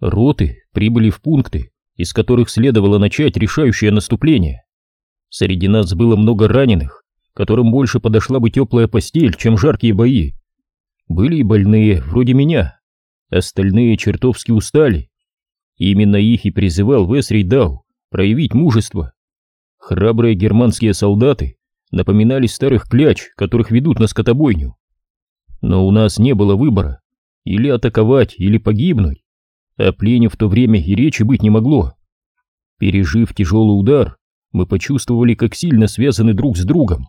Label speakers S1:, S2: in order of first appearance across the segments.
S1: Роты прибыли в пункты, из которых следовало начать решающее наступление. Среди нас было много раненых, которым больше подошла бы теплая постель, чем жаркие бои. Были и больные, вроде меня. Остальные чертовски устали. Именно их и призывал Весрей Дау проявить мужество. Храбрые германские солдаты напоминали старых кляч, которых ведут на скотобойню. Но у нас не было выбора. Или атаковать, или погибнуть. О плене в то время и речи быть не могло. Пережив тяжелый удар, мы почувствовали, как сильно связаны друг с другом.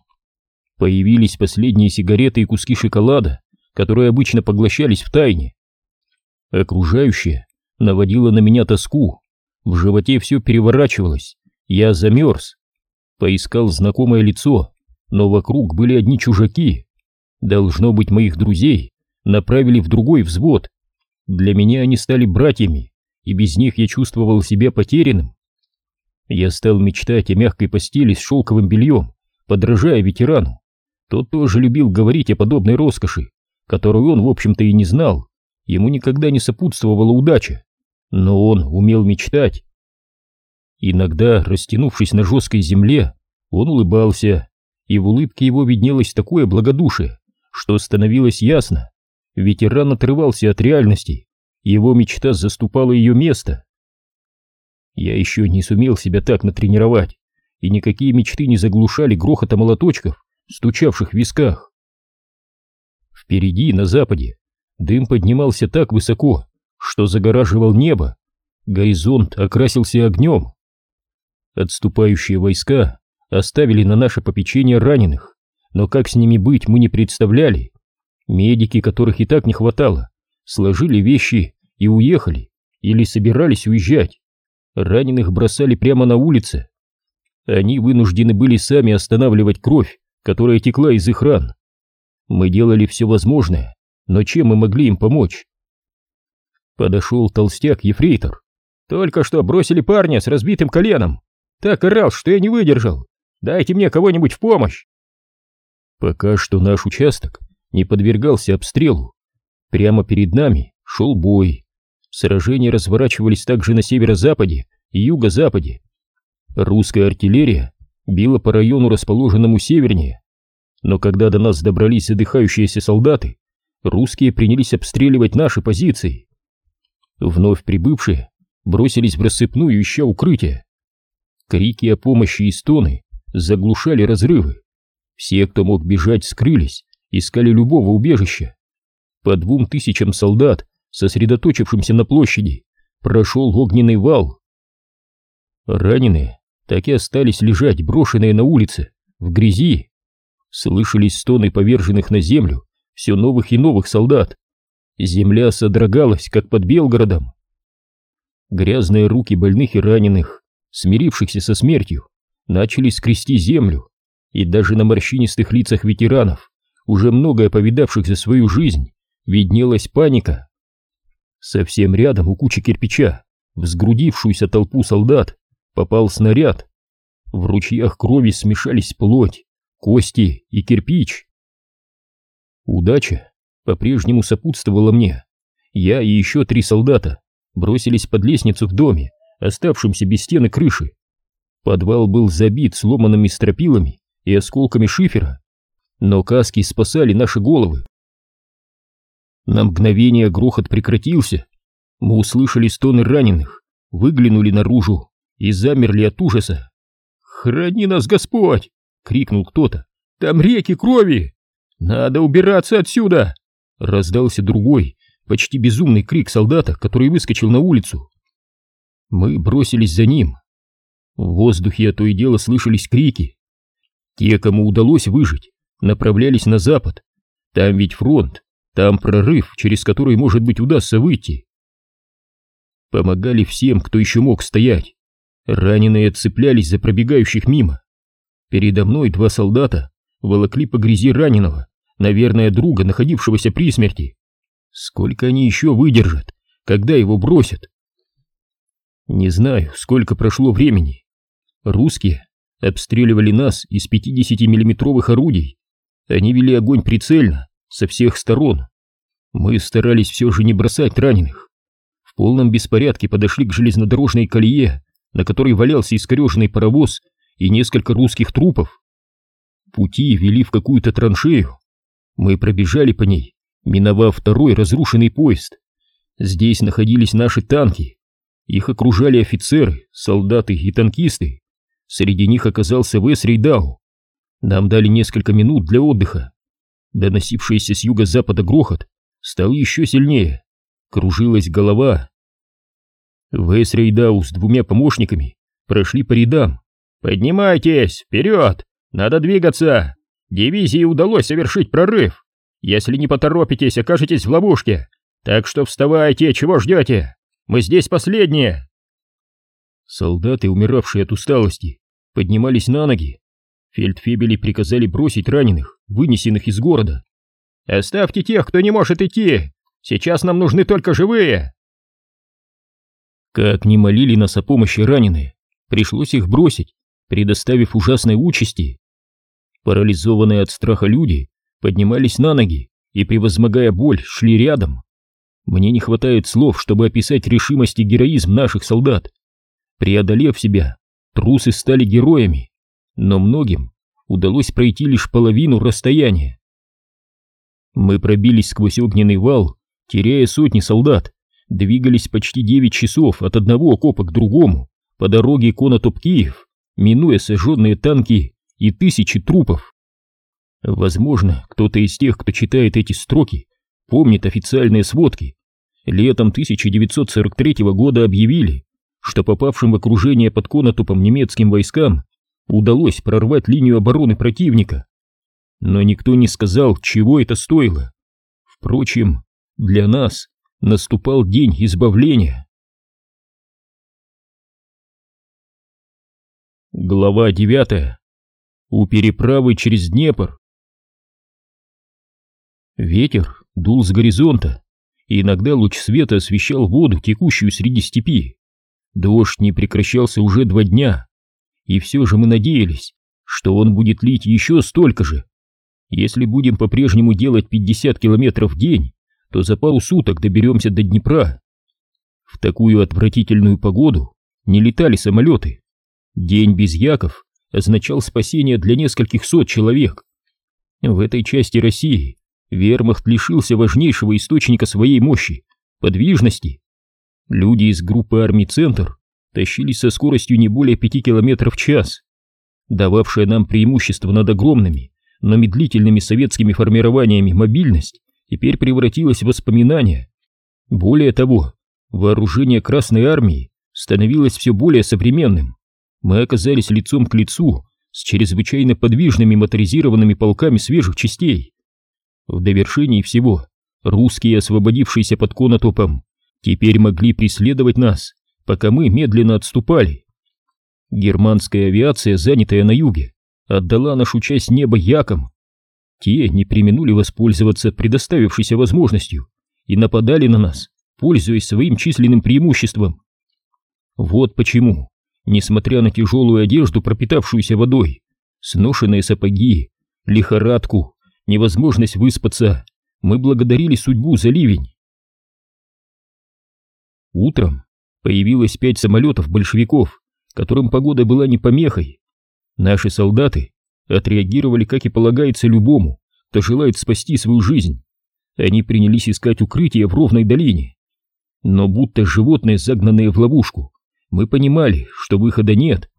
S1: Появились последние сигареты и куски шоколада, которые обычно поглощались в тайне. Окружающее наводило на меня тоску, в животе все переворачивалось, я замерз. Поискал знакомое лицо, но вокруг были одни чужаки. Должно быть, моих друзей направили в другой взвод. Для меня они стали братьями, и без них я чувствовал себя потерянным. Я стал мечтать о мягкой постели с шелковым бельем, подражая ветерану. Тот тоже любил говорить о подобной роскоши, которую он, в общем-то, и не знал. Ему никогда не сопутствовала удача, но он умел мечтать. Иногда, растянувшись на жесткой земле, он улыбался, и в улыбке его виднелось такое благодушие, что становилось ясно. Ветеран отрывался от реальности, его мечта заступала ее место. Я еще не сумел себя так натренировать, и никакие мечты не заглушали грохота молоточков, стучавших в висках. Впереди, на западе, дым поднимался так высоко, что загораживал небо, горизонт окрасился огнем. Отступающие войска оставили на наше попечение раненых, но как с ними быть мы не представляли. Медики, которых и так не хватало, сложили вещи и уехали, или собирались уезжать. Раненых бросали прямо на улице. Они вынуждены были сами останавливать кровь, которая текла из их ран. Мы делали все возможное, но чем мы могли им помочь? Подошел толстяк-ефрейтор. Только что бросили парня с разбитым коленом. Так орал, что я не выдержал. Дайте мне кого-нибудь в помощь. Пока что наш участок не подвергался обстрелу. Прямо перед нами шел бой. Сражения разворачивались также на северо-западе и юго-западе. Русская артиллерия била по району, расположенному севернее. Но когда до нас добрались задыхающиеся солдаты, русские принялись обстреливать наши позиции. Вновь прибывшие бросились в рассыпную ища укрытия. Крики о помощи и стоны заглушали разрывы. Все, кто мог бежать, скрылись, искали любого убежища. По двум тысячам солдат, сосредоточившимся на площади, прошел огненный вал. Раненые так и остались лежать, брошенные на улице, в грязи. Слышались стоны поверженных на землю все новых и новых солдат. Земля содрогалась, как под Белгородом. Грязные руки больных и раненых, смирившихся со смертью, начали скрести землю, и даже на морщинистых лицах ветеранов, уже многое повидавших за свою жизнь, виднелась паника. Совсем рядом у кучи кирпича, в сгрудившуюся толпу солдат, попал снаряд. В ручьях крови смешались плоть, кости и кирпич. Удача по-прежнему сопутствовала мне. Я и еще три солдата бросились под лестницу в доме, оставшимся без стены крыши. Подвал был забит сломанными стропилами и осколками шифера, но каски спасали наши головы. На мгновение грохот прекратился. Мы услышали стоны раненых, выглянули наружу и замерли от ужаса. «Храни нас, Господь!» — крикнул кто-то. «Там реки крови! Надо убираться отсюда!» Раздался другой, почти безумный крик солдата, который выскочил на улицу. Мы бросились за ним. В воздухе то и дело слышались крики. Те, кому удалось выжить, направлялись на запад. Там ведь фронт, там прорыв, через который, может быть, удастся выйти. Помогали всем, кто еще мог стоять. Раненые цеплялись за пробегающих мимо. Передо мной два солдата волокли по грязи раненого, наверное, друга, находившегося при смерти. Сколько они еще выдержат, когда его бросят? Не знаю, сколько прошло времени. Русские обстреливали нас из 50-миллиметровых орудий. Они вели огонь прицельно, со всех сторон. Мы старались все же не бросать раненых. В полном беспорядке подошли к железнодорожной колее, на которой валялся искореженный паровоз и несколько русских трупов. Пути вели в какую-то траншею. Мы пробежали по ней, миновав второй разрушенный поезд. Здесь находились наши танки. Их окружали офицеры, солдаты и танкисты. Среди них оказался Вес Рейдау. Нам дали несколько минут для отдыха. Доносившийся с юго-запада грохот стал еще сильнее. Кружилась голова. Вес Рейдау с двумя помощниками прошли по рядам. «Поднимайтесь! Вперед! Надо двигаться! Дивизии удалось совершить прорыв! Если не поторопитесь, окажетесь в ловушке! Так что вставайте, чего ждете? Мы здесь последние!» Солдаты, умиравшие от усталости, поднимались на ноги. Фельдфебели приказали бросить раненых, вынесенных из города. «Оставьте тех, кто не может идти! Сейчас нам нужны только живые!» Как ни молили нас о помощи раненые, пришлось их бросить, предоставив ужасной участи. Парализованные от страха люди поднимались на ноги и, превозмогая боль, шли рядом. Мне не хватает слов, чтобы описать решимость и героизм наших солдат. Преодолев себя, трусы стали героями, но многим удалось пройти лишь половину расстояния. Мы пробились сквозь огненный вал, теряя сотни солдат, двигались почти девять часов от одного окопа к другому по дороге Конотоп-Киев, минуя сожженные танки и тысячи трупов. Возможно, кто-то из тех, кто читает эти строки, помнит официальные сводки. Летом 1943 года объявили, что попавшим в окружение под Конотопом немецким войскам удалось прорвать линию обороны противника. Но никто не сказал, чего это стоило. Впрочем, для нас наступал день избавления. Глава девятая. У переправы через Днепр. Ветер дул с горизонта, и иногда луч света освещал воду, текущую среди степи. Дождь не прекращался уже два дня, и все же мы надеялись, что он будет лить еще столько же. Если будем по-прежнему делать 50 километров в день, то за пару суток доберемся до Днепра. В такую отвратительную погоду не летали самолеты. День без яков означал спасение для нескольких сот человек. В этой части России вермахт лишился важнейшего источника своей мощи — подвижности. Люди из группы армий «Центр» тащились со скоростью не более пяти километров в час, дававшая нам преимущество над огромными, но медлительными советскими формированиями мобильность теперь превратилась в воспоминание. Более того, вооружение Красной Армии становилось все более современным. Мы оказались лицом к лицу с чрезвычайно подвижными моторизированными полками свежих частей, в довершении всего, русские, освободившиеся под Конотопом, теперь могли преследовать нас, пока мы медленно отступали. Германская авиация, занятая на юге, отдала нашу часть неба якам. Те не применули воспользоваться предоставившейся возможностью и нападали на нас, пользуясь своим численным преимуществом. Вот почему, несмотря на тяжелую одежду, пропитавшуюся водой, сношенные сапоги, лихорадку невозможность выспаться, мы благодарили судьбу за ливень. Утром появилось пять самолетов большевиков, которым погода была не помехой. Наши солдаты отреагировали, как и полагается любому, кто желает спасти свою жизнь. Они принялись искать укрытие в ровной долине. Но будто животные, загнанные в ловушку, мы понимали, что выхода нет.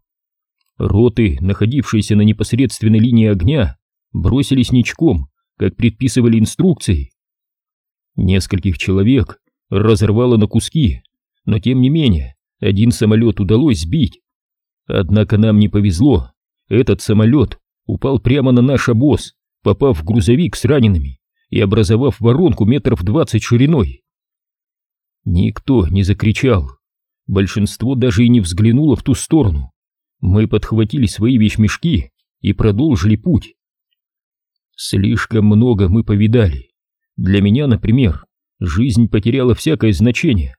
S1: Роты, находившиеся на непосредственной линии огня, бросились ничком, как предписывали инструкции. Нескольких человек разорвало на куски, но тем не менее один самолет удалось сбить. Однако нам не повезло, этот самолет упал прямо на наш обоз, попав в грузовик с ранеными и образовав воронку метров двадцать шириной. Никто не закричал, большинство даже и не взглянуло в ту сторону. Мы подхватили свои вещмешки и продолжили путь. Слишком много мы повидали. Для меня, например, жизнь потеряла всякое значение.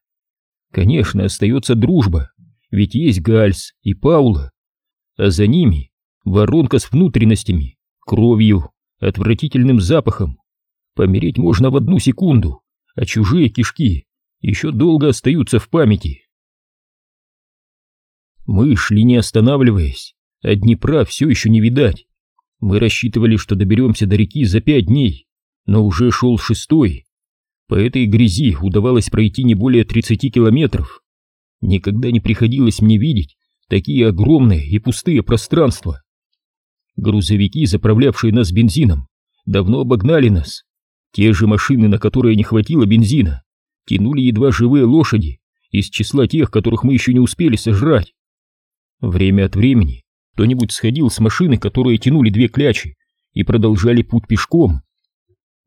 S1: Конечно, остается дружба, ведь есть Гальс и Паула, а за ними воронка с внутренностями, кровью, отвратительным запахом. Помереть можно в одну секунду, а чужие кишки еще долго остаются в памяти. Мы шли не останавливаясь, а Днепра все еще не видать. Мы рассчитывали, что доберемся до реки за пять дней, но уже шел шестой. По этой грязи удавалось пройти не более 30 километров. Никогда не приходилось мне видеть такие огромные и пустые пространства. Грузовики, заправлявшие нас бензином, давно обогнали нас. Те же машины, на которые не хватило бензина, тянули едва живые лошади из числа тех, которых мы еще не успели сожрать. Время от времени кто-нибудь сходил с машины, которые тянули две клячи, и продолжали путь пешком.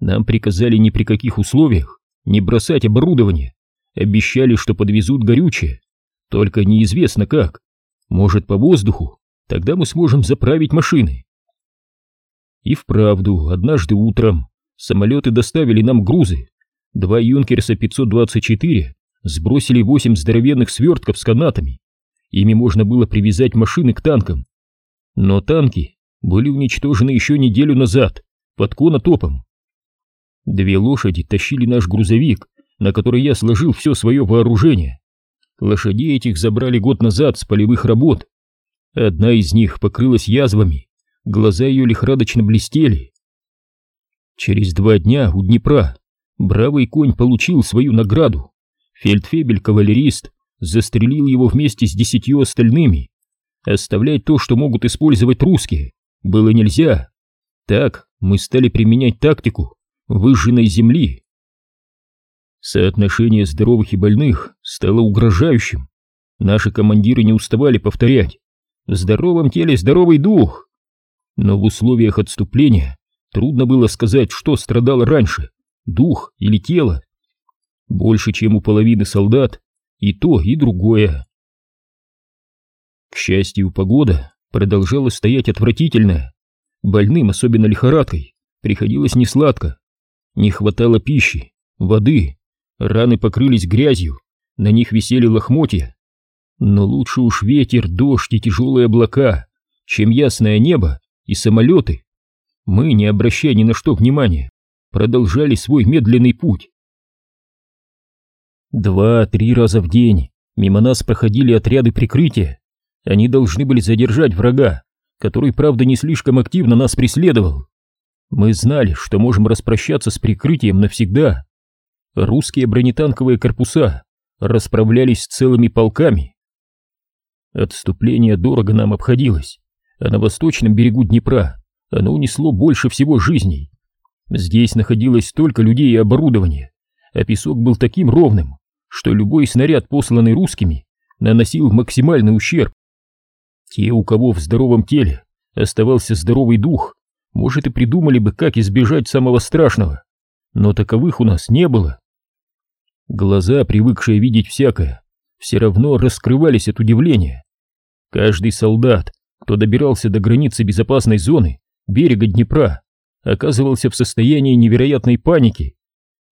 S1: Нам приказали ни при каких условиях не бросать оборудование, обещали, что подвезут горючее, только неизвестно как, может по воздуху, тогда мы сможем заправить машины. И вправду, однажды утром самолеты доставили нам грузы. Два Юнкерса 524 сбросили восемь здоровенных свертков с канатами. Ими можно было привязать машины к танкам. Но танки были уничтожены еще неделю назад, под конотопом. Две лошади тащили наш грузовик, на который я сложил все свое вооружение. Лошадей этих забрали год назад с полевых работ. Одна из них покрылась язвами, глаза ее лихорадочно блестели. Через два дня у Днепра бравый конь получил свою награду. Фельдфебель-кавалерист застрелил его вместе с десятью остальными. Оставлять то, что могут использовать русские, было нельзя. Так мы стали применять тактику выжженной земли. Соотношение здоровых и больных стало угрожающим. Наши командиры не уставали повторять «В здоровом теле здоровый дух!» Но в условиях отступления трудно было сказать, что страдало раньше, дух или тело. Больше, чем у половины солдат, и то, и другое. К счастью, погода продолжала стоять отвратительная. Больным, особенно лихорадкой, приходилось несладко. Не хватало пищи, воды, раны покрылись грязью, на них висели лохмотья. Но лучше уж ветер, дождь и тяжелые облака, чем ясное небо и самолеты. Мы, не обращая ни на что внимания, продолжали свой медленный путь. Два-три раза в день мимо нас проходили отряды прикрытия. Они должны были задержать врага, который, правда, не слишком активно нас преследовал. Мы знали, что можем распрощаться с прикрытием навсегда. Русские бронетанковые корпуса расправлялись целыми полками. Отступление дорого нам обходилось, а на восточном берегу Днепра оно унесло больше всего жизней. Здесь находилось столько людей и оборудования, а песок был таким ровным, что любой снаряд, посланный русскими, наносил максимальный ущерб. Те, у кого в здоровом теле оставался здоровый дух, может и придумали бы, как избежать самого страшного, но таковых у нас не было. Глаза, привыкшие видеть всякое, все равно раскрывались от удивления. Каждый солдат, кто добирался до границы безопасной зоны, берега Днепра, оказывался в состоянии невероятной паники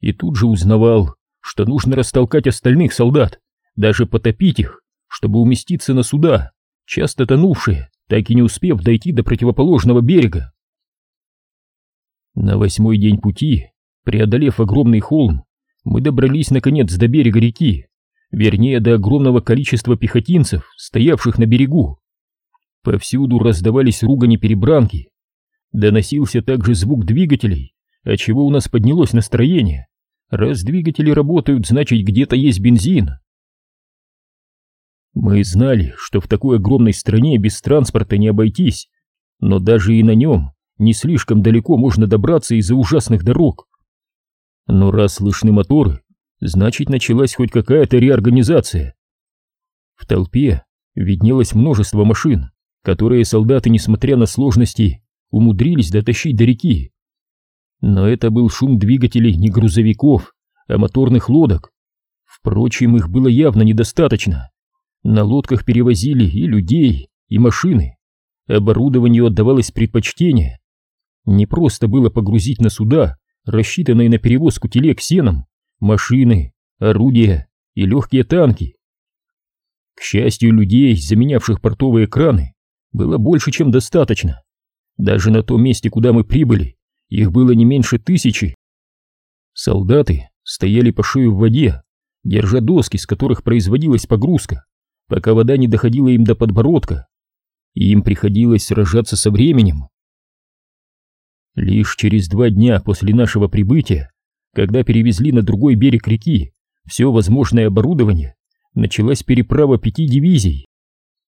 S1: и тут же узнавал, что нужно растолкать остальных солдат, даже потопить их, чтобы уместиться на суда, часто тонувшие, так и не успев дойти до противоположного берега. На восьмой день пути, преодолев огромный холм, мы добрались наконец до берега реки, вернее до огромного количества пехотинцев, стоявших на берегу. Повсюду раздавались ругани перебранки, Доносился также звук двигателей, отчего у нас поднялось настроение. Раз двигатели работают, значит где-то есть бензин. Мы знали, что в такой огромной стране без транспорта не обойтись, но даже и на нем не слишком далеко можно добраться из-за ужасных дорог. Но раз слышны моторы, значит началась хоть какая-то реорганизация. В толпе виднелось множество машин, которые солдаты, несмотря на сложности, умудрились дотащить до реки. Но это был шум двигателей не грузовиков, а моторных лодок. Впрочем, их было явно недостаточно. На лодках перевозили и людей, и машины. Оборудованию отдавалось предпочтение. Не просто было погрузить на суда, рассчитанные на перевозку телег сеном, машины, орудия и легкие танки. К счастью, людей, заменявших портовые краны, было больше, чем достаточно. Даже на том месте, куда мы прибыли, их было не меньше тысячи. Солдаты стояли по шею в воде, держа доски, с которых производилась погрузка, пока вода не доходила им до подбородка, и им приходилось сражаться со временем. Лишь через два дня после нашего прибытия, когда перевезли на другой берег реки все возможное оборудование, началась переправа пяти дивизий.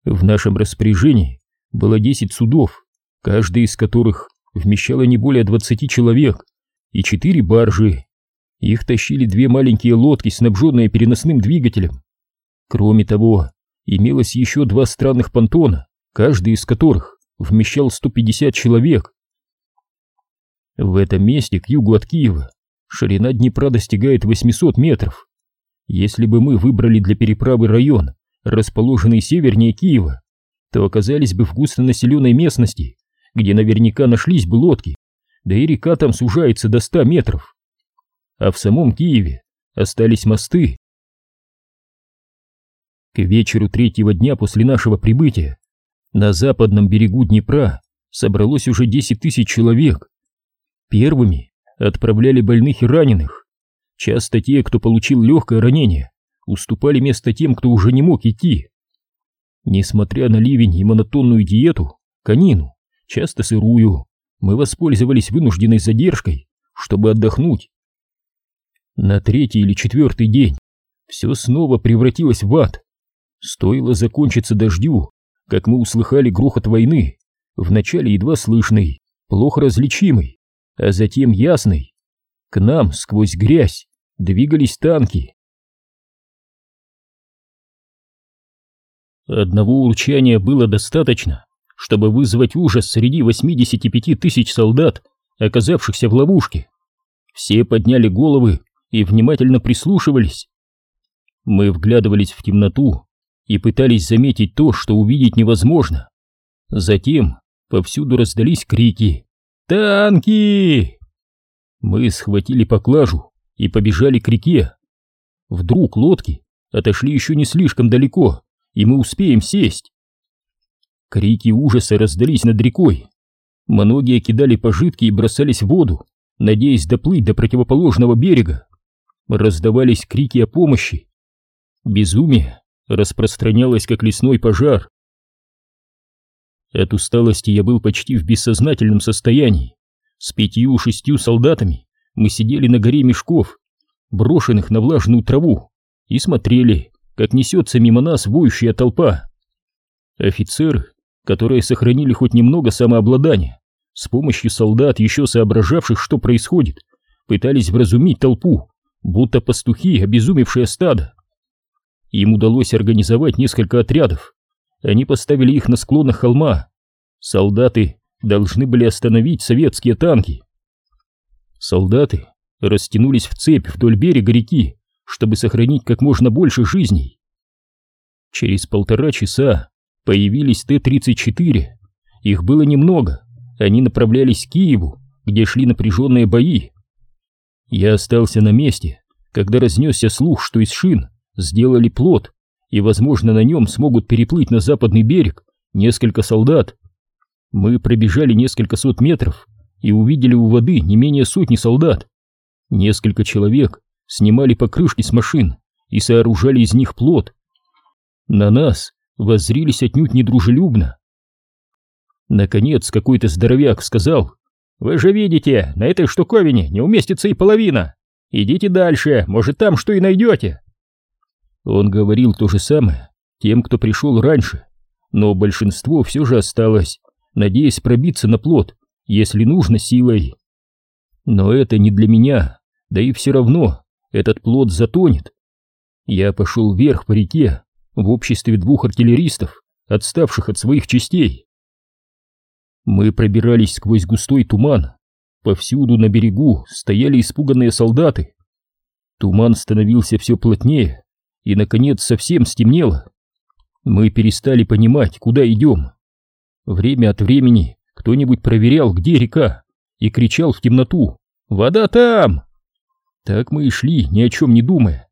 S1: В нашем распоряжении было десять судов, каждый из которых вмещало не более двадцати человек, и четыре баржи. Их тащили две маленькие лодки, снабженные переносным двигателем. Кроме того, имелось еще два странных понтона, каждый из которых вмещал 150 человек. В этом месте, к югу от Киева, ширина Днепра достигает 800 метров. Если бы мы выбрали для переправы район, расположенный севернее Киева, то оказались бы в густонаселенной местности, где наверняка нашлись бы лодки, да и река там сужается до 100 метров. А в самом Киеве остались мосты. К вечеру третьего дня после нашего прибытия на западном берегу Днепра собралось уже 10 тысяч человек. Первыми отправляли больных и раненых. Часто те, кто получил легкое ранение, уступали место тем, кто уже не мог идти. Несмотря на ливень и монотонную диету, конину, часто сырую, мы воспользовались вынужденной задержкой, чтобы отдохнуть. На третий или четвертый день все снова превратилось в ад. Стоило закончиться дождю, как мы услыхали грохот войны, вначале едва слышный, плохо различимый, а затем ясный. К нам сквозь грязь двигались танки. Одного урчания было достаточно, чтобы вызвать ужас среди 85 тысяч солдат, оказавшихся в ловушке. Все подняли головы и внимательно прислушивались. Мы вглядывались в темноту и пытались заметить то, что увидеть невозможно. Затем повсюду раздались крики «Танки!». Мы схватили поклажу и побежали к реке. Вдруг лодки отошли еще не слишком далеко, и мы успеем сесть. Крики ужаса раздались над рекой. Многие кидали пожитки и бросались в воду, надеясь доплыть до противоположного берега. Раздавались крики о помощи. Безумие распространялось, как лесной пожар. От усталости я был почти в бессознательном состоянии. С пятью-шестью солдатами мы сидели на горе мешков, брошенных на влажную траву, и смотрели, как несется мимо нас воющая толпа. Офицеры которые сохранили хоть немного самообладания, с помощью солдат, еще соображавших, что происходит, пытались вразумить толпу, будто пастухи, обезумевшие стадо. Им удалось организовать несколько отрядов. Они поставили их на склонах холма. Солдаты должны были остановить советские танки. Солдаты растянулись в цепь вдоль берега реки, чтобы сохранить как можно больше жизней. Через полтора часа появились Т-34. Их было немного, они направлялись к Киеву, где шли напряженные бои. Я остался на месте, когда разнесся слух, что из шин сделали плот, и, возможно, на нем смогут переплыть на западный берег несколько солдат. Мы пробежали несколько сот метров и увидели у воды не менее сотни солдат. Несколько человек снимали покрышки с машин и сооружали из них плот. На нас воззрились отнюдь недружелюбно. Наконец какой-то здоровяк сказал, «Вы же видите, на этой штуковине не уместится и половина. Идите дальше, может там что и найдете». Он говорил то же самое тем, кто пришел раньше, но большинство все же осталось, надеясь пробиться на плот, если нужно силой. Но это не для меня, да и все равно этот плот затонет. Я пошел вверх по реке, в обществе двух артиллеристов, отставших от своих частей. Мы пробирались сквозь густой туман. Повсюду на берегу стояли испуганные солдаты. Туман становился все плотнее, и, наконец, совсем стемнело. Мы перестали понимать, куда идем. Время от времени кто-нибудь проверял, где река, и кричал в темноту «Вода там!». Так мы и шли, ни о чем не думая.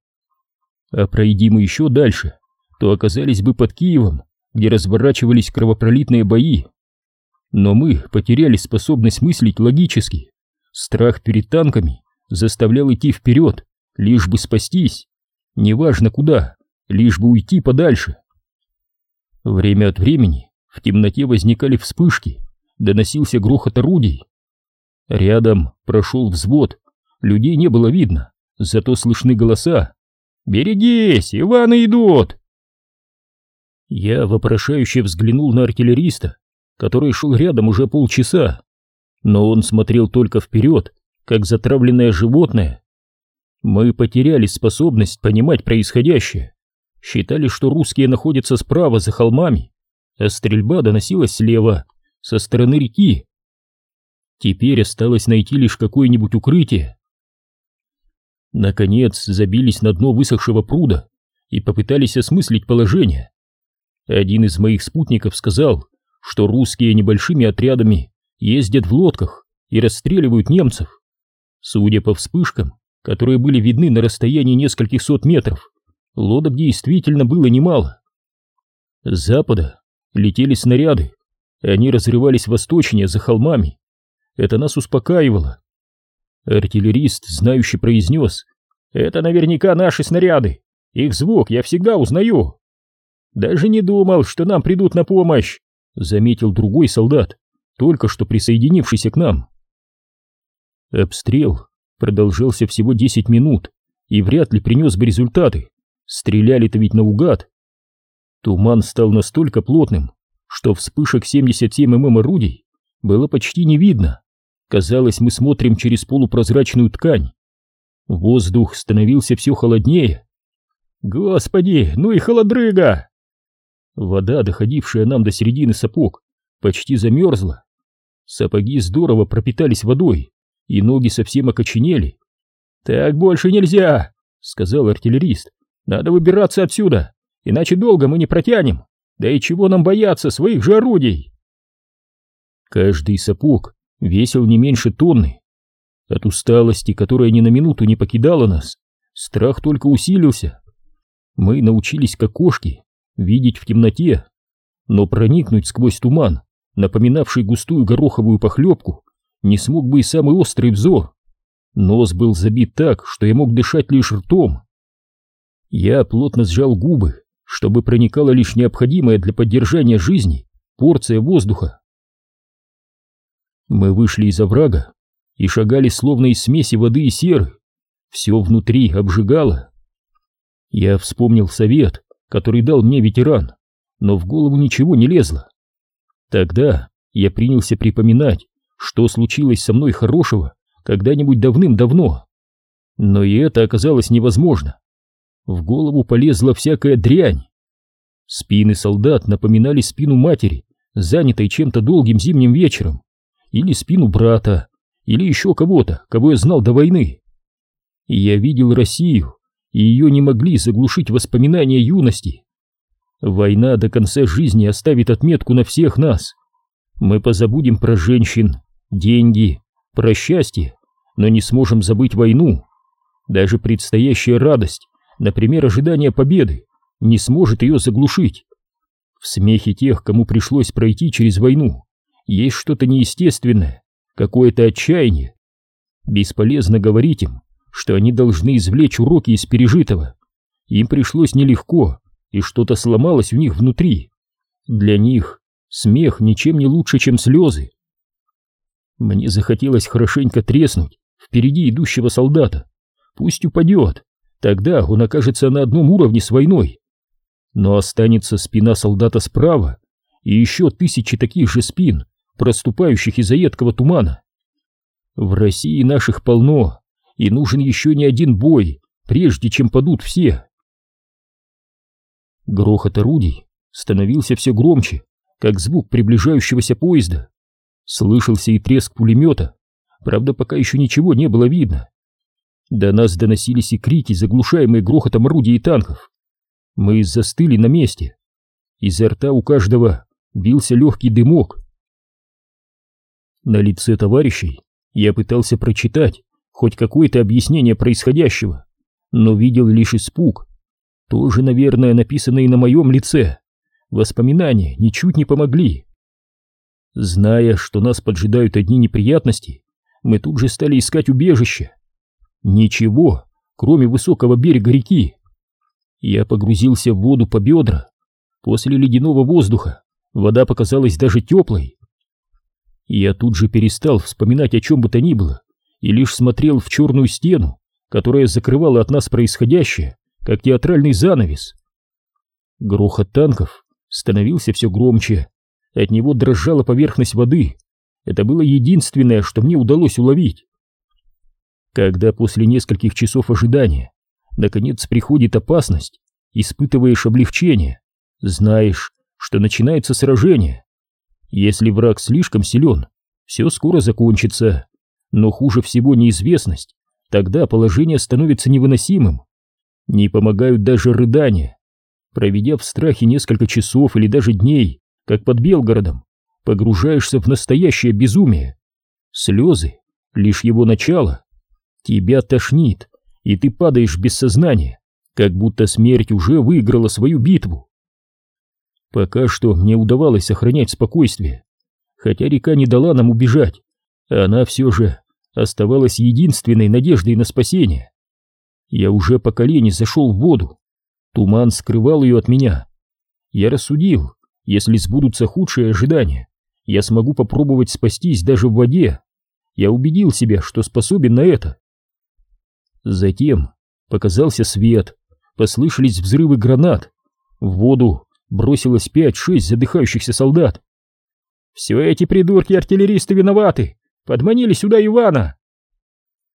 S1: А пройди мы еще дальше, то оказались бы под Киевом, где разворачивались кровопролитные бои. Но мы потеряли способность мыслить логически. Страх перед танками заставлял идти вперед, лишь бы спастись. Неважно куда, лишь бы уйти подальше. Время от времени в темноте возникали вспышки, доносился грохот орудий. Рядом прошел взвод, людей не было видно, зато слышны голоса. «Берегись, Иваны идут!» Я вопрошающе взглянул на артиллериста, который шел рядом уже полчаса, но он смотрел только вперед, как затравленное животное. Мы потеряли способность понимать происходящее, считали, что русские находятся справа за холмами, а стрельба доносилась слева, со стороны реки. Теперь осталось найти лишь какое-нибудь укрытие. Наконец забились на дно высохшего пруда и попытались осмыслить положение. Один из моих спутников сказал, что русские небольшими отрядами ездят в лодках и расстреливают немцев. Судя по вспышкам, которые были видны на расстоянии нескольких сот метров, лодок действительно было немало. С запада летели снаряды, и они разрывались восточнее за холмами. Это нас успокаивало. Артиллерист, знающий, произнес, «Это наверняка наши снаряды. Их звук я всегда узнаю». «Даже не думал, что нам придут на помощь», — заметил другой солдат, только что присоединившийся к нам. Обстрел продолжался всего 10 минут и вряд ли принес бы результаты. Стреляли-то ведь наугад. Туман стал настолько плотным, что вспышек 77 мм орудий было почти не видно. Казалось, мы смотрим через полупрозрачную ткань. Воздух становился все холоднее. Господи, ну и холодрыга! Вода, доходившая нам до середины сапог, почти замерзла. Сапоги здорово пропитались водой, и ноги совсем окоченели. «Так больше нельзя!» — сказал артиллерист. «Надо выбираться отсюда, иначе долго мы не протянем. Да и чего нам бояться своих же орудий?» Каждый сапог весил не меньше тонны. От усталости, которая ни на минуту не покидала нас, страх только усилился. Мы научились, как кошки, видеть в темноте, но проникнуть сквозь туман, напоминавший густую гороховую похлебку, не смог бы и самый острый взор. Нос был забит так, что я мог дышать лишь ртом. Я плотно сжал губы, чтобы проникала лишь необходимая для поддержания жизни порция воздуха. Мы вышли из оврага и шагали словно из смеси воды и серы. Все внутри обжигало. Я вспомнил совет, который дал мне ветеран, но в голову ничего не лезло. Тогда я принялся припоминать, что случилось со мной хорошего когда-нибудь давным-давно. Но и это оказалось невозможно. В голову полезла всякая дрянь. Спины солдат напоминали спину матери, занятой чем-то долгим зимним вечером, или спину брата, или еще кого-то, кого я знал до войны. И я видел Россию, и ее не могли заглушить воспоминания юности. Война до конца жизни оставит отметку на всех нас. Мы позабудем про женщин, деньги, про счастье, но не сможем забыть войну. Даже предстоящая радость, например, ожидание победы, не сможет ее заглушить. В смехе тех, кому пришлось пройти через войну, есть что-то неестественное, какое-то отчаяние. Бесполезно говорить им, что они должны извлечь уроки из пережитого. Им пришлось нелегко, и что-то сломалось у них внутри. Для них смех ничем не лучше, чем слезы. Мне захотелось хорошенько треснуть впереди идущего солдата. Пусть упадет, тогда он окажется на одном уровне с войной. Но останется спина солдата справа и еще тысячи таких же спин, проступающих из-за едкого тумана. В России наших полно, и нужен еще не один бой, прежде чем падут все. Грохот орудий становился все громче, как звук приближающегося поезда. Слышался и треск пулемета, правда, пока еще ничего не было видно. До нас доносились и крики, заглушаемые грохотом орудий и танков. Мы застыли на месте. Изо рта у каждого бился легкий дымок. На лице товарищей я пытался прочитать хоть какое-то объяснение происходящего, но видел лишь испуг, тоже, наверное, написано и на моем лице. Воспоминания ничуть не помогли. Зная, что нас поджидают одни неприятности, мы тут же стали искать убежище. Ничего, кроме высокого берега реки, Я погрузился в воду по бедра. После ледяного воздуха вода показалась даже теплой. Я тут же перестал вспоминать о чем бы то ни было и лишь смотрел в черную стену, которая закрывала от нас происходящее, как театральный занавес. Грохот танков становился все громче, от него дрожала поверхность воды. Это было единственное, что мне удалось уловить. Когда после нескольких часов ожидания наконец приходит опасность, испытываешь облегчение, знаешь, что начинается сражение. Если враг слишком силен, все скоро закончится, но хуже всего неизвестность, тогда положение становится невыносимым. Не помогают даже рыдания. Проведя в страхе несколько часов или даже дней, как под Белгородом, погружаешься в настоящее безумие. Слезы — лишь его начало. Тебя тошнит, и ты падаешь без сознания, как будто смерть уже выиграла свою битву. Пока что мне удавалось сохранять спокойствие, хотя река не дала нам убежать, она все же оставалась единственной надеждой на спасение. Я уже по колени зашел в воду, туман скрывал ее от меня. Я рассудил, если сбудутся худшие ожидания, я смогу попробовать спастись даже в воде. Я убедил себя, что способен на это. Затем показался свет, послышались взрывы гранат. В воду бросилось пять-шесть задыхающихся солдат. «Все эти придурки-артиллеристы виноваты! Подманили сюда Ивана!»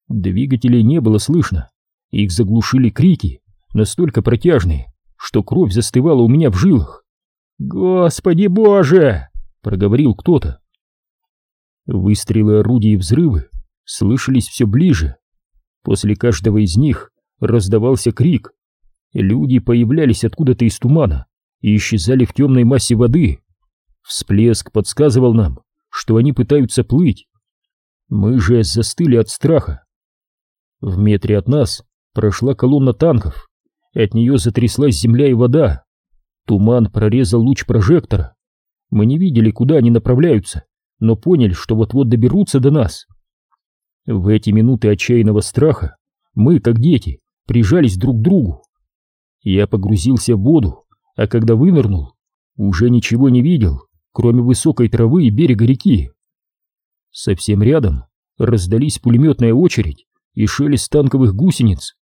S1: Двигателей не было слышно. Их заглушили крики, настолько протяжные, что кровь застывала у меня в жилах. «Господи боже!» — проговорил кто-то. Выстрелы орудий и взрывы слышались все ближе. После каждого из них раздавался крик. Люди появлялись откуда-то из тумана и исчезали в темной массе воды. Всплеск подсказывал нам, что они пытаются плыть. Мы же застыли от страха. В метре от нас прошла колонна танков, от нее затряслась земля и вода. Туман прорезал луч прожектора. Мы не видели, куда они направляются, но поняли, что вот-вот доберутся до нас. В эти минуты отчаянного страха мы, как дети, прижались друг к другу. Я погрузился в воду, а когда вынырнул, уже ничего не видел, кроме высокой травы и берега реки. Совсем рядом раздались пулеметная очередь и шелест танковых гусениц.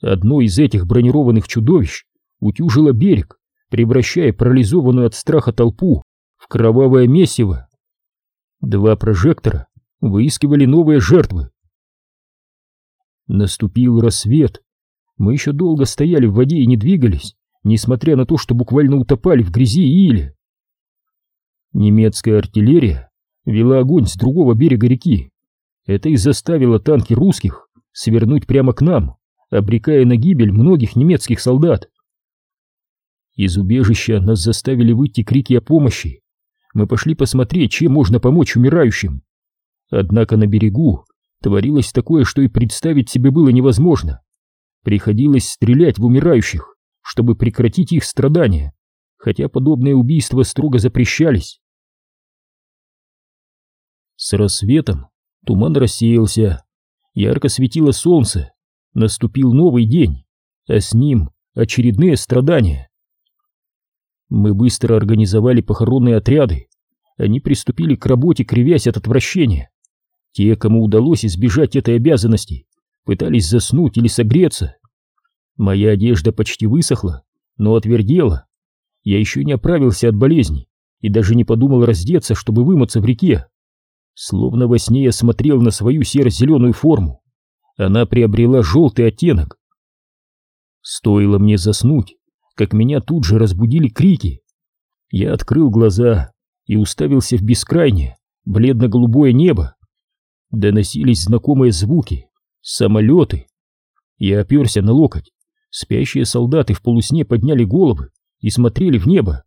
S1: Одно из этих бронированных чудовищ утюжило берег, превращая парализованную от страха толпу в кровавое месиво. Два прожектора выискивали новые жертвы. Наступил рассвет. Мы еще долго стояли в воде и не двигались, несмотря на то, что буквально утопали в грязи и иле. Немецкая артиллерия вела огонь с другого берега реки. Это и заставило танки русских свернуть прямо к нам, обрекая на гибель многих немецких солдат. Из убежища нас заставили выйти крики о помощи. Мы пошли посмотреть, чем можно помочь умирающим. Однако на берегу творилось такое, что и представить себе было невозможно. Приходилось стрелять в умирающих, чтобы прекратить их страдания, хотя подобные убийства строго запрещались. С рассветом туман рассеялся, ярко светило солнце, наступил новый день, а с ним очередные страдания. Мы быстро организовали похоронные отряды. Они приступили к работе, кривясь от отвращения. Те, кому удалось избежать этой обязанности, пытались заснуть или согреться. Моя одежда почти высохла, но отвердела. Я еще не оправился от болезни и даже не подумал раздеться, чтобы вымыться в реке. Словно во сне я смотрел на свою серо-зеленую форму. Она приобрела желтый оттенок. Стоило мне заснуть, как меня тут же разбудили крики. Я открыл глаза и уставился в бескрайнее, бледно-голубое небо. Доносились знакомые звуки, самолеты. Я оперся на локоть. Спящие солдаты в полусне подняли головы и смотрели в небо.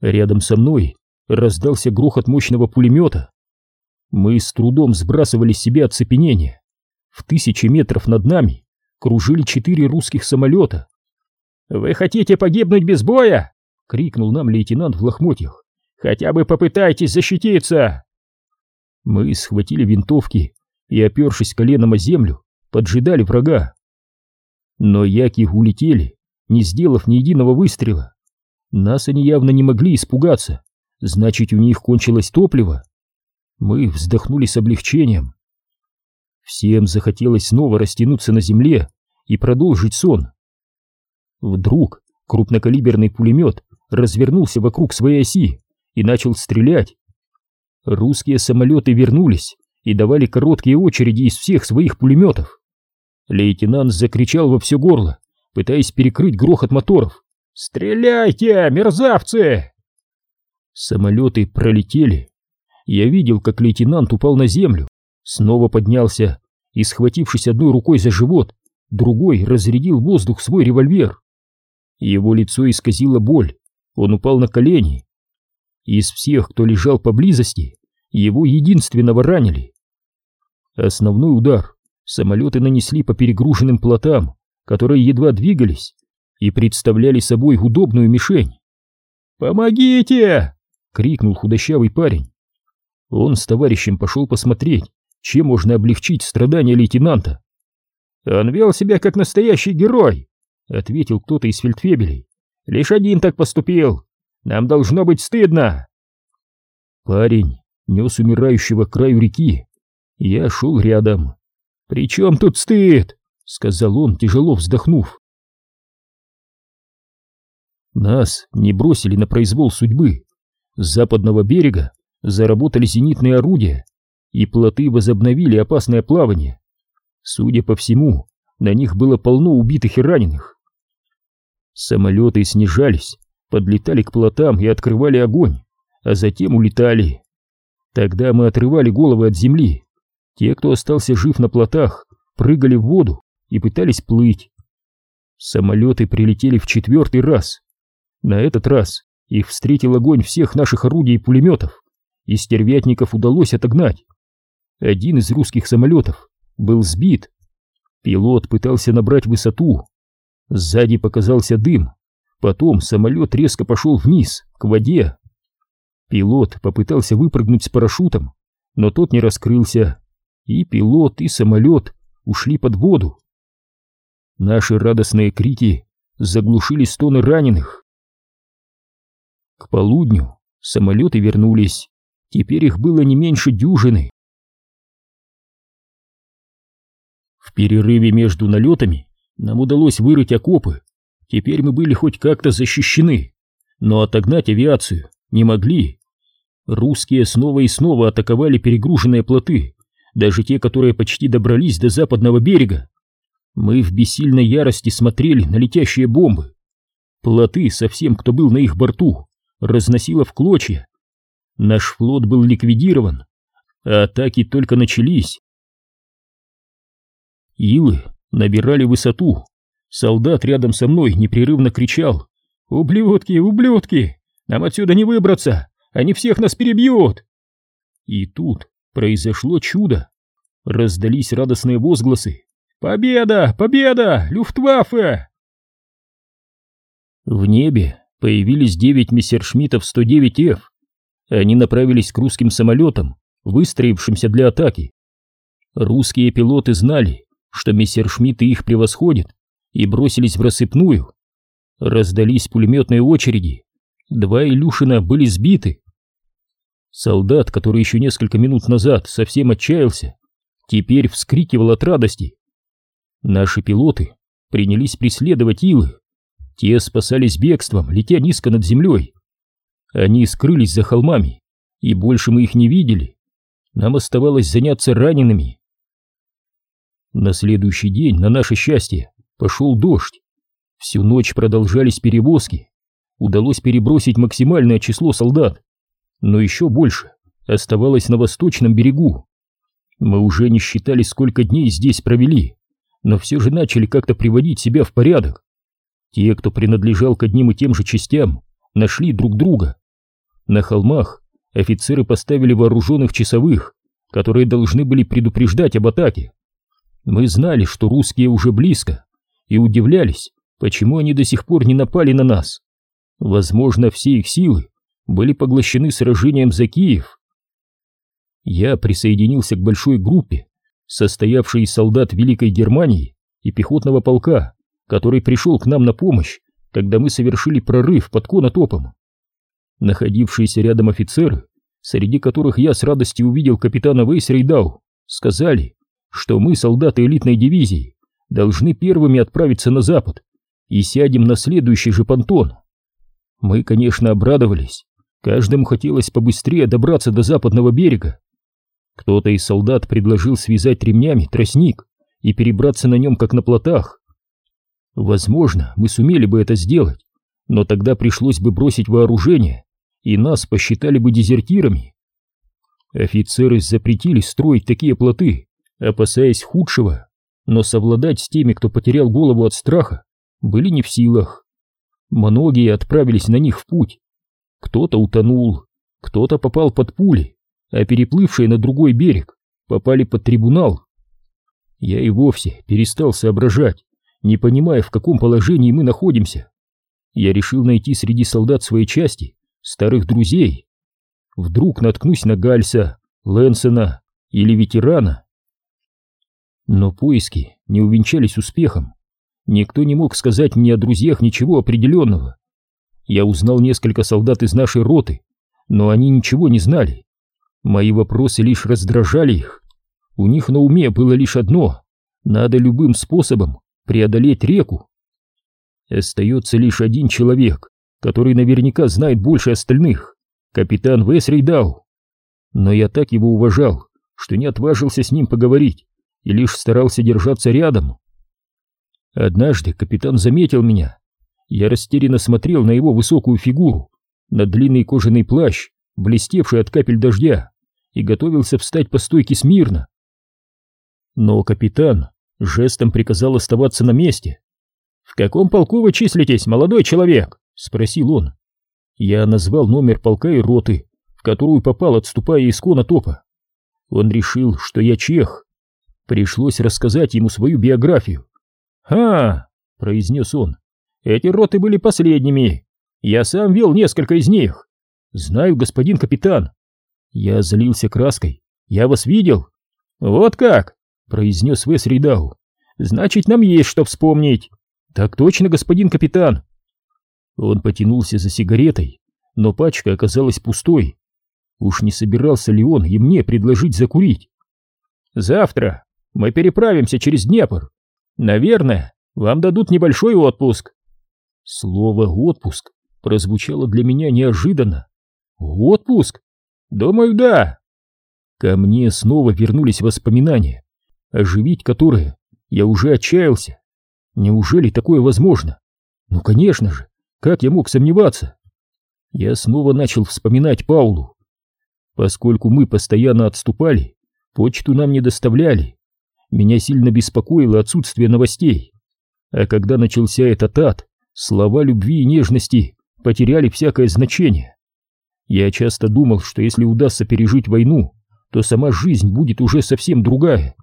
S1: Рядом со мной раздался грохот мощного пулемета. Мы с трудом сбрасывали с себя оцепенение. В тысячи метров над нами кружили четыре русских самолета. «Вы хотите погибнуть без боя?» — крикнул нам лейтенант в лохмотьях. «Хотя бы попытайтесь защититься!» Мы схватили винтовки и, опершись коленом о землю, поджидали врага. Но яки улетели, не сделав ни единого выстрела. Нас они явно не могли испугаться, значит, у них кончилось топливо. Мы вздохнули с облегчением. Всем захотелось снова растянуться на земле и продолжить сон. Вдруг крупнокалиберный пулемет развернулся вокруг своей оси и начал стрелять. Русские самолеты вернулись и давали короткие очереди из всех своих пулеметов. Лейтенант закричал во все горло, пытаясь перекрыть грохот моторов. «Стреляйте, мерзавцы!» Самолеты пролетели. Я видел, как лейтенант упал на землю, снова поднялся и, схватившись одной рукой за живот, другой разрядил воздух свой револьвер. Его лицо исказило боль, он упал на колени. Из всех, кто лежал поблизости, его единственного ранили. Основной удар самолеты нанесли по перегруженным плотам, которые едва двигались и представляли собой удобную мишень. «Помогите!» — крикнул худощавый парень. Он с товарищем пошел посмотреть, чем можно облегчить страдания лейтенанта. «Он вел себя как настоящий герой», — ответил кто-то из фельдфебелей. «Лишь один так поступил. Нам должно быть стыдно». Парень нес умирающего к краю реки. Я шел рядом. «При чем тут стыд?» — сказал он, тяжело вздохнув. Нас не бросили на произвол судьбы. С западного берега заработали зенитные орудия, и плоты возобновили опасное плавание. Судя по всему, на них было полно убитых и раненых. Самолеты снижались, подлетали к плотам и открывали огонь, а затем улетали. Тогда мы отрывали головы от земли. Те, кто остался жив на плотах, прыгали в воду и пытались плыть. Самолеты прилетели в четвертый раз. На этот раз их встретил огонь всех наших орудий и пулеметов и стервятников удалось отогнать. Один из русских самолетов был сбит. Пилот пытался набрать высоту. Сзади показался дым. Потом самолет резко пошел вниз, к воде. Пилот попытался выпрыгнуть с парашютом, но тот не раскрылся. И пилот, и самолет ушли под воду. Наши радостные крики заглушили стоны раненых. К полудню самолеты вернулись. Теперь их было не меньше дюжины. В перерыве между налетами нам удалось вырыть окопы. Теперь мы были хоть как-то защищены, но отогнать авиацию не могли. Русские снова и снова атаковали перегруженные плоты, даже те, которые почти добрались до западного берега. Мы в бессильной ярости смотрели на летящие бомбы. Плоты со всем, кто был на их борту, разносило в клочья, Наш флот был ликвидирован, а атаки только начались. Илы набирали высоту. Солдат рядом со мной непрерывно кричал «Ублюдки, ублюдки! Нам отсюда не выбраться! Они всех нас перебьют!» И тут произошло чудо. Раздались радостные возгласы «Победа! Победа! Люфтваффе!» В небе появились девять мессершмиттов 109Ф они направились к русским самолетам, выстроившимся для атаки. Русские пилоты знали, что мессершмитты их превосходят, и бросились в рассыпную. Раздались пулеметные очереди. Два Илюшина были сбиты. Солдат, который еще несколько минут назад совсем отчаялся, теперь вскрикивал от радости. Наши пилоты принялись преследовать Илы. Те спасались бегством, летя низко над землей. Они скрылись за холмами, и больше мы их не видели. Нам оставалось заняться ранеными. На следующий день, на наше счастье, пошел дождь. Всю ночь продолжались перевозки. Удалось перебросить максимальное число солдат, но еще больше оставалось на восточном берегу. Мы уже не считали, сколько дней здесь провели, но все же начали как-то приводить себя в порядок. Те, кто принадлежал к одним и тем же частям, нашли друг друга на холмах офицеры поставили вооруженных часовых, которые должны были предупреждать об атаке. Мы знали, что русские уже близко, и удивлялись, почему они до сих пор не напали на нас. Возможно, все их силы были поглощены сражением за Киев. Я присоединился к большой группе, состоявшей из солдат Великой Германии и пехотного полка, который пришел к нам на помощь, когда мы совершили прорыв под конотопом. Находившиеся рядом офицеры, среди которых я с радостью увидел капитана Вейсрейдау, сказали, что мы, солдаты элитной дивизии, должны первыми отправиться на запад и сядем на следующий же понтон. Мы, конечно, обрадовались, каждому хотелось побыстрее добраться до западного берега. Кто-то из солдат предложил связать ремнями тростник и перебраться на нем, как на плотах. Возможно, мы сумели бы это сделать, но тогда пришлось бы бросить вооружение, и нас посчитали бы дезертирами. Офицеры запретили строить такие плоты, опасаясь худшего, но совладать с теми, кто потерял голову от страха, были не в силах. Многие отправились на них в путь. Кто-то утонул, кто-то попал под пули, а переплывшие на другой берег попали под трибунал. Я и вовсе перестал соображать, не понимая, в каком положении мы находимся. Я решил найти среди солдат своей части старых друзей. Вдруг наткнусь на Гальса, Лэнсона или ветерана. Но поиски не увенчались успехом. Никто не мог сказать мне о друзьях ничего определенного. Я узнал несколько солдат из нашей роты, но они ничего не знали. Мои вопросы лишь раздражали их. У них на уме было лишь одно — надо любым способом преодолеть реку. Остается лишь один человек, который наверняка знает больше остальных — капитан Весрейдау. Но я так его уважал, что не отважился с ним поговорить и лишь старался держаться рядом. Однажды капитан заметил меня. Я растерянно смотрел на его высокую фигуру, на длинный кожаный плащ, блестевший от капель дождя, и готовился встать по стойке смирно. Но капитан жестом приказал оставаться на месте. «В каком полку вы числитесь, молодой человек?» — спросил он. Я назвал номер полка и роты, в которую попал, отступая из конотопа. Он решил, что я чех. Пришлось рассказать ему свою биографию, «Ха!» — произнес он. «Эти роты были последними. Я сам вел несколько из них. Знаю, господин капитан». Я залился краской. «Я вас видел?» «Вот как!» — произнес Вес Ридау. «Значит, нам есть что вспомнить». «Так точно, господин капитан». Он потянулся за сигаретой, но пачка оказалась пустой. Уж не собирался ли он и мне предложить закурить? «Завтра мы переправимся через Днепр Наверное, вам дадут небольшой отпуск. Слово «отпуск» прозвучало для меня неожиданно. Отпуск? Думаю, да. Ко мне снова вернулись воспоминания, оживить которые я уже отчаялся. Неужели такое возможно? Ну, конечно же, как я мог сомневаться? Я снова начал вспоминать Паулу. Поскольку мы постоянно отступали, почту нам не доставляли, меня сильно беспокоило отсутствие новостей. А когда начался этот ад, слова любви и нежности потеряли всякое значение. Я часто думал, что если удастся пережить войну, то сама жизнь будет уже совсем другая.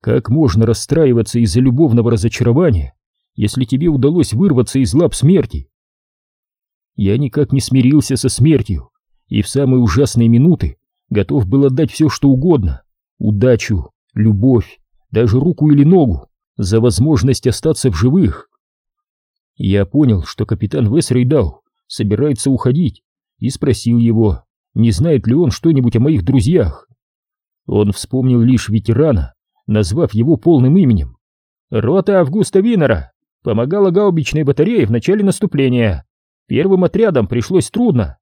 S1: Как можно расстраиваться из-за любовного разочарования, если тебе удалось вырваться из лап смерти? Я никак не смирился со смертью, и в самые ужасные минуты готов был отдать все, что угодно — удачу, любовь, даже руку или ногу за возможность остаться в живых. Я понял, что капитан Весрейдау собирается уходить, и спросил его, не знает ли он что-нибудь о моих друзьях. Он вспомнил лишь ветерана, назвав его полным именем. Рота Августа Винера помогала гаубичной батарее в начале наступления. Первым отрядам пришлось трудно.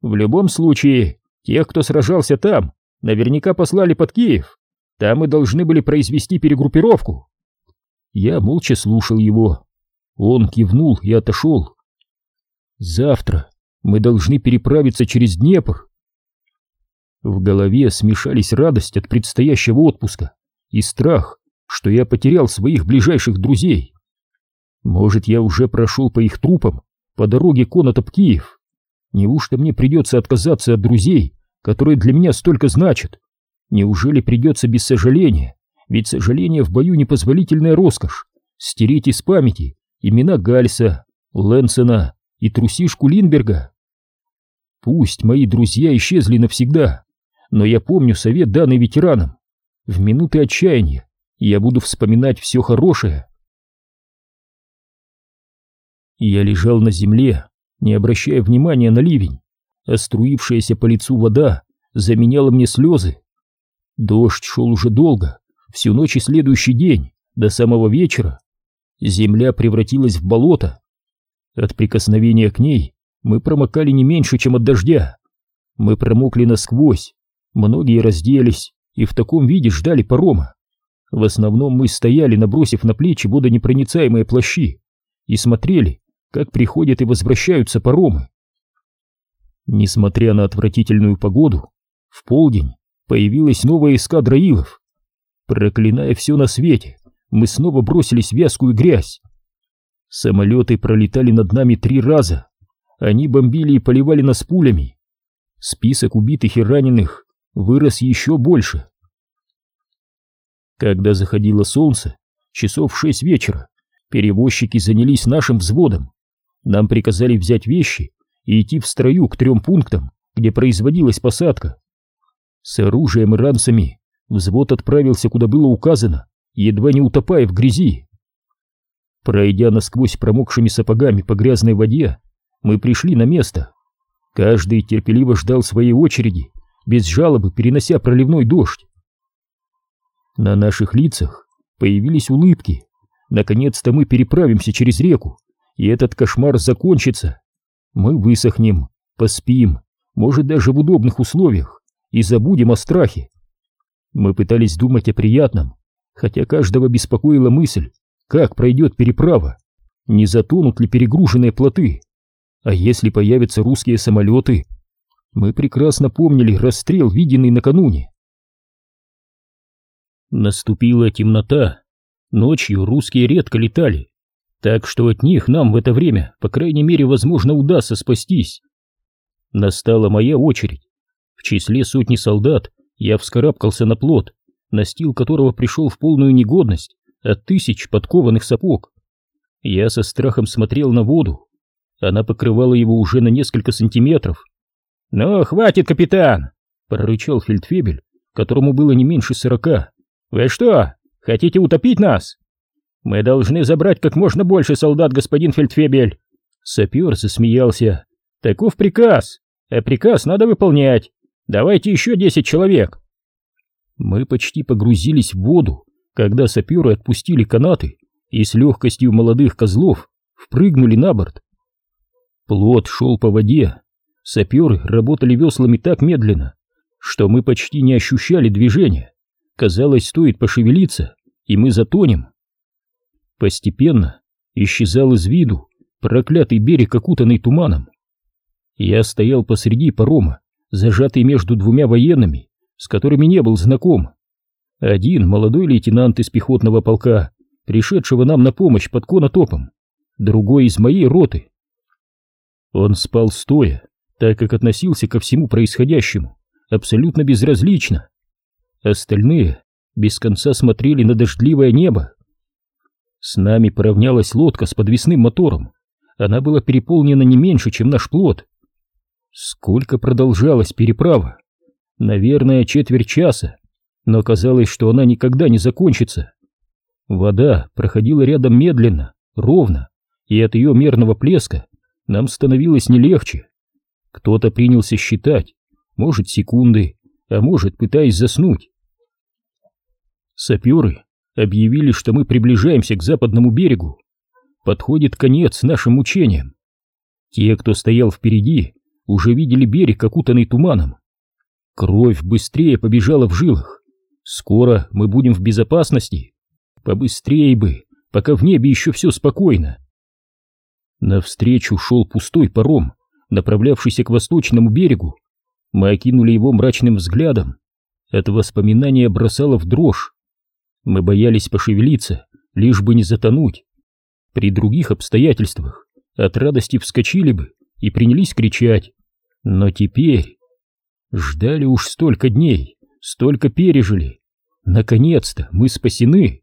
S1: В любом случае, тех, кто сражался там, наверняка послали под Киев. Там мы должны были произвести перегруппировку. Я молча слушал его. Он кивнул и отошел. Завтра мы должны переправиться через Днепр. В голове смешались радость от предстоящего отпуска и страх, что я потерял своих ближайших друзей. Может, я уже прошел по их трупам по дороге Конотоп-Киев? Неужто мне придется отказаться от друзей, которые для меня столько значат? Неужели придется без сожаления? Ведь сожаление в бою непозволительная роскошь. Стереть из памяти имена Гальса, Лэнсона и трусишку Линберга. Пусть мои друзья исчезли навсегда, но я помню совет, данный ветеранам. В минуты отчаяния я буду вспоминать все хорошее, Я лежал на земле, не обращая внимания на ливень, а струившаяся по лицу вода заменяла мне слезы. Дождь шел уже долго, всю ночь и следующий день, до самого вечера. Земля превратилась в болото. От прикосновения к ней мы промокали не меньше, чем от дождя. Мы промокли насквозь, многие разделись и в таком виде ждали парома. В основном мы стояли, набросив на плечи водонепроницаемые плащи, и смотрели, как приходят и возвращаются паромы. Несмотря на отвратительную погоду, в полдень появилась новая эскадра илов. Проклиная все на свете, мы снова бросились в вязкую грязь. Самолеты пролетали над нами три раза. Они бомбили и поливали нас пулями. Список убитых и раненых вырос еще больше. Когда заходило солнце, часов в шесть вечера, перевозчики занялись нашим взводом. Нам приказали взять вещи и идти в строю к трем пунктам, где производилась посадка. С оружием и ранцами взвод отправился, куда было указано, едва не утопая в грязи. Пройдя насквозь промокшими сапогами по грязной воде, мы пришли на место. Каждый терпеливо ждал своей очереди, без жалобы перенося проливной дождь. На наших лицах появились улыбки. Наконец-то мы переправимся через реку, и этот кошмар закончится. Мы высохнем, поспим, может даже в удобных условиях, и забудем о страхе. Мы пытались думать о приятном, хотя каждого беспокоила мысль, как пройдет переправа, не затонут ли перегруженные плоты. А если появятся русские самолеты? Мы прекрасно помнили расстрел, виденный накануне. Наступила темнота. Ночью русские редко летали, так что от них нам в это время, по крайней мере, возможно, удастся спастись. Настала моя очередь. В числе сотни солдат я вскарабкался на плот, настил которого пришел в полную негодность от тысяч подкованных сапог. Я со страхом смотрел на воду. Она покрывала его уже на несколько сантиметров. «Ну, хватит, капитан!» — прорычал фельдфебель, которому было не меньше сорока. «Вы что, хотите утопить нас?» «Мы должны забрать как можно больше солдат, господин фельдфебель!» Сапер засмеялся. «Таков приказ, а приказ надо выполнять. Давайте еще десять человек!» Мы почти погрузились в воду, когда саперы отпустили канаты и с легкостью молодых козлов впрыгнули на борт. Плот шел по воде, саперы работали веслами так медленно, что мы почти не ощущали движения. Казалось, стоит пошевелиться, и мы затонем. Постепенно исчезал из виду проклятый берег, окутанный туманом. Я стоял посреди парома, зажатый между двумя военными, с которыми не был знаком. Один молодой лейтенант из пехотного полка, пришедшего нам на помощь под конотопом, другой из моей роты. Он спал стоя, так как относился ко всему происходящему абсолютно безразлично. Остальные без конца смотрели на дождливое небо. С нами поравнялась лодка с подвесным мотором. Она была переполнена не меньше, чем наш плот. Сколько продолжалась переправа? Наверное, четверть часа, но казалось, что она никогда не закончится. Вода проходила рядом медленно, ровно, и от ее мерного плеска нам становилось не легче. Кто-то принялся считать, может, секунды, а может, пытаясь заснуть. Саперы объявили, что мы приближаемся к западному берегу. Подходит конец нашим мучениям. Те, кто стоял впереди, уже видели берег, окутанный туманом. Кровь быстрее побежала в жилах. Скоро мы будем в безопасности. Побыстрее бы, пока в небе еще все спокойно. Навстречу шел пустой паром, направлявшийся к восточному берегу. Мы окинули его мрачным взглядом. Это воспоминание бросало в дрожь. Мы боялись пошевелиться, лишь бы не затонуть. При других обстоятельствах от радости вскочили бы и принялись кричать. Но теперь... Ждали уж столько дней, столько пережили. Наконец-то мы спасены.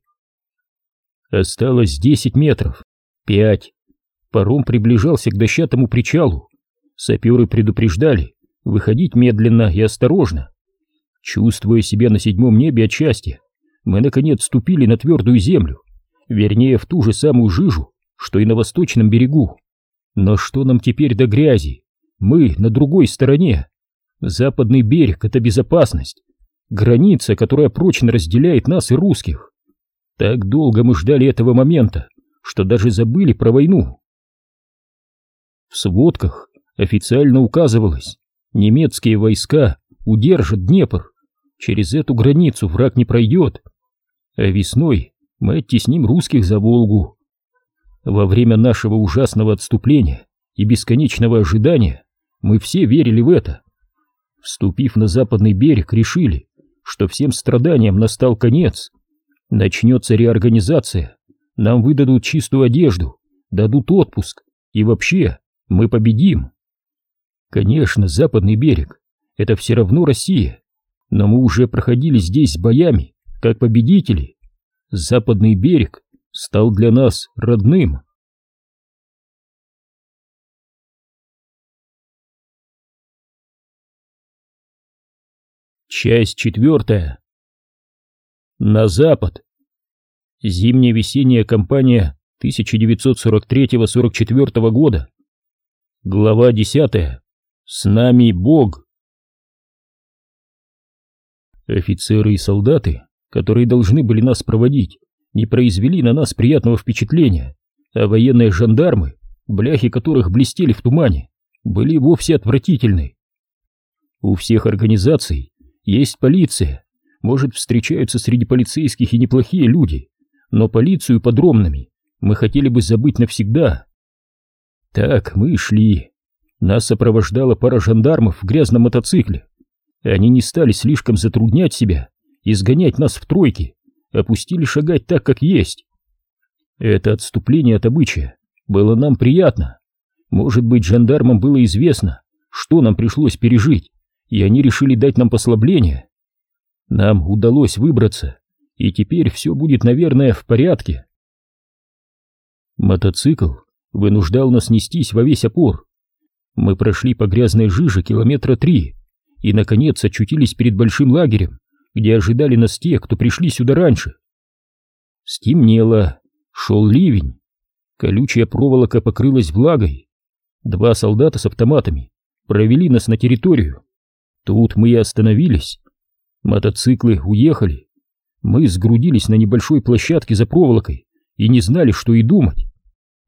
S1: Осталось десять метров, пять. Паром приближался к дощатому причалу. Саперы предупреждали, выходить медленно и осторожно. Чувствуя себя на седьмом небе от счастья, мы наконец ступили на твердую землю, вернее в ту же самую жижу, что и на восточном берегу. Но что нам теперь до грязи? Мы на другой стороне. Западный берег — это безопасность. Граница, которая прочно разделяет нас и русских. Так долго мы ждали этого момента, что даже забыли про войну. В сводках официально указывалось, немецкие войска удержат Днепр. Через эту границу враг не пройдет. А весной мы оттесним русских за Волгу. Во время нашего ужасного отступления и бесконечного ожидания мы все верили в это. Вступив на западный берег, решили, что всем страданиям настал конец. Начнется реорганизация, нам выдадут чистую одежду, дадут отпуск, и вообще мы победим. Конечно, западный берег — это все равно Россия, но мы уже проходили здесь боями, как победители. Западный берег стал для нас родным. Часть четвертая. На запад. Зимне-весенняя кампания 1943-44 года. Глава десятая. С нами Бог. Офицеры и солдаты, которые должны были нас проводить, не произвели на нас приятного впечатления, а военные жандармы, бляхи которых блестели в тумане, были вовсе отвратительны. У всех организаций есть полиция, может, встречаются среди полицейских и неплохие люди, но полицию подробными мы хотели бы забыть навсегда. Так мы шли. Нас сопровождала пара жандармов в грязном мотоцикле. Они не стали слишком затруднять себя и сгонять нас в тройки, опустили шагать так, как есть. Это отступление от обычая было нам приятно. Может быть, жандармам было известно, что нам пришлось пережить, и они решили дать нам послабление. Нам удалось выбраться, и теперь все будет, наверное, в порядке. Мотоцикл вынуждал нас нестись во весь опор. Мы прошли по грязной жиже километра три и, наконец, очутились перед большим лагерем, где ожидали нас те, кто пришли сюда раньше. Стемнело, шел ливень, колючая проволока покрылась влагой. Два солдата с автоматами провели нас на территорию. Тут мы и остановились. Мотоциклы уехали. Мы сгрудились на небольшой площадке за проволокой и не знали, что и думать.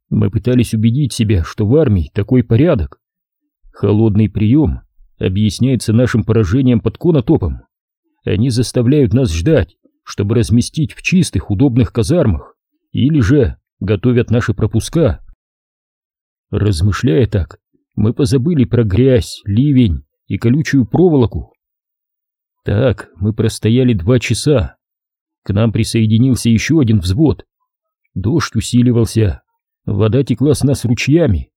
S1: Мы пытались убедить себя, что в армии такой порядок. Холодный прием объясняется нашим поражением под конотопом. Они заставляют нас ждать, чтобы разместить в чистых, удобных казармах, или же готовят наши пропуска. Размышляя так, мы позабыли про грязь, ливень и колючую проволоку. Так мы простояли два часа. К нам присоединился еще один взвод. Дождь усиливался, вода текла с нас ручьями.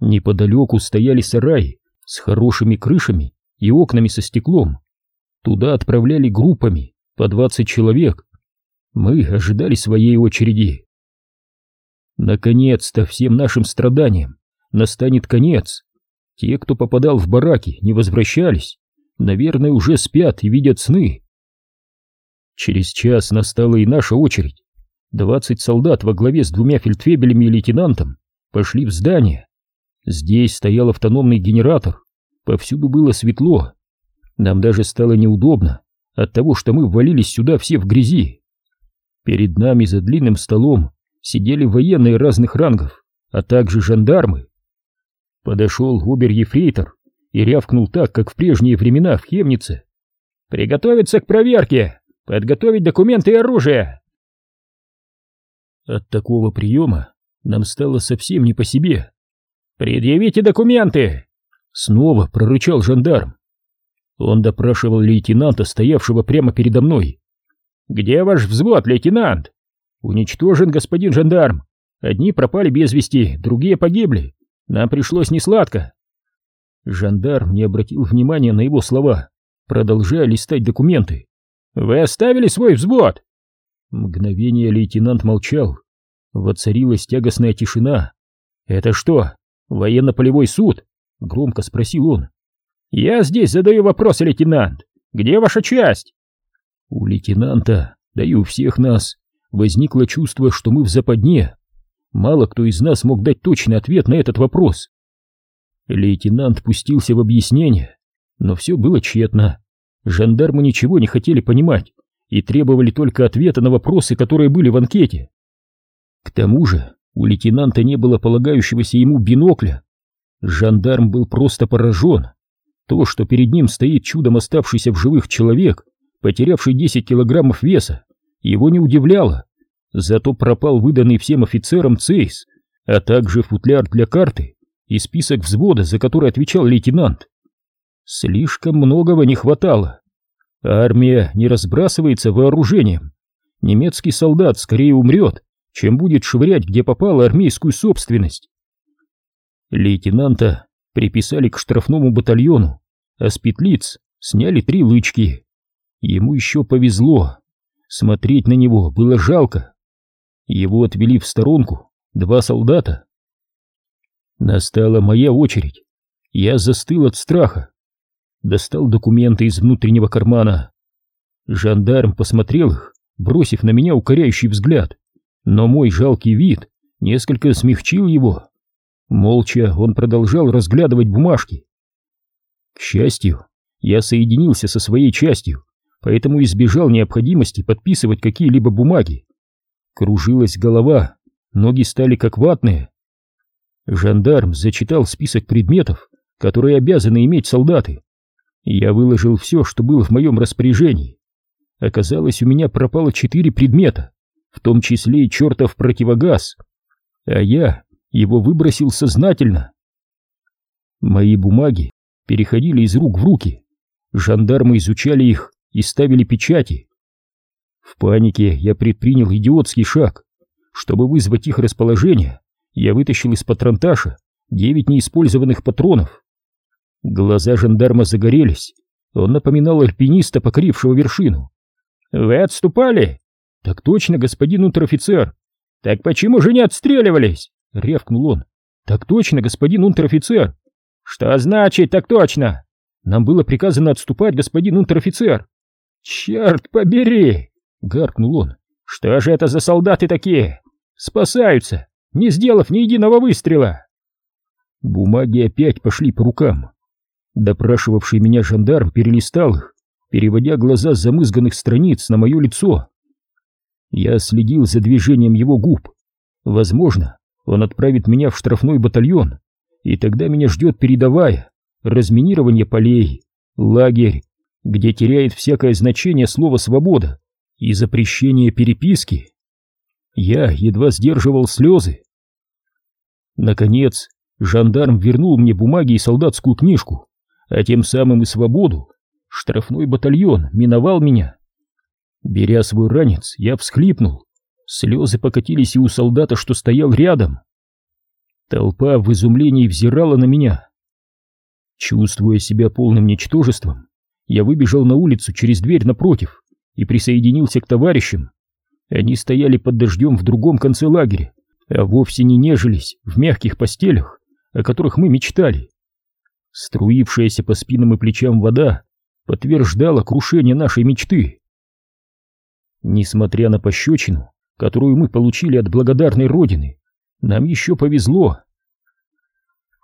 S1: Неподалеку стояли сараи с хорошими крышами и окнами со стеклом. Туда отправляли группами по 20 человек. Мы ожидали своей очереди. Наконец-то всем нашим страданиям настанет конец. Те, кто попадал в бараки, не возвращались. Наверное, уже спят и видят сны. Через час настала и наша очередь. Двадцать солдат во главе с двумя фельдфебелями и лейтенантом пошли в здание. Здесь стоял автономный генератор, повсюду было светло. Нам даже стало неудобно от того, что мы ввалились сюда все в грязи. Перед нами за длинным столом сидели военные разных рангов, а также жандармы. Подошел обер-ефрейтор и рявкнул так, как в прежние времена в Хемнице. «Приготовиться к проверке! Подготовить документы и оружие!» От такого приема нам стало совсем не по себе. «Предъявите документы!» Снова прорычал жандарм. Он допрашивал лейтенанта, стоявшего прямо передо мной. «Где ваш взвод, лейтенант?» «Уничтожен, господин жандарм. Одни пропали без вести, другие погибли. Нам пришлось несладко». Жандарм не обратил внимания на его слова, продолжая листать документы. «Вы оставили свой взвод?» Мгновение лейтенант молчал. Воцарилась тягостная тишина. «Это что, военно-полевой суд?» — громко спросил он. «Я здесь задаю вопросы, лейтенант. Где ваша часть?» У лейтенанта, да и у всех нас, возникло чувство, что мы в западне. Мало кто из нас мог дать точный ответ на этот вопрос. Лейтенант пустился в объяснение, но все было тщетно. Жандармы ничего не хотели понимать и требовали только ответа на вопросы, которые были в анкете. К тому же у лейтенанта не было полагающегося ему бинокля. Жандарм был просто поражен. То, что перед ним стоит чудом оставшийся в живых человек, потерявший 10 килограммов веса, его не удивляло. Зато пропал выданный всем офицерам цейс, а также футляр для карты и список взвода, за который отвечал лейтенант. Слишком многого не хватало. Армия не разбрасывается вооружением. Немецкий солдат скорее умрет, чем будет швырять где попало армейскую собственность. Лейтенанта приписали к штрафному батальону, а с петлиц сняли три лычки. Ему еще повезло. Смотреть на него было жалко. Его отвели в сторонку два солдата. Настала моя очередь. Я застыл от страха. Достал документы из внутреннего кармана. Жандарм посмотрел их, бросив на меня укоряющий взгляд, но мой жалкий вид несколько смягчил его. Молча он продолжал разглядывать бумажки. К счастью, я соединился со своей частью поэтому избежал необходимости подписывать какие-либо бумаги. Кружилась голова, ноги стали как ватные. Жандарм зачитал список предметов, которые обязаны иметь солдаты. Я выложил все, что было в моем распоряжении. Оказалось, у меня пропало четыре предмета, в том числе и чертов противогаз, а я его выбросил сознательно. Мои бумаги переходили из рук в руки. Жандармы изучали их и ставили печати. В панике я предпринял идиотский шаг. Чтобы вызвать их расположение, я вытащил из патронташа девять неиспользованных патронов. Глаза жандарма загорелись. Он напоминал альпиниста, покорившего вершину. «Вы отступали?» «Так точно, господин унтер-офицер!» «Так почему же не отстреливались?» — рявкнул он. «Так точно, господин унтер-офицер!» «Что значит «так точно»?» «Нам было приказано отступать, господин унтер-офицер!» «Черт побери!» — гаркнул он. «Что же это за солдаты такие? Спасаются, не сделав ни единого выстрела!» Бумаги опять пошли по рукам. Допрашивавший меня жандарм перелистал их, переводя глаза с замызганных страниц на мое лицо. Я следил за движением его губ. Возможно, он отправит меня в штрафной батальон, и тогда меня ждет передовая, разминирование полей, лагерь где теряет всякое значение слово «свобода» и запрещение переписки. Я едва сдерживал слезы. Наконец, жандарм вернул мне бумаги и солдатскую книжку, а тем самым и свободу. Штрафной батальон миновал меня. Беря свой ранец, я всхлипнул. Слезы покатились и у солдата, что стоял рядом. Толпа в изумлении взирала на меня. Чувствуя себя полным ничтожеством, я выбежал на улицу через дверь напротив и присоединился к товарищам. Они стояли под дождем в другом конце лагеря, а вовсе не нежились в мягких постелях, о которых мы мечтали. Струившаяся по спинам и плечам вода подтверждала крушение нашей мечты. Несмотря на пощечину, которую мы получили от благодарной Родины, нам еще повезло.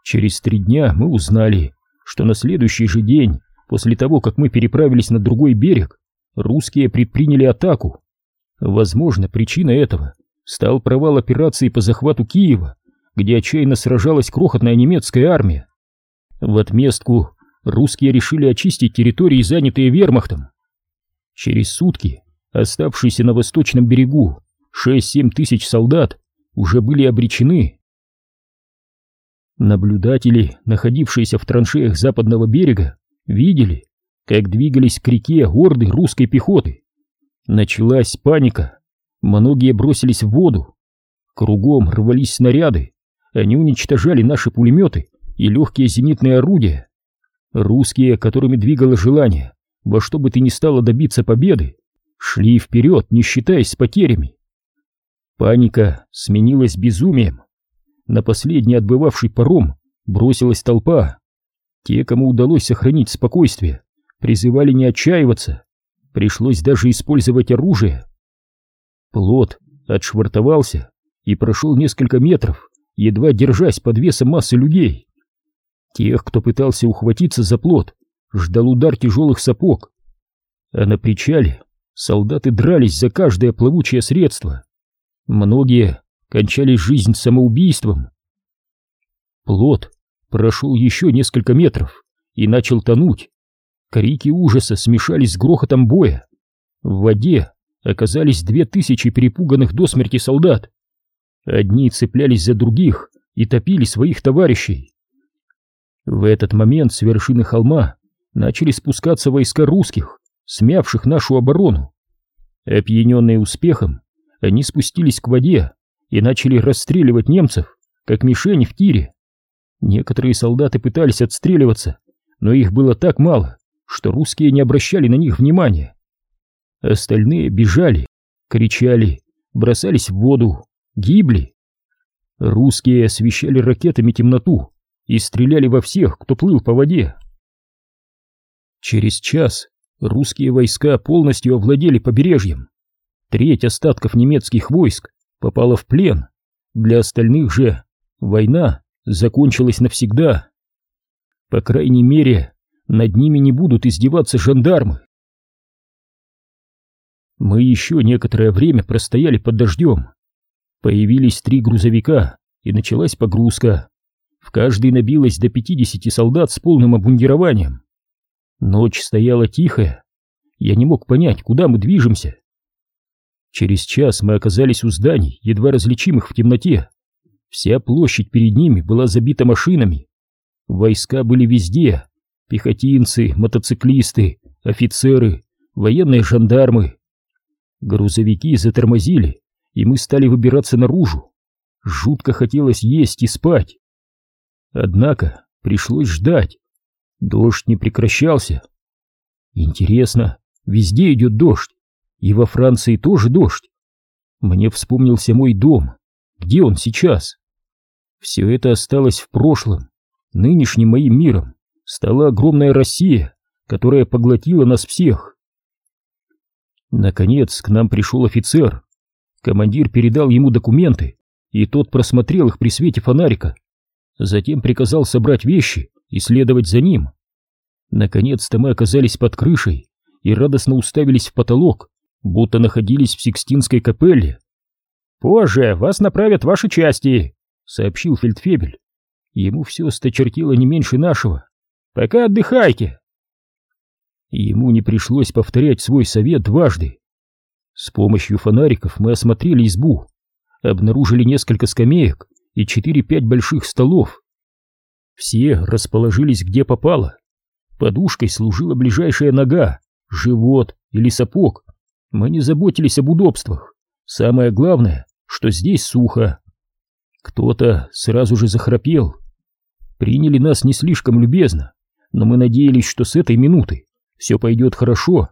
S1: Через три дня мы узнали, что на следующий же день После того, как мы переправились на другой берег, русские предприняли атаку. Возможно, причиной этого стал провал операции по захвату Киева, где отчаянно сражалась крохотная немецкая армия. В отместку русские решили очистить территории, занятые вермахтом. Через сутки оставшиеся на восточном берегу 6-7 тысяч солдат уже были обречены. Наблюдатели, находившиеся в траншеях западного берега, видели, как двигались к реке орды русской пехоты. Началась паника, многие бросились в воду. Кругом рвались снаряды, они уничтожали наши пулеметы и легкие зенитные орудия. Русские, которыми двигало желание, во что бы ты ни стало добиться победы, шли вперед, не считаясь с потерями. Паника сменилась безумием. На последний отбывавший паром бросилась толпа. Те, кому удалось сохранить спокойствие, призывали не отчаиваться. Пришлось даже использовать оружие. Плот отшвартовался, и прошел несколько метров, едва держась под весом массы людей. Тех, кто пытался ухватиться за плот, ждал удар тяжелых сапог. А на причале солдаты дрались за каждое плавучее средство. Многие кончали жизнь самоубийством. Плот прошел еще несколько метров и начал тонуть. Крики ужаса смешались с грохотом боя. В воде оказались две тысячи перепуганных до смерти солдат. Одни цеплялись за других и топили своих товарищей. В этот момент с вершины холма начали спускаться войска русских, смявших нашу оборону. Опьяненные успехом, они спустились к воде и начали расстреливать немцев, как мишени в тире. Некоторые солдаты пытались отстреливаться, но их было так мало, что русские не обращали на них внимания. Остальные бежали, кричали, бросались в воду, гибли. Русские освещали ракетами темноту и стреляли во всех, кто плыл по воде. Через час русские войска полностью овладели побережьем. Треть остатков немецких войск попала в плен. Для остальных же война закончилась навсегда. По крайней мере, над ними не будут издеваться жандармы. Мы еще некоторое время простояли под дождем. Появились три грузовика, и началась погрузка. В каждый набилось до 50 солдат с полным обмундированием. Ночь стояла тихая. Я не мог понять, куда мы движемся. Через час мы оказались у зданий, едва различимых в темноте. Вся площадь перед ними была забита машинами. Войска были везде. Пехотинцы, мотоциклисты, офицеры, военные жандармы. Грузовики затормозили, и мы стали выбираться наружу. Жутко хотелось есть и спать. Однако пришлось ждать. Дождь не прекращался. Интересно, везде идет дождь, и во Франции тоже дождь. Мне вспомнился мой дом. Где он сейчас? Все это осталось в прошлом. Нынешним моим миром стала огромная Россия, которая поглотила нас всех. Наконец к нам пришел офицер. Командир передал ему документы, и тот просмотрел их при свете фонарика. Затем приказал собрать вещи и следовать за ним. Наконец-то мы оказались под крышей и радостно уставились в потолок, будто находились в Сикстинской капелле. «Позже вас направят ваши части», — сообщил фельдфебель. Ему все сточертело не меньше нашего. «Пока отдыхайте». Ему не пришлось повторять свой совет дважды. С помощью фонариков мы осмотрели избу, обнаружили несколько скамеек и четыре-пять больших столов. Все расположились где попало. Подушкой служила ближайшая нога, живот или сапог. Мы не заботились об удобствах. Самое главное, что здесь сухо. Кто-то сразу же захрапел. Приняли нас не слишком любезно, но мы надеялись, что с этой минуты все пойдет хорошо.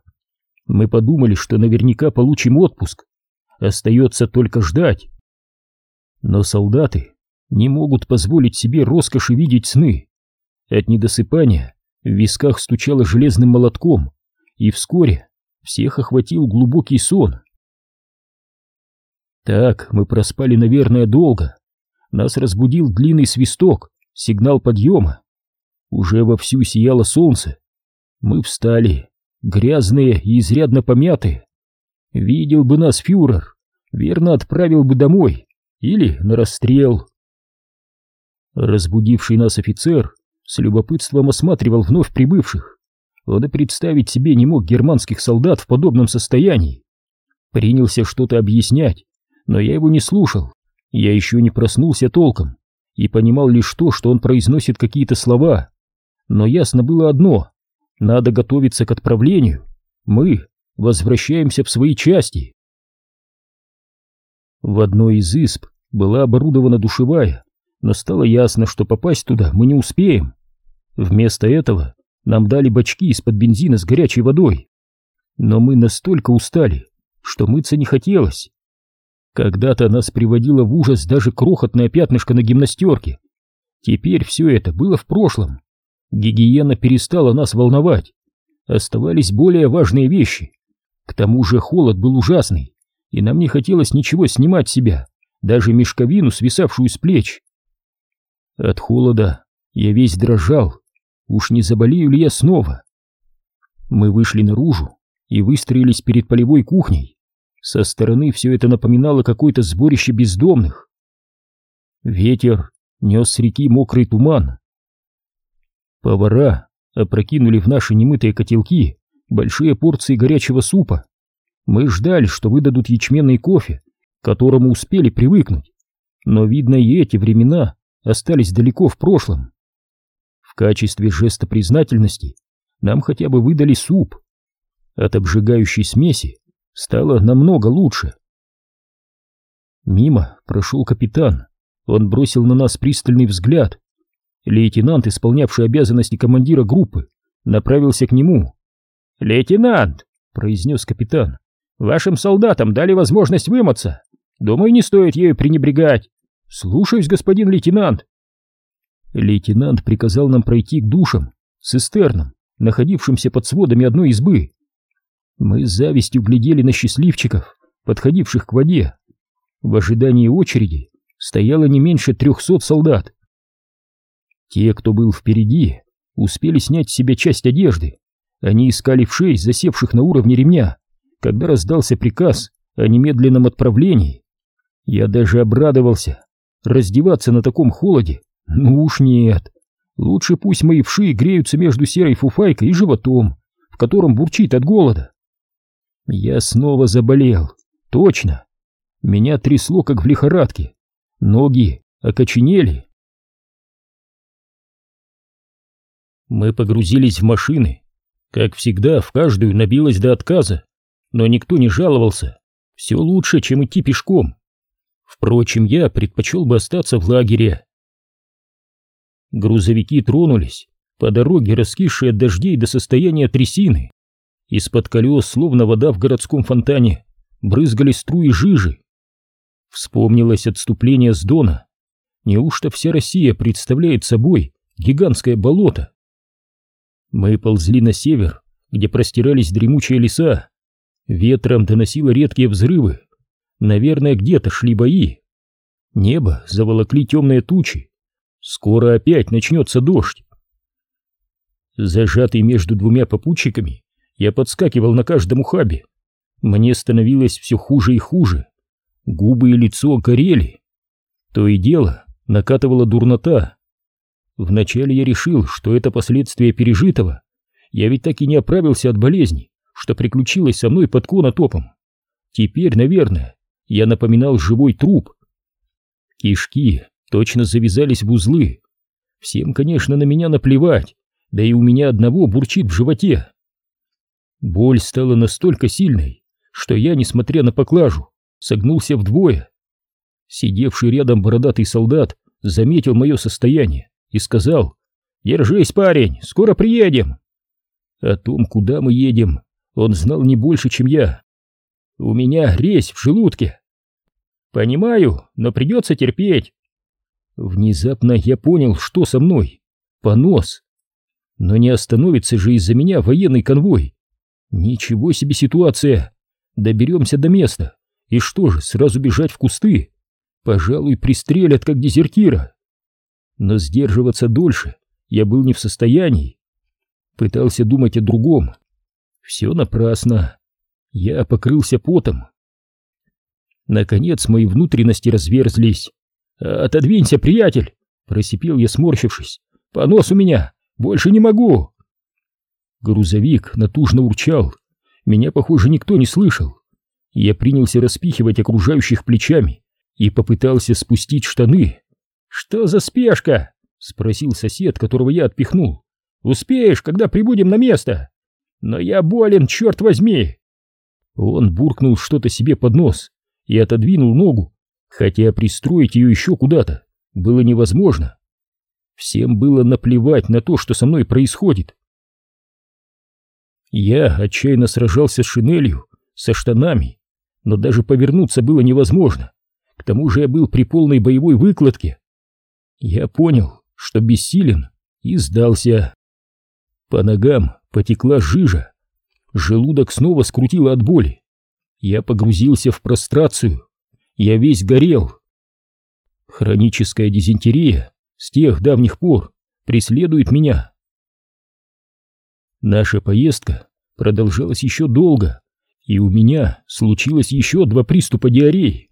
S1: Мы подумали, что наверняка получим отпуск. Остается только ждать. Но солдаты не могут позволить себе роскоши видеть сны. От недосыпания в висках стучало железным молотком, и вскоре всех охватил глубокий сон. Так мы проспали, наверное, долго. Нас разбудил длинный свисток, сигнал подъема. Уже вовсю сияло солнце. Мы встали, грязные и изрядно помятые. Видел бы нас фюрер, верно отправил бы домой или на расстрел. Разбудивший нас офицер с любопытством осматривал вновь прибывших. Он и представить себе не мог германских солдат в подобном состоянии. Принялся что-то объяснять, но я его не слушал. Я еще не проснулся толком и понимал лишь то, что он произносит какие-то слова. Но ясно было одно — надо готовиться к отправлению. Мы возвращаемся в свои части. В одной из изб была оборудована душевая, но стало ясно, что попасть туда мы не успеем. Вместо этого нам дали бачки из-под бензина с горячей водой. Но мы настолько устали, что мыться не хотелось. Когда-то нас приводило в ужас даже крохотное пятнышко на гимнастерке. Теперь все это было в прошлом. Гигиена перестала нас волновать. Оставались более важные вещи. К тому же холод был ужасный, и нам не хотелось ничего снимать с себя, даже мешковину, свисавшую с плеч. От холода я весь дрожал, уж не заболею ли я снова. Мы вышли наружу и выстроились перед полевой кухней. Со стороны все это напоминало какое-то сборище бездомных. Ветер нес с реки мокрый туман. Повара опрокинули в наши немытые котелки большие порции горячего супа. Мы ждали, что выдадут ячменный кофе, к которому успели привыкнуть. Но, видно, и эти времена остались далеко в прошлом. В качестве жеста признательности нам хотя бы выдали суп. От обжигающей смеси стало намного лучше. Мимо прошел капитан. Он бросил на нас пристальный взгляд. Лейтенант, исполнявший обязанности командира группы, направился к нему. «Лейтенант!» — произнес капитан. «Вашим солдатам дали возможность вымыться. Думаю, не стоит ею пренебрегать. Слушаюсь, господин лейтенант». Лейтенант приказал нам пройти к душам, цистернам, находившимся под сводами одной избы. Мы с завистью глядели на счастливчиков, подходивших к воде. В ожидании очереди стояло не меньше трехсот солдат. Те, кто был впереди, успели снять с себя часть одежды. Они искали в шесть засевших на уровне ремня, когда раздался приказ о немедленном отправлении. Я даже обрадовался. Раздеваться на таком холоде? Ну уж нет. Лучше пусть мои вши греются между серой фуфайкой и животом, в котором бурчит от голода. Я снова заболел. Точно. Меня трясло, как в лихорадке. Ноги окоченели. Мы погрузились в машины. Как всегда, в каждую набилось до отказа. Но никто не жаловался. Все лучше, чем идти пешком. Впрочем, я предпочел бы остаться в лагере. Грузовики тронулись, по дороге раскисшие от дождей до состояния трясины. Из-под колес, словно вода в городском фонтане, брызгали струи жижи. Вспомнилось отступление с Дона. Неужто вся Россия представляет собой гигантское болото? Мы ползли на север, где простирались дремучие леса. Ветром доносило редкие взрывы. Наверное, где-то шли бои. Небо заволокли темные тучи. Скоро опять начнется дождь. Зажатый между двумя попутчиками, я подскакивал на каждом ухабе. Мне становилось все хуже и хуже. Губы и лицо горели. То и дело накатывала дурнота. Вначале я решил, что это последствия пережитого. Я ведь так и не оправился от болезни, что приключилось со мной под конотопом. Теперь, наверное, я напоминал живой труп. Кишки точно завязались в узлы. Всем, конечно, на меня наплевать, да и у меня одного бурчит в животе. Боль стала настолько сильной, что я, несмотря на поклажу, согнулся вдвое. Сидевший рядом бородатый солдат заметил мое состояние и сказал, «Держись, парень, скоро приедем». О том, куда мы едем, он знал не больше, чем я. У меня резь в желудке. Понимаю, но придется терпеть. Внезапно я понял, что со мной. Понос. Но не остановится же из-за меня военный конвой. Ничего себе ситуация. Доберемся до места. И что же, сразу бежать в кусты? Пожалуй, пристрелят, как дезертира. Но сдерживаться дольше я был не в состоянии. Пытался думать о другом. Все напрасно. Я покрылся потом. Наконец мои внутренности разверзлись. «Отодвинься, приятель!» — просипел я, сморщившись. «Понос у меня! Больше не могу!» Грузовик натужно урчал. Меня, похоже, никто не слышал. Я принялся распихивать окружающих плечами и попытался спустить штаны. «Что за спешка?» — спросил сосед, которого я отпихнул. «Успеешь, когда прибудем на место?» «Но я болен, черт возьми!» Он буркнул что-то себе под нос и отодвинул ногу, хотя пристроить ее еще куда-то было невозможно. Всем было наплевать на то, что со мной происходит. Я отчаянно сражался с шинелью, со штанами, но даже повернуться было невозможно. К тому же я был при полной боевой выкладке. Я понял, что бессилен, и сдался. По ногам потекла жижа. Желудок снова скрутило от боли. Я погрузился в прострацию. Я весь горел, Хроническая дизентерия с тех давних пор преследует меня. Наша поездка продолжалась еще долго, и у меня случилось еще два приступа диареи.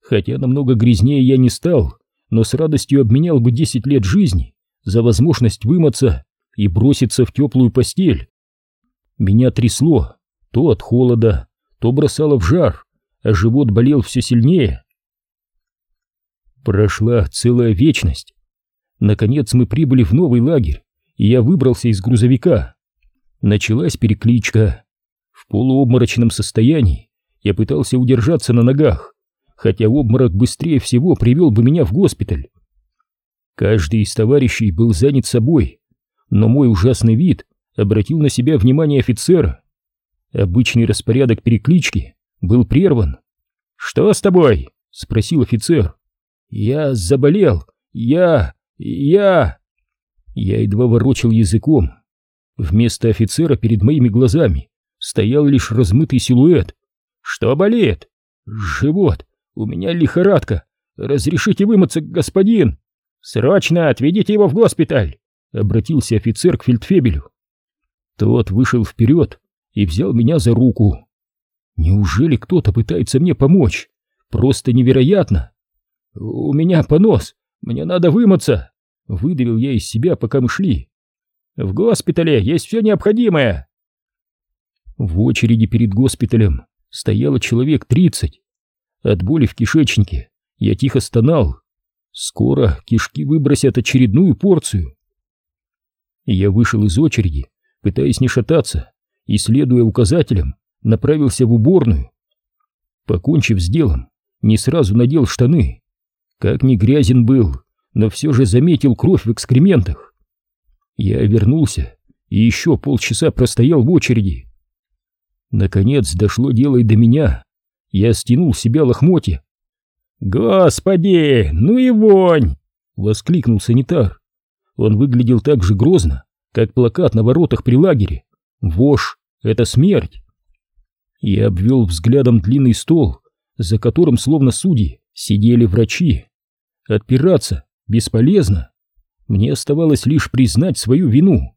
S1: Хотя намного грязнее я не стал, но с радостью обменял бы 10 лет жизни за возможность вымыться и броситься в теплую постель. Меня трясло то от холода, то бросало в жар, а живот болел все сильнее. Прошла целая вечность. Наконец мы прибыли в новый лагерь, и я выбрался из грузовика. Началась перекличка. В полуобморочном состоянии я пытался удержаться на ногах, хотя обморок быстрее всего привел бы меня в госпиталь. Каждый из товарищей был занят собой, но мой ужасный вид обратил на себя внимание офицера. Обычный распорядок переклички был прерван. «Что с тобой?» — спросил офицер. «Я заболел! Я... я...» Я едва ворочал языком. Вместо офицера перед моими глазами стоял лишь размытый силуэт. «Что болит?» «Живот! У меня лихорадка! Разрешите вымыться, господин!» «Срочно отведите его в госпиталь!» — обратился офицер к фельдфебелю. Тот вышел вперед и взял меня за руку. Неужели кто-то пытается мне помочь? Просто невероятно! У меня понос, мне надо вымыться! Выдавил я из себя, пока мы шли. В госпитале есть все необходимое. В очереди перед госпиталем стояло человек тридцать. От боли в кишечнике я тихо стонал. Скоро кишки выбросят очередную порцию. Я вышел из очереди, пытаясь не шататься, и, следуя указателям, направился в уборную. Покончив с делом, не сразу надел штаны. Как ни грязен был, но все же заметил кровь в экскрементах. Я вернулся и еще полчаса простоял в очереди. Наконец дошло дело и до меня. Я стянул с себя лохмотья. «Господи, ну и вонь!» — воскликнул санитар. Он выглядел так же грозно, как плакат на воротах при лагере. Вошь это смерть. Я обвел взглядом длинный стол, за которым, словно судьи, сидели врачи. Отпираться бесполезно. Мне оставалось лишь признать свою вину.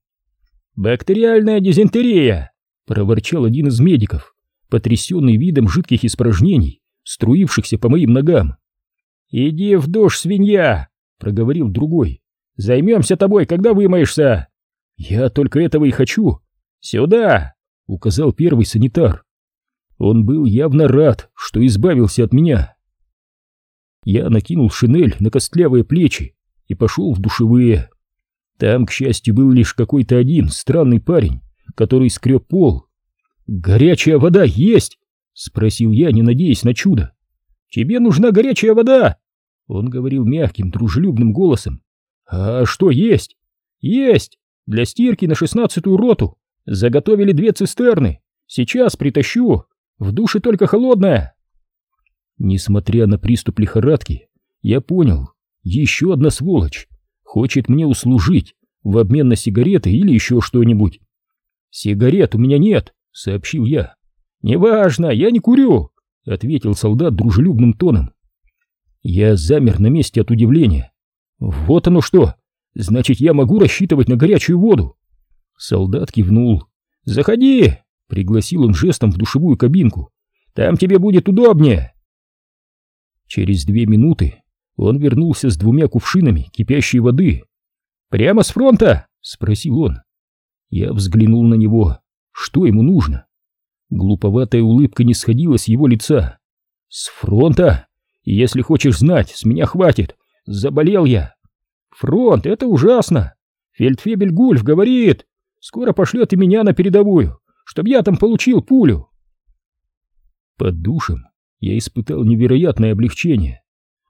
S1: «Бактериальная дизентерия!» — проворчал один из медиков, потрясенный видом жидких испражнений, струившихся по моим ногам. «Иди в душ, свинья!» — проговорил другой. «Займемся тобой, когда вымоешься!» «Я только этого и хочу!» «Сюда!» — указал первый санитар. Он был явно рад, что избавился от меня. Я накинул шинель на костлявые плечи и пошел в душевые. Там, к счастью, был лишь какой-то один странный парень, который скреб пол. «Горячая вода есть?» — спросил я, не надеясь на чудо. «Тебе нужна горячая вода!» Он говорил мягким, дружелюбным голосом. «А что есть?» «Есть! Для стирки на шестнадцатую роту Заготовили две цистерны. Сейчас притащу. В душе только холодная. Несмотря на приступ лихорадки, я понял, еще одна сволочь хочет мне услужить в обмен на сигареты или еще что-нибудь. «Сигарет у меня нет», — сообщил я. «Неважно, я не курю», — ответил солдат дружелюбным тоном. Я замер на месте от удивления. «Вот оно что! Значит, я могу рассчитывать на горячую воду!» Солдат кивнул. «Заходи!» — пригласил он жестом в душевую кабинку. «Там тебе будет удобнее!» Через две минуты он вернулся с двумя кувшинами кипящей воды. «Прямо с фронта?» — спросил он. Я взглянул на него. Что ему нужно? Глуповатая улыбка не сходила с его лица. «С фронта? Если хочешь знать, с меня хватит. Заболел я!» «Фронт — это ужасно! Фельдфебель Гульф говорит, Скоро пошлет и меня на передовую, чтоб я там получил пулю. Под душем я испытал невероятное облегчение.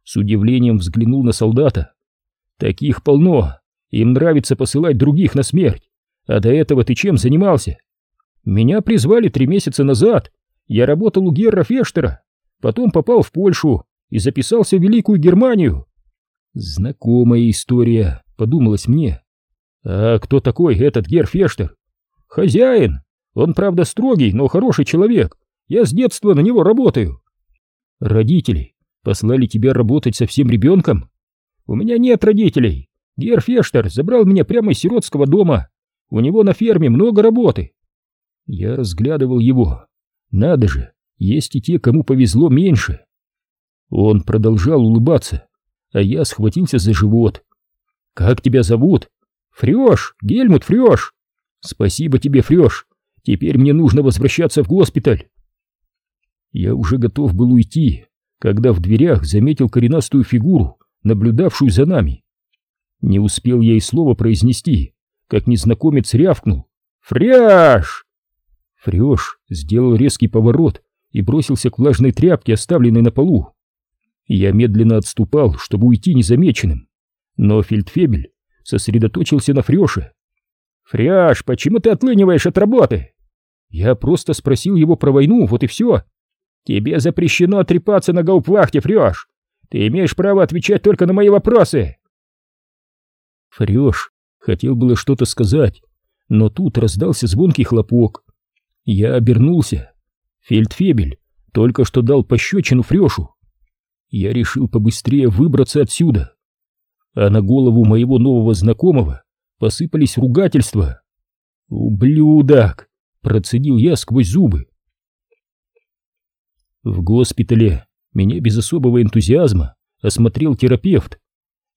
S1: С удивлением взглянул на солдата. Таких полно, им нравится посылать других на смерть. А до этого ты чем занимался? Меня призвали три месяца назад. Я работал у Герра Фештера, потом попал в Польшу и записался в Великую Германию. Знакомая история, подумалось мне. «А кто такой этот Герфештер?» «Хозяин. Он, правда, строгий, но хороший человек. Я с детства на него работаю». Родители Послали тебя работать совсем ребенком? У меня нет родителей. Гер Фештер забрал меня прямо из сиротского дома. У него на ферме много работы. Я разглядывал его. Надо же, есть и те, кому повезло меньше. Он продолжал улыбаться, а я схватился за живот. «Как тебя зовут?» «Фрёш, Гельмут Фрёш!» «Спасибо тебе, Фрёш! Теперь мне нужно возвращаться в госпиталь!» Я уже готов был уйти, когда в дверях заметил коренастую фигуру, наблюдавшую за нами. Не успел я и слова произнести, как незнакомец рявкнул. «Фряж!» Фрёш сделал резкий поворот и бросился к влажной тряпке, оставленной на полу. Я медленно отступал, чтобы уйти незамеченным, но фельдфебель сосредоточился на Фрёше. «Фряж, почему ты отлыниваешь от работы?» Я просто спросил его про войну, вот и все. «Тебе запрещено трепаться на гауптвахте, Фрёш. Ты имеешь право отвечать только на мои вопросы!» Фрёш хотел было что-то сказать, но тут раздался звонкий хлопок. Я обернулся. Фельдфебель только что дал пощечину Фрёшу. Я решил побыстрее выбраться отсюда. А на голову моего нового знакомого посыпались ругательства. «Ублюдок!» — процедил я сквозь зубы. В госпитале меня без особого энтузиазма осмотрел терапевт.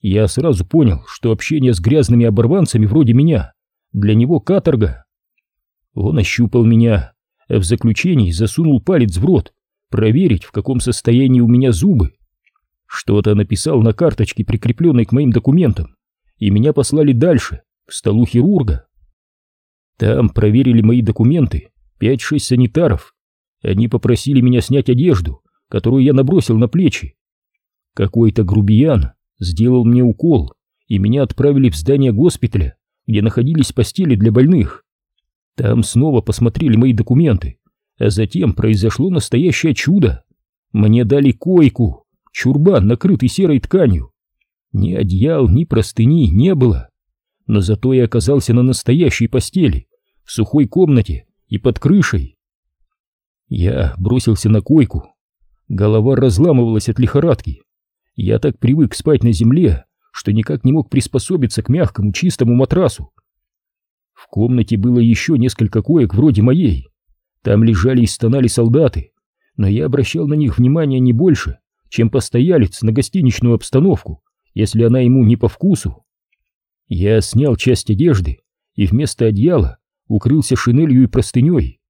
S1: Я сразу понял, что общение с грязными оборванцами вроде меня для него каторга. Он ощупал меня, в заключении засунул палец в рот, проверить, в каком состоянии у меня зубы. Что-то написал на карточке, прикрепленной к моим документам, и меня послали дальше, к столу хирурга. Там проверили мои документы пять-шесть санитаров. Они попросили меня снять одежду, которую я набросил на плечи. Какой-то грубиян сделал мне укол, и меня отправили в здание госпиталя, где находились постели для больных. Там снова посмотрели мои документы, а затем произошло настоящее чудо. Мне дали койку, чурбан, накрытый серой тканью. Ни одеял, ни простыни не было. Но зато я оказался на настоящей постели, в сухой комнате и под крышей. Я бросился на койку. Голова разламывалась от лихорадки. Я так привык спать на земле, что никак не мог приспособиться к мягкому чистому матрасу. В комнате было еще несколько коек вроде моей. Там лежали и стонали солдаты, но я обращал на них внимание не больше, чем постоялец на гостиничную обстановку, если она ему не по вкусу. Я снял часть одежды и вместо одеяла укрылся шинелью и простыней.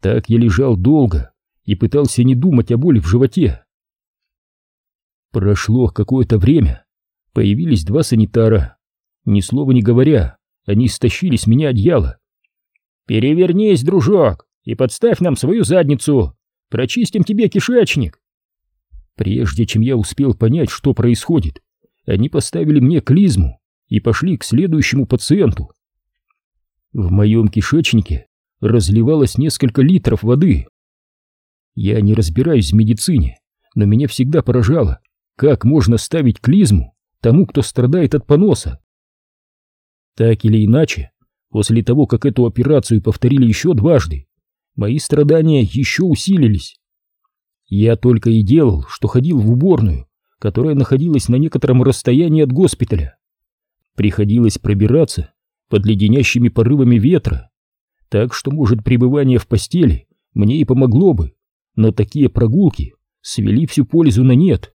S1: Так я лежал долго и пытался не думать о боли в животе. Прошло какое-то время, появились два санитара. Ни слова не говоря, они стащили с меня одеяло. «Перевернись, дружок, и подставь нам свою задницу! Прочистим тебе кишечник!» Прежде чем я успел понять, что происходит, они поставили мне клизму и пошли к следующему пациенту. В моем кишечнике разливалось несколько литров воды. Я не разбираюсь в медицине, но меня всегда поражало, как можно ставить клизму тому, кто страдает от поноса. Так или иначе, после того, как эту операцию повторили еще дважды, мои страдания еще усилились. Я только и делал, что ходил в уборную, которая находилась на некотором расстоянии от госпиталя. Приходилось пробираться под леденящими порывами ветра, так что, может, пребывание в постели мне и помогло бы, но такие прогулки свели всю пользу на нет.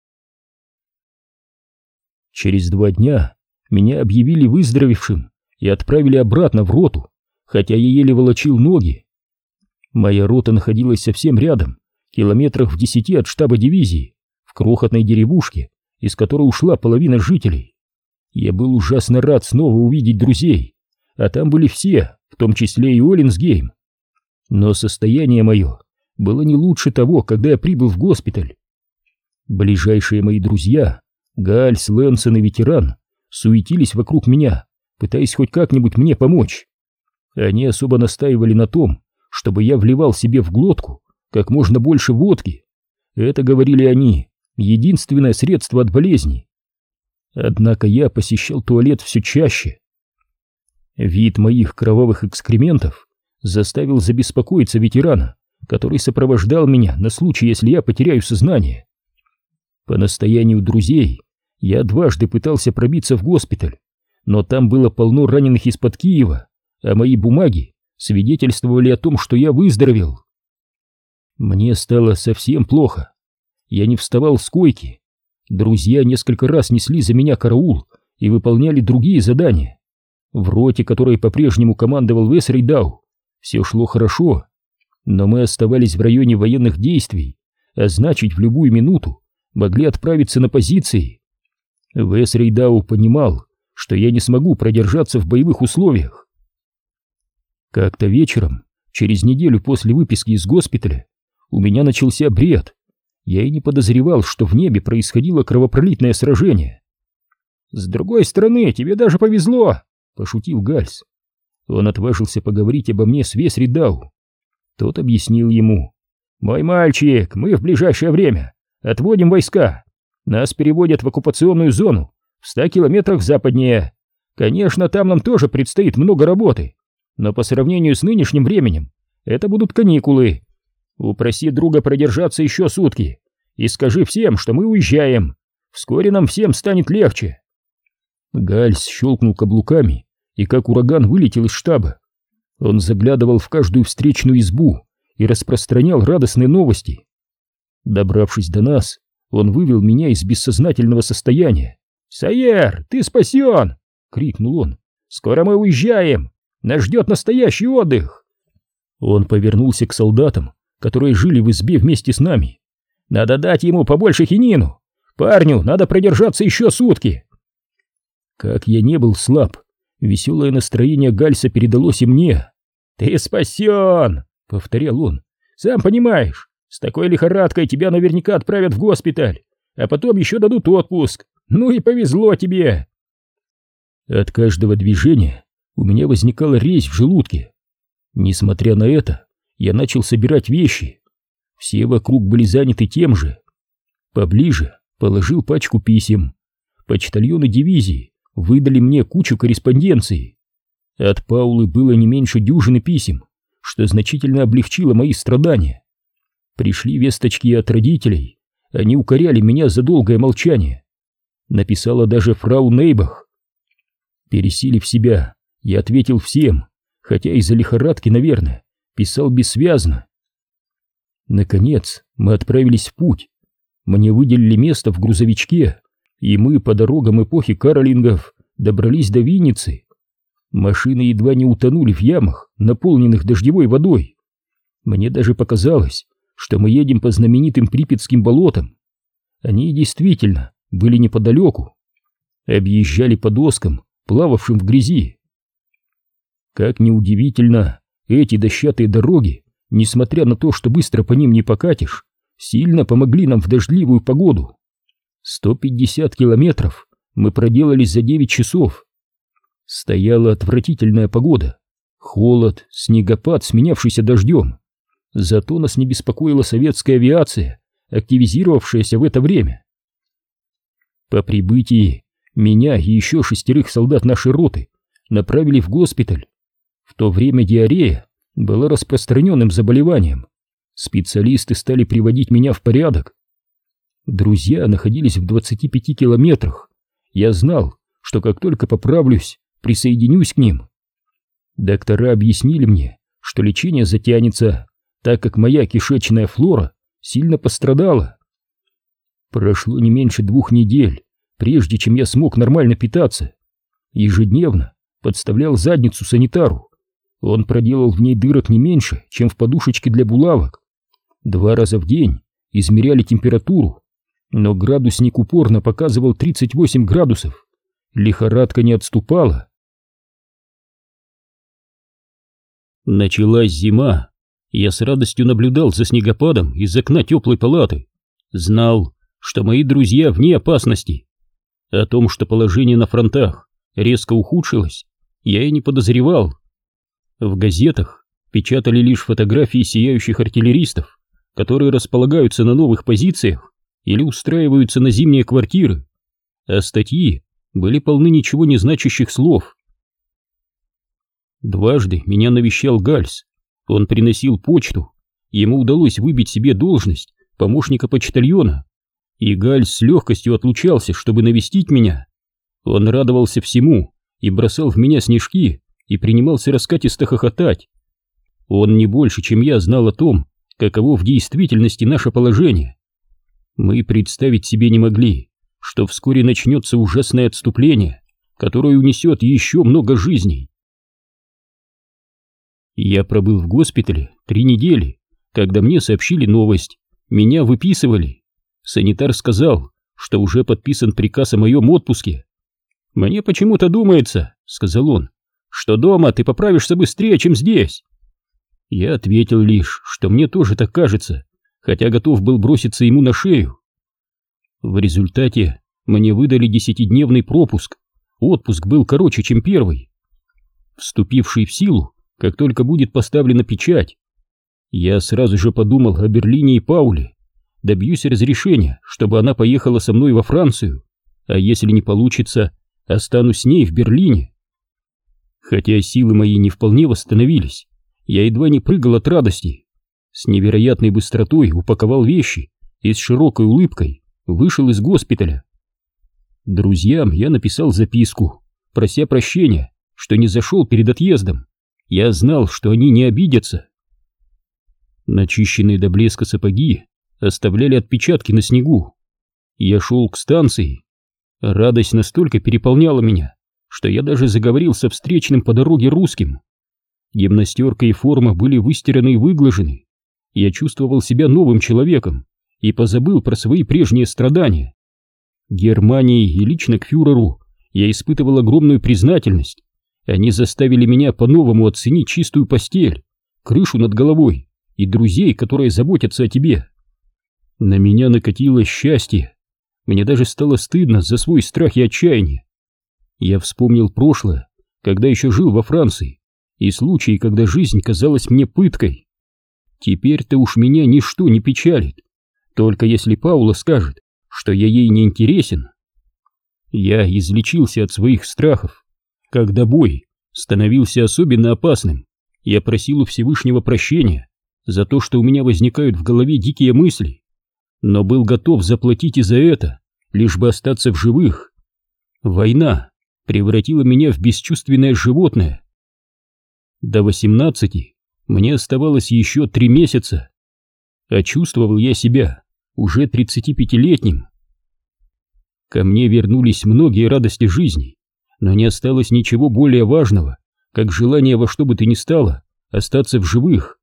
S1: Через два дня меня объявили выздоровевшим и отправили обратно в роту, хотя я еле волочил ноги. Моя рота находилась совсем рядом, километрах в десяти от штаба дивизии, в крохотной деревушке, из которой ушла половина жителей. Я был ужасно рад снова увидеть друзей, а там были все, в том числе и Оллинсгейм. Но состояние мое было не лучше того, когда я прибыл в госпиталь. Ближайшие мои друзья, Гальс, Лэнсон и ветеран, суетились вокруг меня, пытаясь хоть как-нибудь мне помочь. Они особо настаивали на том, чтобы я вливал себе в глотку как можно больше водки. Это, говорили они, единственное средство от болезни. Однако я посещал туалет все чаще. Вид моих кровавых экскрементов заставил забеспокоиться ветерана, который сопровождал меня на случай, если я потеряю сознание. По настоянию друзей я дважды пытался пробиться в госпиталь, но там было полно раненых из-под Киева, а мои бумаги свидетельствовали о том, что я выздоровел. Мне стало совсем плохо. Я не вставал с койки. Друзья несколько раз несли за меня караул и выполняли другие задания. В роте, которой по-прежнему командовал Весрейдау, все шло хорошо, но мы оставались в районе военных действий, а значит в любую минуту могли отправиться на позиции. Весрейдау понимал, что я не смогу продержаться в боевых условиях. Как-то вечером, через неделю после выписки из госпиталя, у меня начался бред. Я и не подозревал, что в небе происходило кровопролитное сражение. «С другой стороны, тебе даже повезло!» — пошутил Гальс. Он отважился поговорить обо мне с Весридау. Тот объяснил ему. «Мой мальчик, мы в ближайшее время отводим войска. Нас переводят в оккупационную зону в ста километрах западнее. Конечно, там нам тоже предстоит много работы, но по сравнению с нынешним временем это будут каникулы. Упроси друга продержаться еще сутки и скажи всем, что мы уезжаем. Вскоре нам всем станет легче». Гальс щелкнул каблуками и как ураган вылетел из штаба. Он заглядывал в каждую встречную избу и распространял радостные новости. Добравшись до нас, он вывел меня из бессознательного состояния. «Сайер, ты спасен!» — крикнул он. «Скоро мы уезжаем! Нас ждет настоящий отдых!» Он повернулся к солдатам, которые жили в избе вместе с нами. «Надо дать ему побольше хинину! Парню надо продержаться еще сутки!» Как я не был слаб, веселое настроение Гальса передалось и мне. «Ты спасен!» — повторял он. «Сам понимаешь, с такой лихорадкой тебя наверняка отправят в госпиталь, а потом еще дадут отпуск. Ну и повезло тебе!» От каждого движения у меня возникала резь в желудке. Несмотря на это, я начал собирать вещи. Все вокруг были заняты тем же. Поближе положил пачку писем. Почтальоны дивизии выдали мне кучу корреспонденции. От Паулы было не меньше дюжины писем, что значительно облегчило мои страдания. Пришли весточки от родителей, они укоряли меня за долгое молчание. Написала даже фрау Нейбах. Пересилив себя, я ответил всем, хотя из-за лихорадки, наверное, писал бессвязно. Наконец мы отправились в путь. Мне выделили место в грузовичке, и мы по дорогам эпохи каролингов добрались до Винницы. Машины едва не утонули в ямах, наполненных дождевой водой. Мне даже показалось, что мы едем по знаменитым Припятским болотам. Они действительно были неподалеку. Объезжали по доскам, плававшим в грязи. Как неудивительно, эти дощатые дороги, несмотря на то, что быстро по ним не покатишь, сильно помогли нам в дождливую погоду. 150 километров мы проделали за 9 часов. Стояла отвратительная погода. Холод, снегопад, сменявшийся дождем. Зато нас не беспокоила советская авиация, активизировавшаяся в это время. По прибытии меня и еще шестерых солдат нашей роты направили в госпиталь. В то время диарея была распространенным заболеванием. Специалисты стали приводить меня в порядок. Друзья находились в 25 километрах. Я знал, что как только поправлюсь, присоединюсь к ним. Доктора объяснили мне, что лечение затянется, так как моя кишечная флора сильно пострадала. Прошло не меньше двух недель, прежде чем я смог нормально питаться. Ежедневно подставлял задницу санитару. Он проделал в ней дырок не меньше, чем в подушечке для булавок. Два раза в день измеряли температуру но градусник упорно показывал 38 градусов. Лихорадка не отступала. Началась зима. Я с радостью наблюдал за снегопадом из окна теплой палаты. Знал, что мои друзья вне опасности. О том, что положение на фронтах резко ухудшилось, я и не подозревал. В газетах печатали лишь фотографии сияющих артиллеристов, которые располагаются на новых позициях или устраиваются на зимние квартиры, а статьи были полны ничего не значащих слов. Дважды меня навещал Гальс, он приносил почту, ему удалось выбить себе должность помощника почтальона, И Галь с легкостью отлучался, чтобы навестить меня. Он радовался всему и бросал в меня снежки и принимался раскатисто хохотать. Он не больше, чем я, знал о том, каково в действительности наше положение. Мы представить себе не могли, что вскоре начнется ужасное отступление, которое унесет еще много жизней. Я пробыл в госпитале три недели, когда мне сообщили новость, меня выписывали. Санитар сказал, что уже подписан приказ о моем отпуске. «Мне почему-то думается», — сказал он, — «что дома ты поправишься быстрее, чем здесь». Я ответил лишь, что мне тоже так кажется, хотя готов был броситься ему на шею. В результате мне выдали десятидневный пропуск, отпуск был короче, чем первый, вступивший в силу, как только будет поставлена печать. Я сразу же подумал о Берлине и Пауле, добьюсь разрешения, чтобы она поехала со мной во Францию, а если не получится, останусь с ней в Берлине. Хотя силы мои не вполне восстановились, я едва не прыгал от радости. С невероятной быстротой упаковал вещи и с широкой улыбкой вышел из госпиталя. Друзьям я написал записку, прося прощения, что не зашел перед отъездом. Я знал, что они не обидятся. Начищенные до блеска сапоги оставляли отпечатки на снегу. Я шел к станции. Радость настолько переполняла меня, что я даже заговорил со встречным по дороге русским. Гимнастерка и форма были выстираны и выглажены. Я чувствовал себя новым человеком и позабыл про свои прежние страдания. Германии и лично к фюреру я испытывал огромную признательность. Они заставили меня по-новому оценить чистую постель, крышу над головой и друзей, которые заботятся о тебе. На меня накатило счастье. Мне даже стало стыдно за свой страх и отчаяние. Я вспомнил прошлое, когда еще жил во Франции, и случаи, когда жизнь казалась мне пыткой. Теперь-то уж меня ничто не печалит, только если Паула скажет, что я ей не интересен. Я излечился от своих страхов. Когда бой становился особенно опасным, я просил у Всевышнего прощения за то, что у меня возникают в голове дикие мысли, но был готов заплатить и за это, лишь бы остаться в живых. Война превратила меня в бесчувственное животное, до восемнадцати мне оставалось еще три месяца, а чувствовал я себя уже тридцатипятилетним. Ко мне вернулись многие радости жизни, но не осталось ничего более важного, как желание во что бы то ни стало остаться в живых.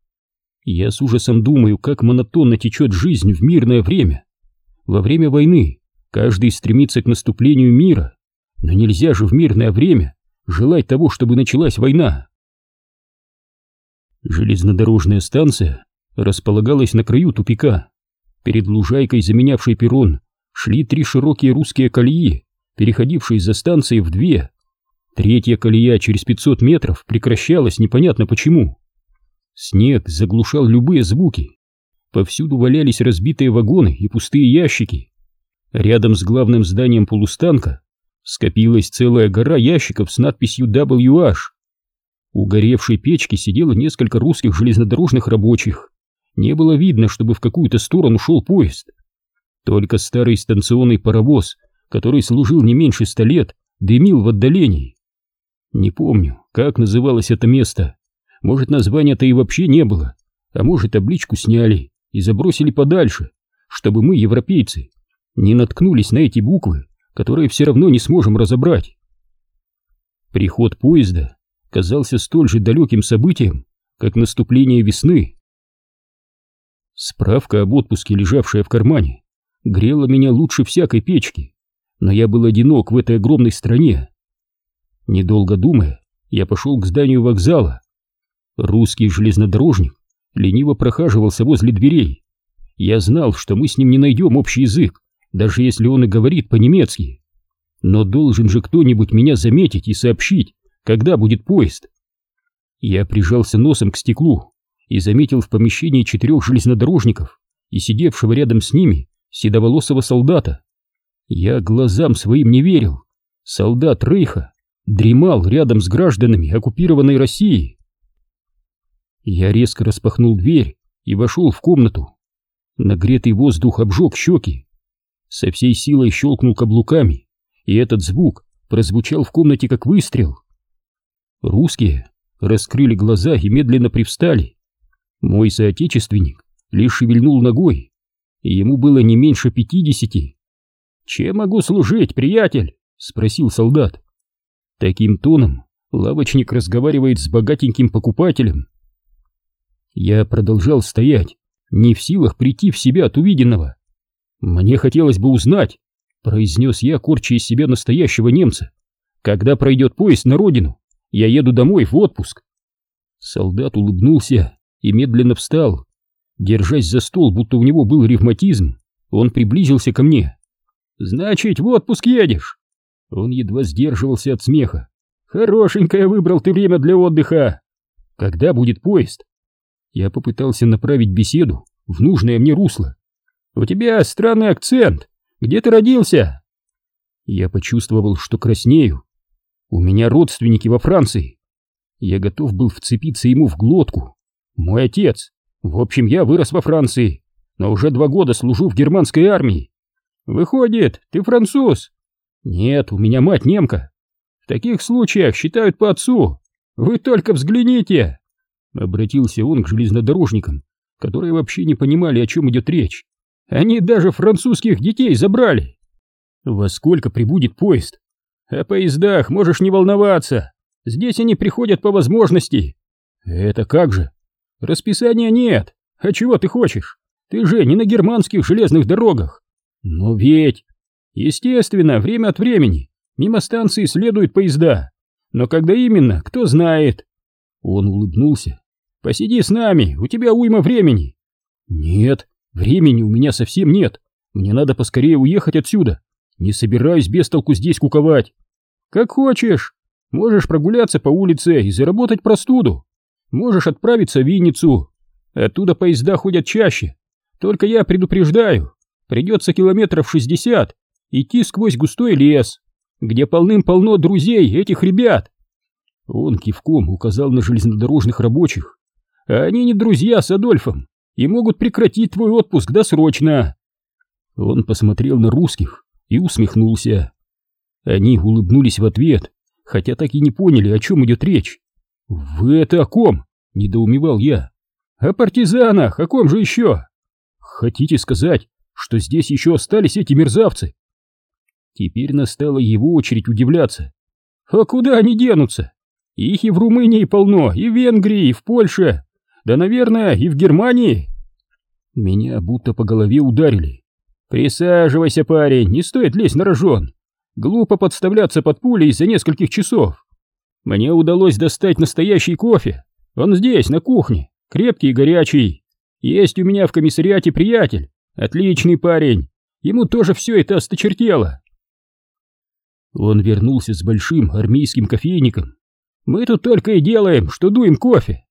S1: Я с ужасом думаю, как монотонно течет жизнь в мирное время. Во время войны каждый стремится к наступлению мира, но нельзя же в мирное время желать того, чтобы началась война. Железнодорожная станция располагалась на краю тупика. Перед лужайкой, заменявшей перрон, шли три широкие русские колеи, переходившие за станцией в две. Третья колея через 500 метров прекращалась непонятно почему. Снег заглушал любые звуки. Повсюду валялись разбитые вагоны и пустые ящики. Рядом с главным зданием полустанка скопилась целая гора ящиков с надписью WH. У горевшей печки сидело несколько русских железнодорожных рабочих. Не было видно, чтобы в какую-то сторону шел поезд. Только старый станционный паровоз, который служил не меньше ста лет, дымил в отдалении. Не помню, как называлось это место. Может, названия-то и вообще не было, а может, табличку сняли и забросили подальше, чтобы мы, европейцы, не наткнулись на эти буквы, которые все равно не сможем разобрать. Приход поезда казался столь же далеким событием, как наступление весны. Справка об отпуске, лежавшая в кармане, грела меня лучше всякой печки, но я был одинок в этой огромной стране. Недолго думая, я пошел к зданию вокзала. Русский железнодорожник лениво прохаживался возле дверей. Я знал, что мы с ним не найдем общий язык, даже если он и говорит по-немецки. Но должен же кто-нибудь меня заметить и сообщить, когда будет поезд. Я прижался носом к стеклу и заметил в помещении четырех железнодорожников и сидевшего рядом с ними седоволосого солдата. Я глазам своим не верил. Солдат Рейха дремал рядом с гражданами оккупированной России. Я резко распахнул дверь и вошел в комнату. Нагретый воздух обжег щеки. со всей силой щелкнул каблуками, и этот звук прозвучал в комнате как выстрел. Русские раскрыли глаза и медленно привстали. Мой соотечественник лишь шевельнул ногой, ему было не меньше пятидесяти. «Чем могу служить, приятель?» — спросил солдат. Таким тоном лавочник разговаривает с богатеньким покупателем. Я продолжал стоять, не в силах прийти в себя от увиденного. «Мне хотелось бы узнать», — произнес я, корча из себя настоящего немца, «когда пройдет поезд на родину, я еду домой в отпуск». Солдат улыбнулся и медленно встал. Держась за стол, будто у него был ревматизм, он приблизился ко мне. «Значит, в отпуск едешь?» Он едва сдерживался от смеха. «Хорошенькое выбрал ты время для отдыха. Когда будет поезд?» Я попытался направить беседу в нужное мне русло. «У тебя странный акцент. Где ты родился?» Я почувствовал, что краснею. У меня родственники во Франции. Я готов был вцепиться ему в глотку. Мой отец. В общем, я вырос во Франции, но уже два года служу в германской армии. Выходит, ты француз? Нет, у меня мать немка. В таких случаях считают по отцу. Вы только взгляните. Обратился он к железнодорожникам, которые вообще не понимали, о чем идет речь. Они даже французских детей забрали. Во сколько прибудет поезд? О поездах можешь не волноваться. Здесь они приходят по возможности. Это как же? Расписания нет. А чего ты хочешь? Ты же не на германских железных дорогах. Но ведь... Естественно, время от времени мимо станции следуют поезда. Но когда именно, кто знает. Он улыбнулся. Посиди с нами, у тебя уйма времени. Нет, времени у меня совсем нет. Мне надо поскорее уехать отсюда. Не собираюсь без толку здесь куковать. Как хочешь. Можешь прогуляться по улице и заработать простуду. Можешь отправиться в Винницу. Оттуда поезда ходят чаще. Только я предупреждаю, придется километров шестьдесят идти сквозь густой лес, где полным-полно друзей этих ребят. Он кивком указал на железнодорожных рабочих. Они не друзья с Адольфом и могут прекратить твой отпуск досрочно. Он посмотрел на русских и усмехнулся. Они улыбнулись в ответ, хотя так и не поняли, о чем идет речь. «Вы это о ком?» — недоумевал я. «О партизанах, о ком же еще?» «Хотите сказать, что здесь еще остались эти мерзавцы?» Теперь настала его очередь удивляться. «А куда они денутся? Их и в Румынии полно, и в Венгрии, и в Польше, да, наверное, и в Германии». Меня будто по голове ударили. «Присаживайся, парень, не стоит лезть на рожон. Глупо подставляться под пули из-за нескольких часов. Мне удалось достать настоящий кофе. Он здесь, на кухне, крепкий и горячий. Есть у меня в комиссариате приятель, отличный парень. Ему тоже все это осточертело. Он вернулся с большим армейским кофейником. Мы тут только и делаем, что дуем кофе.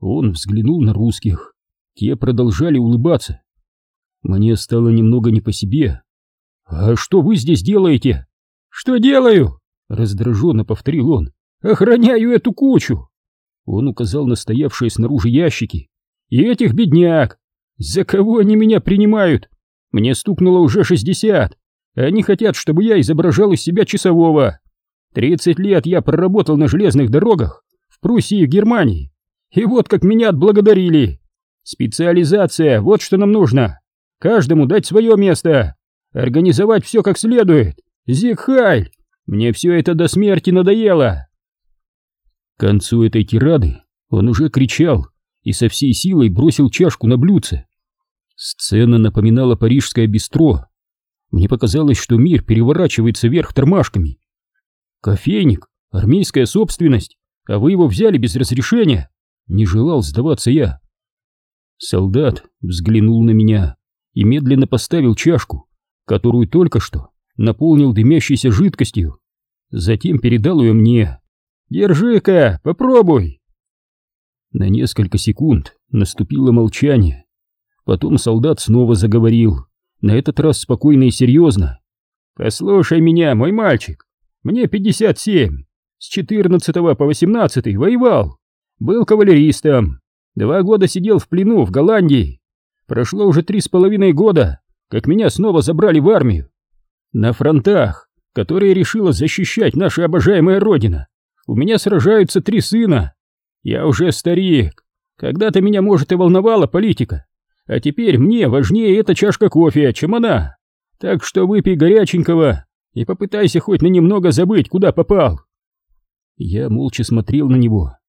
S1: Он взглянул на русских. Те продолжали улыбаться. Мне стало немного не по себе. «А что вы здесь делаете?» «Что делаю?» — раздраженно повторил он. «Охраняю эту кучу!» Он указал на стоявшие снаружи ящики. «И этих бедняк! За кого они меня принимают? Мне стукнуло уже шестьдесят. Они хотят, чтобы я изображал из себя часового. Тридцать лет я проработал на железных дорогах в Пруссии и Германии. И вот как меня отблагодарили. Специализация, вот что нам нужно. Каждому дать свое место. Организовать все как следует. Зигхайль! Мне все это до смерти надоело!» К концу этой тирады он уже кричал и со всей силой бросил чашку на блюдце. Сцена напоминала парижское бистро. Мне показалось, что мир переворачивается вверх тормашками. «Кофейник, армейская собственность, а вы его взяли без разрешения!» Не желал сдаваться я. Солдат взглянул на меня и медленно поставил чашку, которую только что наполнил дымящейся жидкостью. Затем передал ее мне. «Держи-ка, попробуй!» На несколько секунд наступило молчание. Потом солдат снова заговорил, на этот раз спокойно и серьезно. «Послушай меня, мой мальчик, мне 57, с 14 по 18 воевал, был кавалеристом, два года сидел в плену в Голландии, прошло уже три с половиной года, как меня снова забрали в армию. На фронтах, которые решила защищать наша обожаемая родина, у меня сражаются три сына. Я уже старик. Когда-то меня, может, и волновала политика, а теперь мне важнее эта чашка кофе, чем она. Так что выпей горяченького и попытайся хоть на немного забыть, куда попал. Я молча смотрел на него.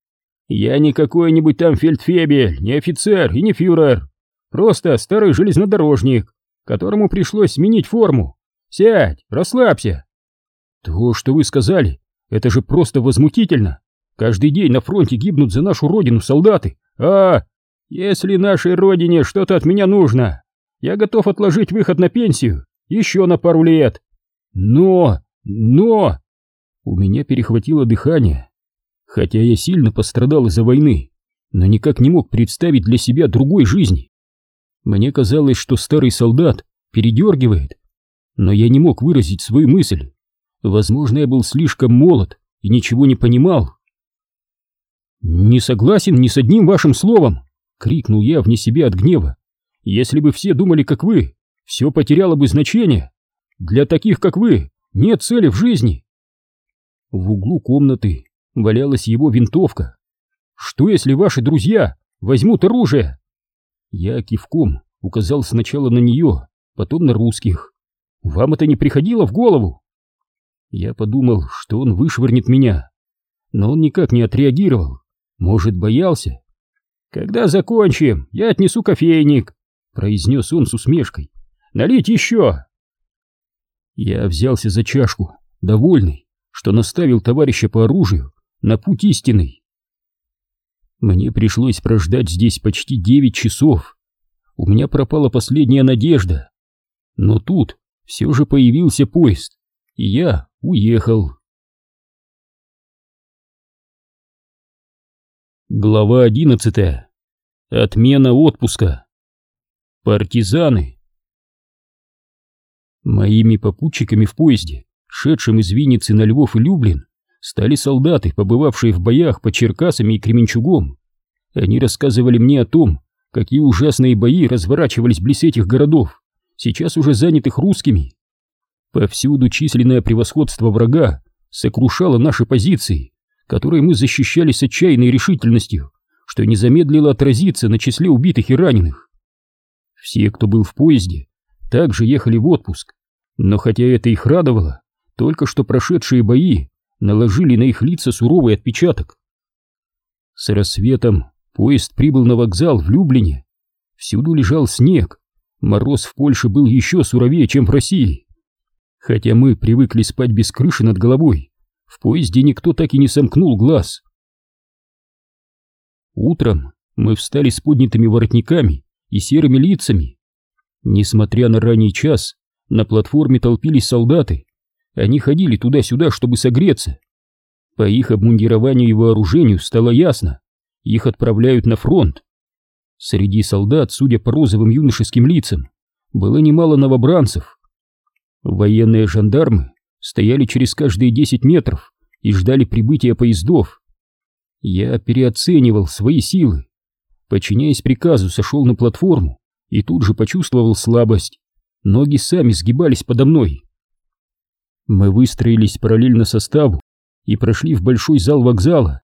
S1: Я не какой-нибудь там фельдфебель, не офицер и не фюрер. Просто старый железнодорожник, которому пришлось сменить форму. Сядь, расслабься. То, что вы сказали, это же просто возмутительно. Каждый день на фронте гибнут за нашу родину солдаты. А, если нашей родине что-то от меня нужно, я готов отложить выход на пенсию еще на пару лет. Но, но... У меня перехватило дыхание. Хотя я сильно пострадал из-за войны, но никак не мог представить для себя другой жизни. Мне казалось, что старый солдат передергивает, но я не мог выразить свою мысль. Возможно, я был слишком молод и ничего не понимал. «Не согласен ни с одним вашим словом!» — крикнул я вне себя от гнева. «Если бы все думали, как вы, все потеряло бы значение. Для таких, как вы, нет цели в жизни!» В углу комнаты валялась его винтовка. «Что, если ваши друзья возьмут оружие?» Я кивком указал сначала на нее, потом на русских. «Вам это не приходило в голову?» Я подумал, что он вышвырнет меня, но он никак не отреагировал. Может, боялся? «Когда закончим, я отнесу кофейник», — произнес он с усмешкой. «Налить еще!» Я взялся за чашку, довольный, что наставил товарища по оружию на путь истинный. Мне пришлось прождать здесь почти девять часов. У меня пропала последняя надежда. Но тут все же появился поезд, и я уехал. Глава одиннадцатая. Отмена отпуска. Партизаны. Моими попутчиками в поезде, шедшем из Винницы на Львов и Люблин, стали солдаты, побывавшие в боях под Черкасами и Кременчугом. Они рассказывали мне о том, какие ужасные бои разворачивались близ этих городов, сейчас уже занятых русскими. Повсюду численное превосходство врага сокрушало наши позиции, которые мы защищали с отчаянной решительностью, что не замедлило отразиться на числе убитых и раненых. Все, кто был в поезде, также ехали в отпуск, но хотя это их радовало, только что прошедшие бои наложили на их лица суровый отпечаток. С рассветом поезд прибыл на вокзал в Люблине. Всюду лежал снег, мороз в Польше был еще суровее, чем в России. Хотя мы привыкли спать без крыши над головой, в поезде никто так и не сомкнул глаз. Утром мы встали с поднятыми воротниками и серыми лицами. Несмотря на ранний час, на платформе толпились солдаты. Они ходили туда-сюда, чтобы согреться. По их обмундированию и вооружению стало ясно, их отправляют на фронт. Среди солдат, судя по розовым юношеским лицам, было немало новобранцев. Военные жандармы стояли через каждые 10 метров и ждали прибытия поездов. Я переоценивал свои силы. Подчиняясь приказу, сошел на платформу и тут же почувствовал слабость. Ноги сами сгибались подо мной. Мы выстроились параллельно составу и прошли в большой зал вокзала.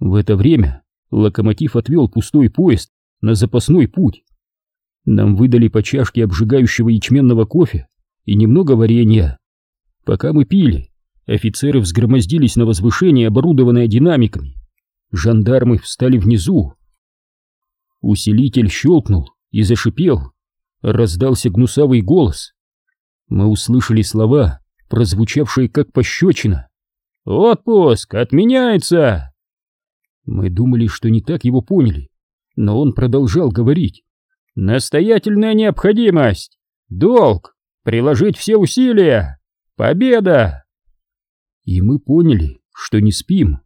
S1: В это время локомотив отвел пустой поезд на запасной путь. Нам выдали по чашке обжигающего ячменного кофе и немного варенья. Пока мы пили, офицеры взгромоздились на возвышение, оборудованное динамиками. Жандармы встали внизу. Усилитель щелкнул и зашипел. Раздался гнусавый голос. Мы услышали слова, прозвучавшие как пощечина. «Отпуск отменяется!» Мы думали, что не так его поняли, но он продолжал говорить. «Настоятельная необходимость! Долг! Приложить все усилия! Победа!» И мы поняли, что не спим.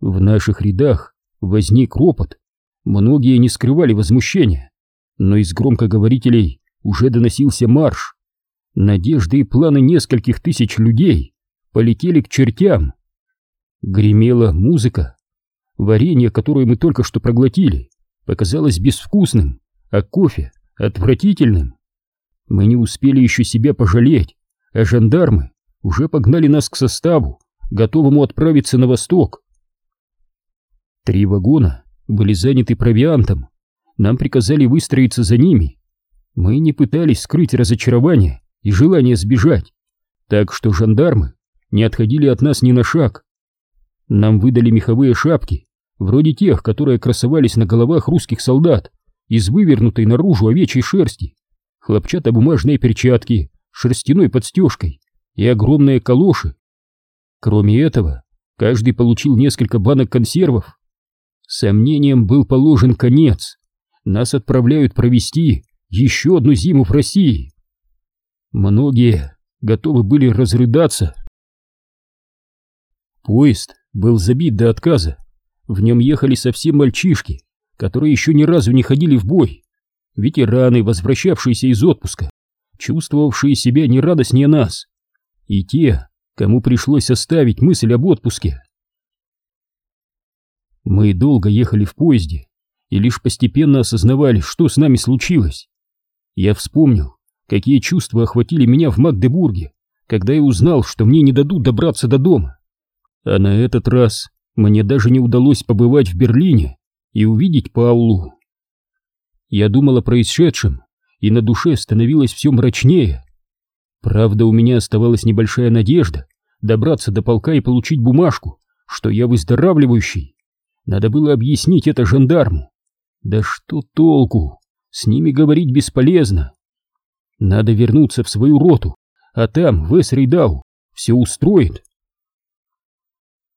S1: В наших рядах возник ропот. Многие не скрывали возмущения, но из громкоговорителей уже доносился марш. Надежды и планы нескольких тысяч людей полетели к чертям. Гремела музыка. Варенье, которое мы только что проглотили, показалось безвкусным, а кофе — отвратительным. Мы не успели еще себя пожалеть, а жандармы уже погнали нас к составу, готовому отправиться на восток. Три вагона были заняты провиантом. Нам приказали выстроиться за ними. Мы не пытались скрыть разочарование и желание сбежать, так что жандармы не отходили от нас ни на шаг. Нам выдали меховые шапки, вроде тех, которые красовались на головах русских солдат, из вывернутой наружу овечьей шерсти, хлопчатобумажные перчатки, шерстяной подстежкой и огромные калоши. Кроме этого, каждый получил несколько банок консервов. Сомнением был положен конец. Нас отправляют провести еще одну зиму в России. Многие готовы были разрыдаться. Поезд был забит до отказа. В нем ехали совсем мальчишки, которые еще ни разу не ходили в бой. Ветераны, возвращавшиеся из отпуска, чувствовавшие себя не радостнее нас. И те, кому пришлось оставить мысль об отпуске. Мы долго ехали в поезде и лишь постепенно осознавали, что с нами случилось. Я вспомнил, какие чувства охватили меня в Магдебурге, когда я узнал, что мне не дадут добраться до дома. А на этот раз мне даже не удалось побывать в Берлине и увидеть Паулу. Я думал о происшедшем, и на душе становилось все мрачнее. Правда, у меня оставалась небольшая надежда добраться до полка и получить бумажку, что я выздоравливающий. Надо было объяснить это жандарму. Да что толку? С ними говорить бесполезно. Надо вернуться в свою роту, а там, в Эсрейдау, все устроит.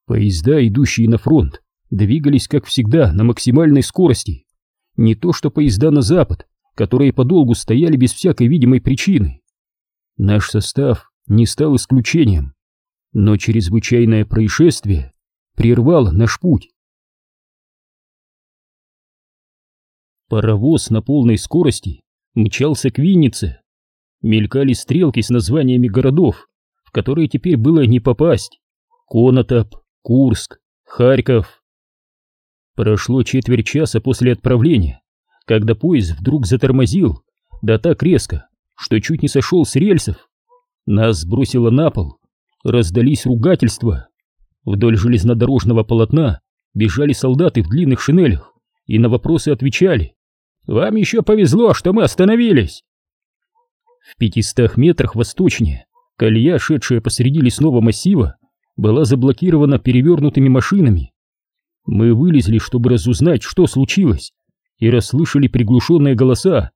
S1: Поезда, идущие на фронт, двигались, как всегда, на максимальной скорости. Не то что поезда на запад, которые подолгу стояли без всякой видимой причины. Наш состав не стал исключением, но чрезвычайное происшествие прервало наш путь. Паровоз на полной скорости мчался к Виннице. Мелькали стрелки с названиями городов, в которые теперь было не попасть. Конотоп, Курск, Харьков. Прошло четверть часа после отправления, когда поезд вдруг затормозил, да так резко, что чуть не сошел с рельсов. Нас сбросило на пол, раздались ругательства. Вдоль железнодорожного полотна бежали солдаты в длинных шинелях и на вопросы отвечали. «Вам еще повезло, что мы остановились!» В пятистах метрах восточнее колея, шедшая посреди лесного массива, была заблокирована перевернутыми машинами. Мы вылезли, чтобы разузнать, что случилось, и расслышали приглушенные голоса.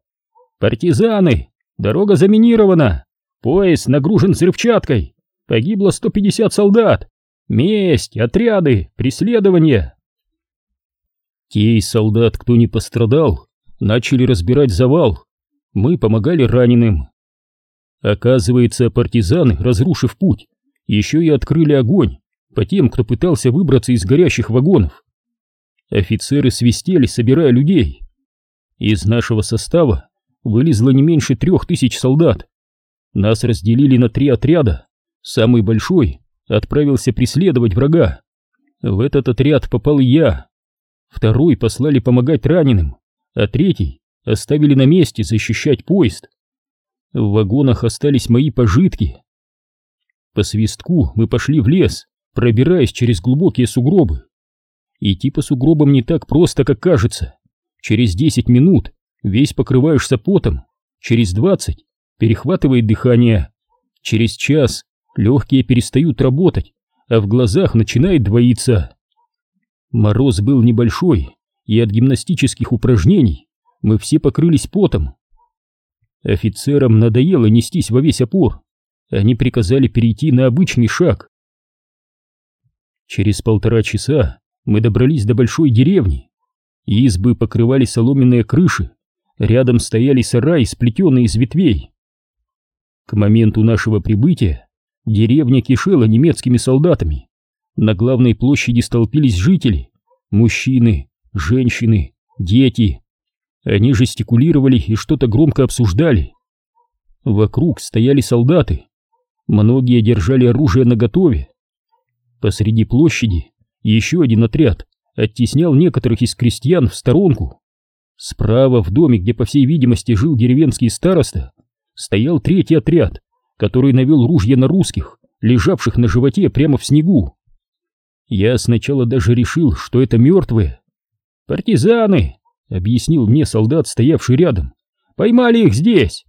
S1: «Партизаны! Дорога заминирована! Поезд нагружен взрывчаткой! Погибло 150 солдат! Месть, отряды, преследование!» Те из солдат, кто не пострадал, начали разбирать завал. Мы помогали раненым. Оказывается, партизаны, разрушив путь, еще и открыли огонь по тем, кто пытался выбраться из горящих вагонов. Офицеры свистели, собирая людей. Из нашего состава вылезло не меньше трех тысяч солдат. Нас разделили на три отряда. Самый большой отправился преследовать врага. В этот отряд попал я. Второй послали помогать раненым, а третий оставили на месте защищать поезд. В вагонах остались мои пожитки. По свистку мы пошли в лес, пробираясь через глубокие сугробы. Идти по сугробам не так просто, как кажется. Через десять минут весь покрываешься потом, через двадцать перехватывает дыхание, через час легкие перестают работать, а в глазах начинает двоиться. Мороз был небольшой, и от гимнастических упражнений мы все покрылись потом. Офицерам надоело нестись во весь опор, они приказали перейти на обычный шаг. Через полтора часа мы добрались до большой деревни. Избы покрывали соломенные крыши, рядом стояли сараи, сплетенные из ветвей. К моменту нашего прибытия деревня кишела немецкими солдатами. На главной площади столпились жители, мужчины, женщины, дети. Они жестикулировали и что-то громко обсуждали. Вокруг стояли солдаты, Многие держали оружие наготове. Посреди площади еще один отряд оттеснял некоторых из крестьян в сторонку. Справа в доме, где, по всей видимости, жил деревенский староста, стоял третий отряд, который навел ружья на русских, лежавших на животе прямо в снегу. Я сначала даже решил, что это мертвые. «Партизаны!» — объяснил мне солдат, стоявший рядом. «Поймали их здесь!»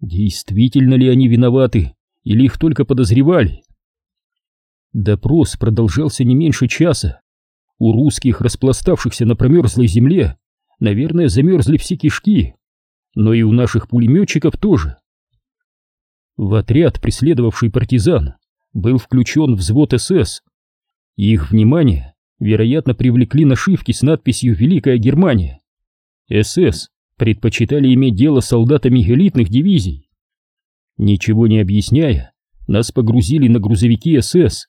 S1: Действительно ли они виноваты, или их только подозревали? Допрос продолжался не меньше часа. У русских, распластавшихся на промерзлой земле, наверное, замерзли все кишки, но и у наших пулеметчиков тоже. В отряд, преследовавший партизан, был включен взвод СС. Их внимание, вероятно, привлекли нашивки с надписью «Великая Германия». СС предпочитали иметь дело с солдатами элитных дивизий. Ничего не объясняя, нас погрузили на грузовики СС.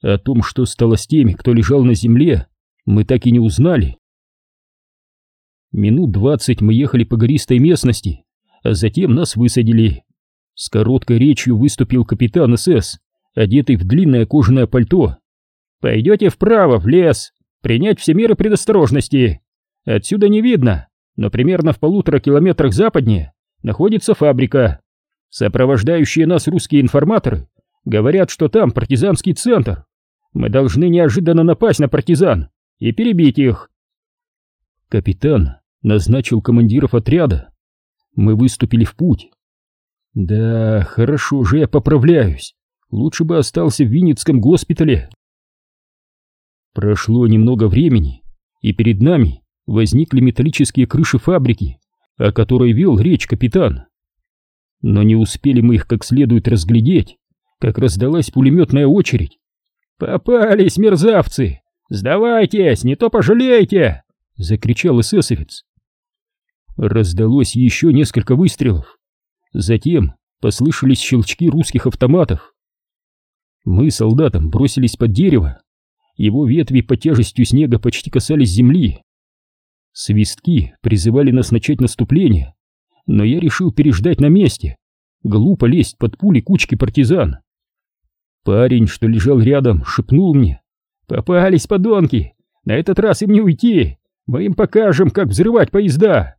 S1: О том, что стало с теми, кто лежал на земле, мы так и не узнали. Минут двадцать мы ехали по гористой местности, а затем нас высадили. С короткой речью выступил капитан СС, одетый в длинное кожаное пальто. «Пойдете вправо, в лес, принять все меры предосторожности. Отсюда не видно, но примерно в полутора километрах западнее находится фабрика. Сопровождающие нас русские информаторы говорят, что там партизанский центр. Мы должны неожиданно напасть на партизан и перебить их». Капитан назначил командиров отряда. Мы выступили в путь. Да, хорошо же я поправляюсь. Лучше бы остался в Винницком госпитале. Прошло немного времени, и перед нами возникли металлические крыши фабрики, о которой вел речь капитан. Но не успели мы их как следует разглядеть, как раздалась пулеметная очередь. «Попались, мерзавцы! Сдавайтесь, не то пожалеете!» — закричал эсэсовец. Раздалось еще несколько выстрелов. Затем послышались щелчки русских автоматов. Мы солдатам бросились под дерево. Его ветви под тяжестью снега почти касались земли. Свистки призывали нас начать наступление, но я решил переждать на месте. Глупо лезть под пули кучки партизан. Парень, что лежал рядом, шепнул мне. «Попались, подонки! На этот раз им не уйти! Мы им покажем, как взрывать поезда!»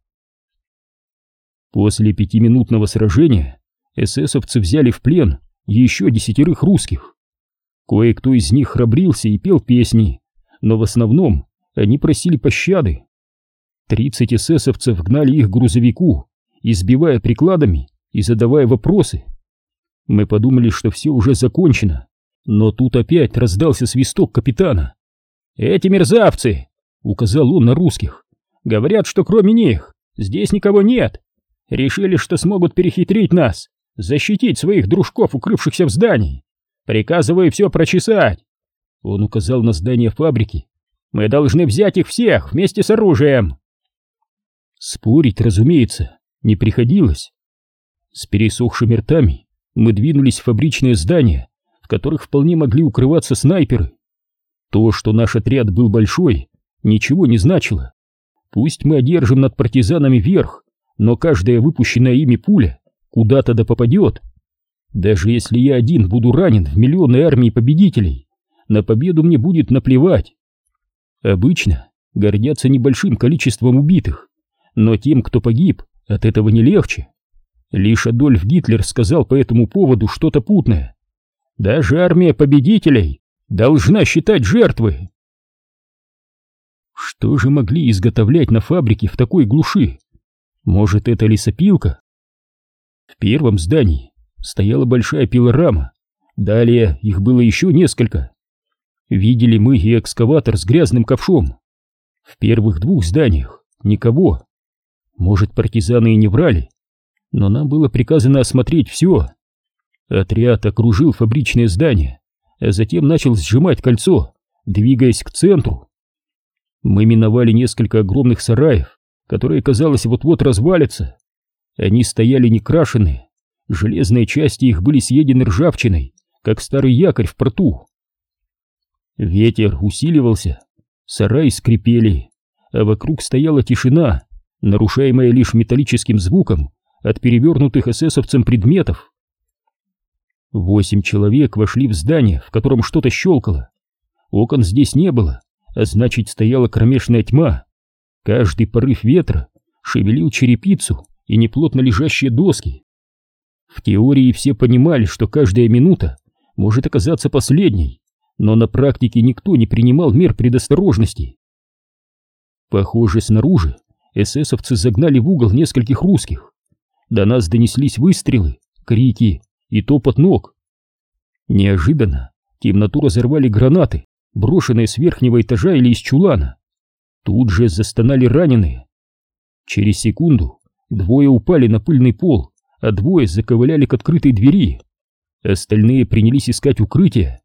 S1: После пятиминутного сражения эсэсовцы взяли в плен еще десятерых русских. Кое-кто из них храбрился и пел песни, но в основном они просили пощады. Тридцать эсэсовцев гнали их к грузовику, избивая прикладами и задавая вопросы. Мы подумали, что все уже закончено, но тут опять раздался свисток капитана. «Эти мерзавцы!» — указал он на русских. «Говорят, что кроме них здесь никого нет!» Решили, что смогут перехитрить нас, защитить своих дружков, укрывшихся в здании. Приказываю все прочесать. Он указал на здание фабрики. Мы должны взять их всех вместе с оружием. Спорить, разумеется, не приходилось. С пересохшими ртами мы двинулись в фабричное здание, в которых вполне могли укрываться снайперы. То, что наш отряд был большой, ничего не значило. Пусть мы одержим над партизанами верх, но каждая выпущенная ими пуля куда-то да попадет. Даже если я один буду ранен в миллионной армии победителей, на победу мне будет наплевать. Обычно гордятся небольшим количеством убитых, но тем, кто погиб, от этого не легче. Лишь Адольф Гитлер сказал по этому поводу что-то путное. Даже армия победителей должна считать жертвы. Что же могли изготовлять на фабрике в такой глуши? Может, это лесопилка? В первом здании стояла большая пилорама, далее их было еще несколько. Видели мы и экскаватор с грязным ковшом. В первых двух зданиях никого. Может, партизаны и не врали, но нам было приказано осмотреть все. Отряд окружил фабричное здание, а затем начал сжимать кольцо, двигаясь к центру. Мы миновали несколько огромных сараев, которые, казалось, вот-вот развалятся. Они стояли некрашенные, железные части их были съедены ржавчиной, как старый якорь в порту. Ветер усиливался, сараи скрипели, а вокруг стояла тишина, нарушаемая лишь металлическим звуком от перевернутых эсэсовцем предметов. Восемь человек вошли в здание, в котором что-то щелкало. Окон здесь не было, а значит стояла кромешная тьма. Каждый порыв ветра шевелил черепицу и неплотно лежащие доски. В теории все понимали, что каждая минута может оказаться последней, но на практике никто не принимал мер предосторожности. Похоже, снаружи эсэсовцы загнали в угол нескольких русских. До нас донеслись выстрелы, крики и топот ног. Неожиданно темноту разорвали гранаты, брошенные с верхнего этажа или из чулана. Тут же застонали раненые. Через секунду двое упали на пыльный пол, а двое заковыляли к открытой двери. Остальные принялись искать укрытие,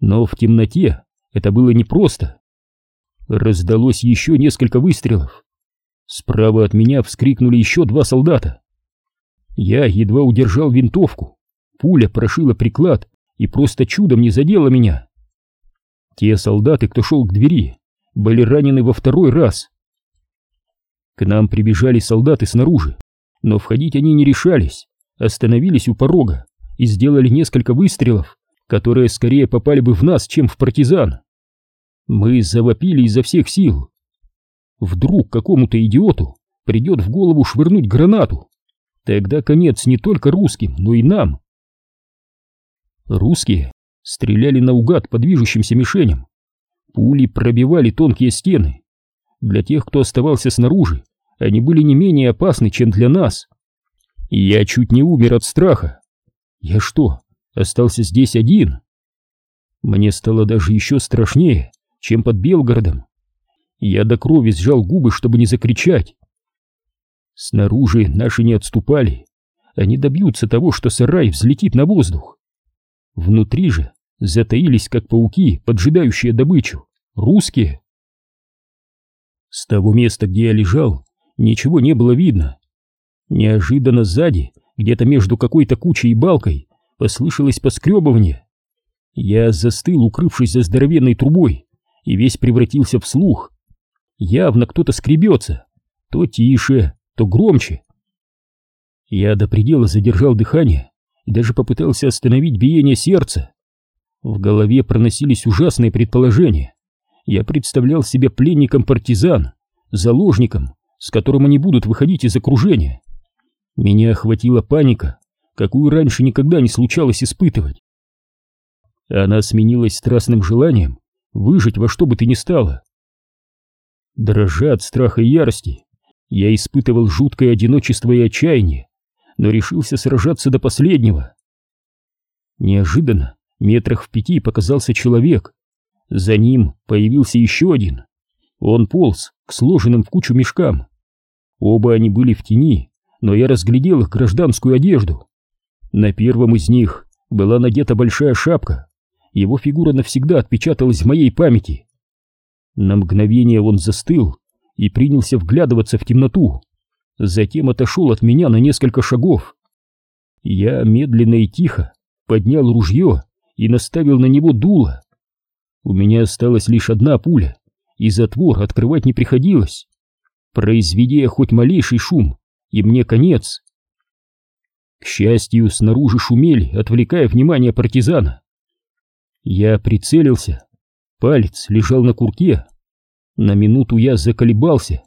S1: но в темноте это было непросто. Раздалось еще несколько выстрелов. Справа от меня вскрикнули еще два солдата. Я едва удержал винтовку. Пуля прошила приклад и просто чудом не задела меня. Те солдаты, кто шел к двери, были ранены во второй раз. К нам прибежали солдаты снаружи, но входить они не решались, остановились у порога и сделали несколько выстрелов, которые скорее попали бы в нас, чем в партизан. Мы завопили изо всех сил. Вдруг какому-то идиоту придет в голову швырнуть гранату. Тогда конец не только русским, но и нам. Русские стреляли наугад по движущимся мишеням. Пули пробивали тонкие стены. Для тех, кто оставался снаружи, они были не менее опасны, чем для нас. Я чуть не умер от страха. Я что, остался здесь один? Мне стало даже еще страшнее, чем под Белгородом. Я до крови сжал губы, чтобы не закричать. Снаружи наши не отступали. Они добьются того, что сарай взлетит на воздух. Внутри же затаились, как пауки, поджидающие добычу, русские. С того места, где я лежал, ничего не было видно. Неожиданно сзади, где-то между какой-то кучей и балкой, послышалось поскребывание. Я застыл, укрывшись за здоровенной трубой, и весь превратился в слух. Явно кто-то скребется, то тише, то громче. Я до предела задержал дыхание и даже попытался остановить биение сердца. В голове проносились ужасные предположения. Я представлял себя пленником партизан, заложником, с которым они будут выходить из окружения. Меня охватила паника, какую раньше никогда не случалось испытывать. Она сменилась страстным желанием выжить во что бы то ни стало. Дрожа от страха и ярости, я испытывал жуткое одиночество и отчаяние, но решился сражаться до последнего. Неожиданно, метрах в пяти, показался человек. За ним появился еще один. Он полз к сложенным в кучу мешкам. Оба они были в тени, но я разглядел их гражданскую одежду. На первом из них была надета большая шапка. Его фигура навсегда отпечаталась в моей памяти. На мгновение он застыл и принялся вглядываться в темноту. Затем отошел от меня на несколько шагов. Я медленно и тихо поднял ружье и наставил на него дуло. У меня осталась лишь одна пуля, и затвор открывать не приходилось. Произведи хоть малейший шум, и мне конец. К счастью, снаружи шумели, отвлекая внимание партизана. Я прицелился Палец лежал на курке. На минуту я заколебался.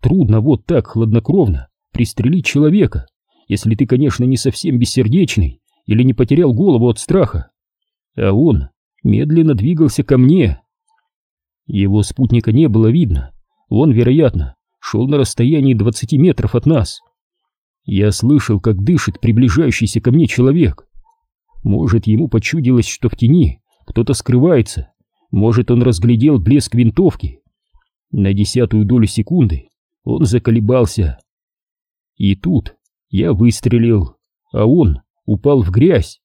S1: Трудно вот так хладнокровно пристрелить человека, если ты, конечно, не совсем бессердечный или не потерял голову от страха. А он медленно двигался ко мне. Его спутника не было видно. Он, вероятно, шел на расстоянии двадцати метров от нас. Я слышал, как дышит приближающийся ко мне человек. Может, ему почудилось, что в тени кто-то скрывается. Может, он разглядел блеск винтовки. На десятую долю секунды он заколебался. И тут я выстрелил, а он упал в грязь.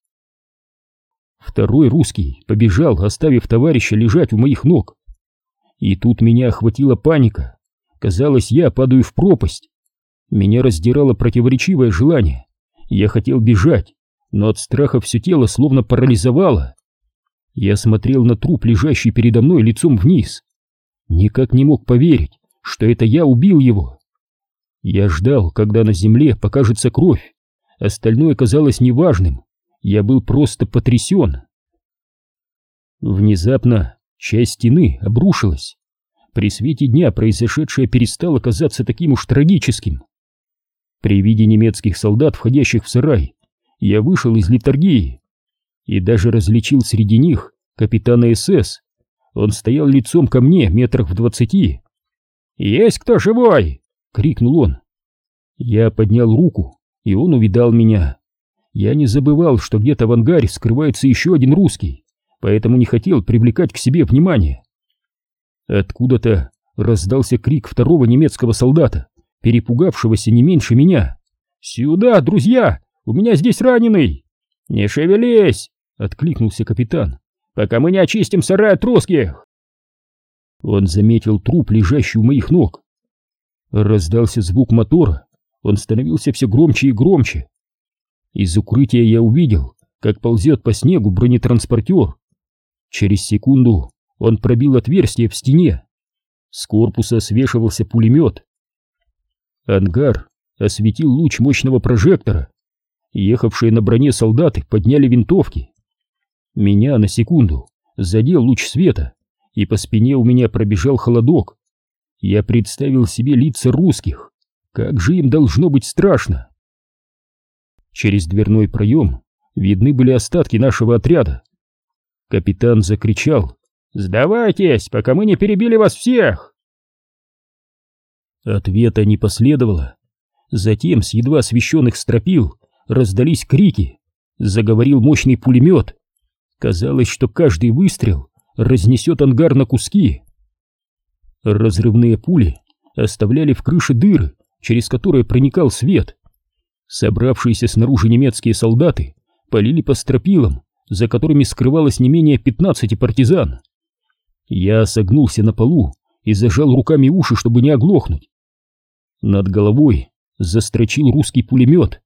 S1: Второй русский побежал, оставив товарища лежать у моих ног. И тут меня охватила паника. Казалось, я падаю в пропасть. Меня раздирало противоречивое желание. Я хотел бежать, но от страха все тело словно парализовало. Я смотрел на труп, лежащий передо мной лицом вниз. Никак не мог поверить, что это я убил его. Я ждал, когда на земле покажется кровь. Остальное казалось неважным. Я был просто потрясен. Внезапно часть стены обрушилась. При свете дня произошедшее перестало казаться таким уж трагическим. При виде немецких солдат, входящих в сарай, я вышел из литургии и даже различил среди них капитана СС. Он стоял лицом ко мне метрах в двадцати. «Есть кто живой?» — крикнул он. Я поднял руку, и он увидал меня. Я не забывал, что где-то в ангаре скрывается еще один русский, поэтому не хотел привлекать к себе внимание. Откуда-то раздался крик второго немецкого солдата, перепугавшегося не меньше меня. «Сюда, друзья! У меня здесь раненый!» «Не шевелись!» — откликнулся капитан. «Пока мы не очистим сарай от русских!» Он заметил труп, лежащий у моих ног. Раздался звук мотора, он становился все громче и громче. Из укрытия я увидел, как ползет по снегу бронетранспортер. Через секунду он пробил отверстие в стене. С корпуса свешивался пулемет. Ангар осветил луч мощного прожектора. Ехавшие на броне солдаты подняли винтовки. Меня на секунду задел луч света, и по спине у меня пробежал холодок. Я представил себе лица русских. Как же им должно быть страшно! Через дверной проем видны были остатки нашего отряда. Капитан закричал «Сдавайтесь, пока мы не перебили вас всех!» Ответа не последовало. Затем с едва освещенных стропил раздались крики. Заговорил мощный пулемет. Казалось, что каждый выстрел разнесет ангар на куски. Разрывные пули оставляли в крыше дыры, через которые проникал свет. Собравшиеся снаружи немецкие солдаты полили по стропилам, за которыми скрывалось не менее пятнадцати партизан. Я согнулся на полу и зажал руками уши, чтобы не оглохнуть. Над головой застрочил русский пулемет.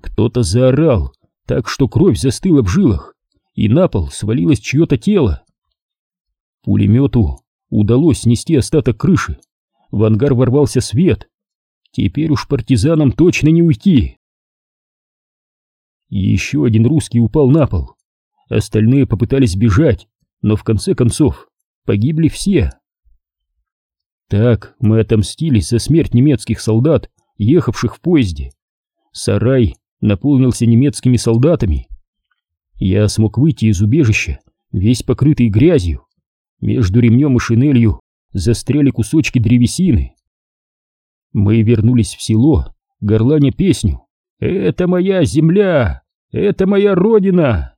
S1: Кто-то заорал, так что кровь застыла в жилах, и на пол свалилось чье-то тело. Пулемету удалось снести остаток крыши. В ангар ворвался свет. Теперь уж партизанам точно не уйти. Еще один русский упал на пол. Остальные попытались бежать, но в конце концов погибли все. Так мы отомстились за смерть немецких солдат, ехавших в поезде. Сарай наполнился немецкими солдатами. Я смог выйти из убежища, весь покрытый грязью. Между ремнем и шинелью застряли кусочки древесины. Мы вернулись в село, горланя песню «Это моя земля! Это моя родина!»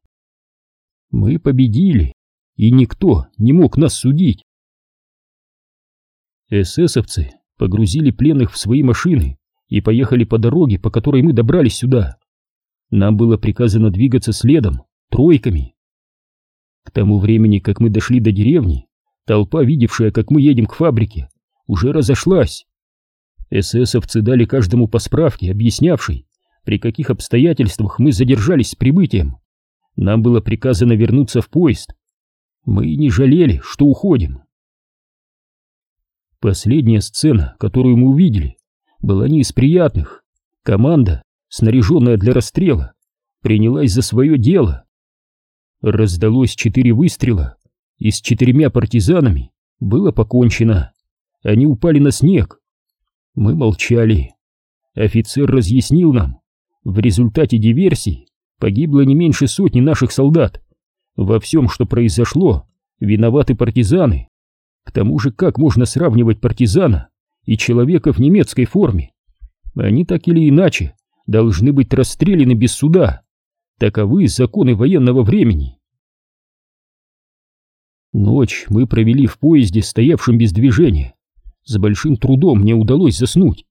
S1: Мы победили, и никто не мог нас судить. Эсэсовцы погрузили пленных в свои машины и поехали по дороге, по которой мы добрались сюда. Нам было приказано двигаться следом, тройками. К тому времени, как мы дошли до деревни, толпа, видевшая, как мы едем к фабрике, уже разошлась. Эсэсовцы дали каждому по справке, объяснявшей, при каких обстоятельствах мы задержались с прибытием. Нам было приказано вернуться в поезд. Мы не жалели, что уходим. Последняя сцена, которую мы увидели, была не из приятных. Команда, снаряженная для расстрела, принялась за свое дело. Раздалось четыре выстрела, и с четырьмя партизанами было покончено. Они упали на снег. Мы молчали. Офицер разъяснил нам, в результате диверсии погибло не меньше сотни наших солдат. Во всем, что произошло, виноваты партизаны. К тому же, как можно сравнивать партизана и человека в немецкой форме? Они так или иначе должны быть расстреляны без суда. Таковы законы военного времени. Ночь мы провели в поезде, стоявшем без движения. С большим трудом мне удалось заснуть.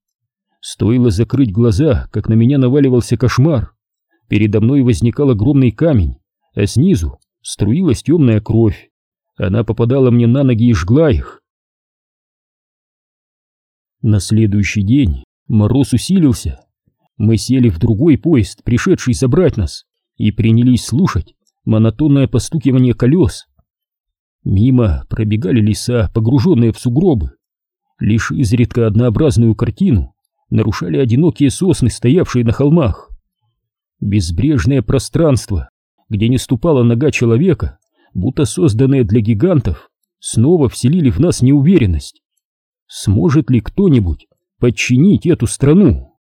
S1: Стоило закрыть глаза, как на меня наваливался кошмар. Передо мной возникал огромный камень, а снизу струилась темная кровь. Она попадала мне на ноги и жгла их. На следующий день мороз усилился. Мы сели в другой поезд, пришедший забрать нас, и принялись слушать монотонное постукивание колес. Мимо пробегали леса, погруженные в сугробы. Лишь изредка однообразную картину нарушали одинокие сосны, стоявшие на холмах. Безбрежное пространство, где не ступала нога человека, будто созданное для гигантов, снова вселили в нас неуверенность. Сможет ли кто-нибудь подчинить эту страну?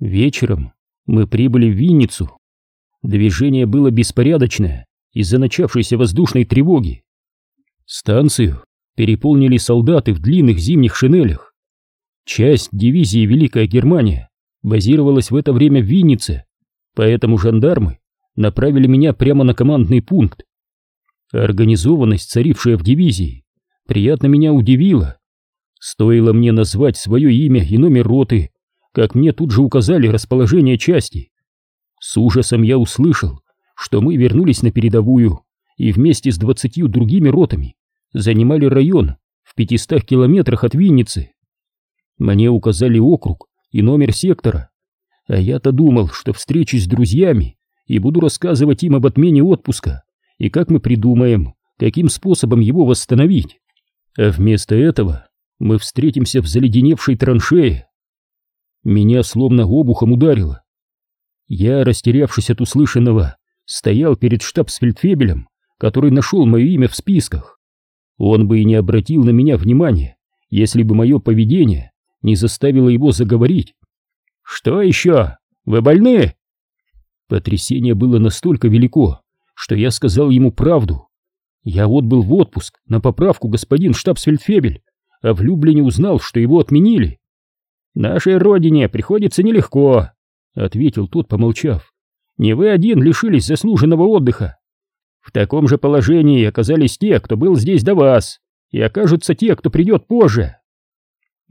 S1: Вечером мы прибыли в Винницу. Движение было беспорядочное из-за начавшейся воздушной тревоги. Станцию переполнили солдаты в длинных зимних шинелях. Часть дивизии Великая Германия базировалась в это время в Виннице, поэтому жандармы направили меня прямо на командный пункт. Организованность, царившая в дивизии, приятно меня удивила. Стоило мне назвать свое имя и номер роты, как мне тут же указали расположение части. С ужасом я услышал, что мы вернулись на передовую и вместе с двадцатью другими ротами занимали район в пятистах километрах от Винницы. Мне указали округ и номер сектора, а я-то думал, что встречусь с друзьями и буду рассказывать им об отмене отпуска и как мы придумаем, каким способом его восстановить. А вместо этого мы встретимся в заледеневшей траншее. Меня словно обухом ударило. Я, растерявшись от услышанного, стоял перед штабс-фельдфебелем, который нашел мое имя в списках. Он бы и не обратил на меня внимания, если бы мое поведение не заставило его заговорить. «Что еще? Вы больны?» Потрясение было настолько велико, что я сказал ему правду. Я отбыл в отпуск на поправку господин штабсфельдфебель, а в Люблине узнал, что его отменили. «Нашей родине приходится нелегко», — ответил тот, помолчав. «Не вы один лишились заслуженного отдыха. В таком же положении оказались те, кто был здесь до вас, и окажутся те, кто придет позже».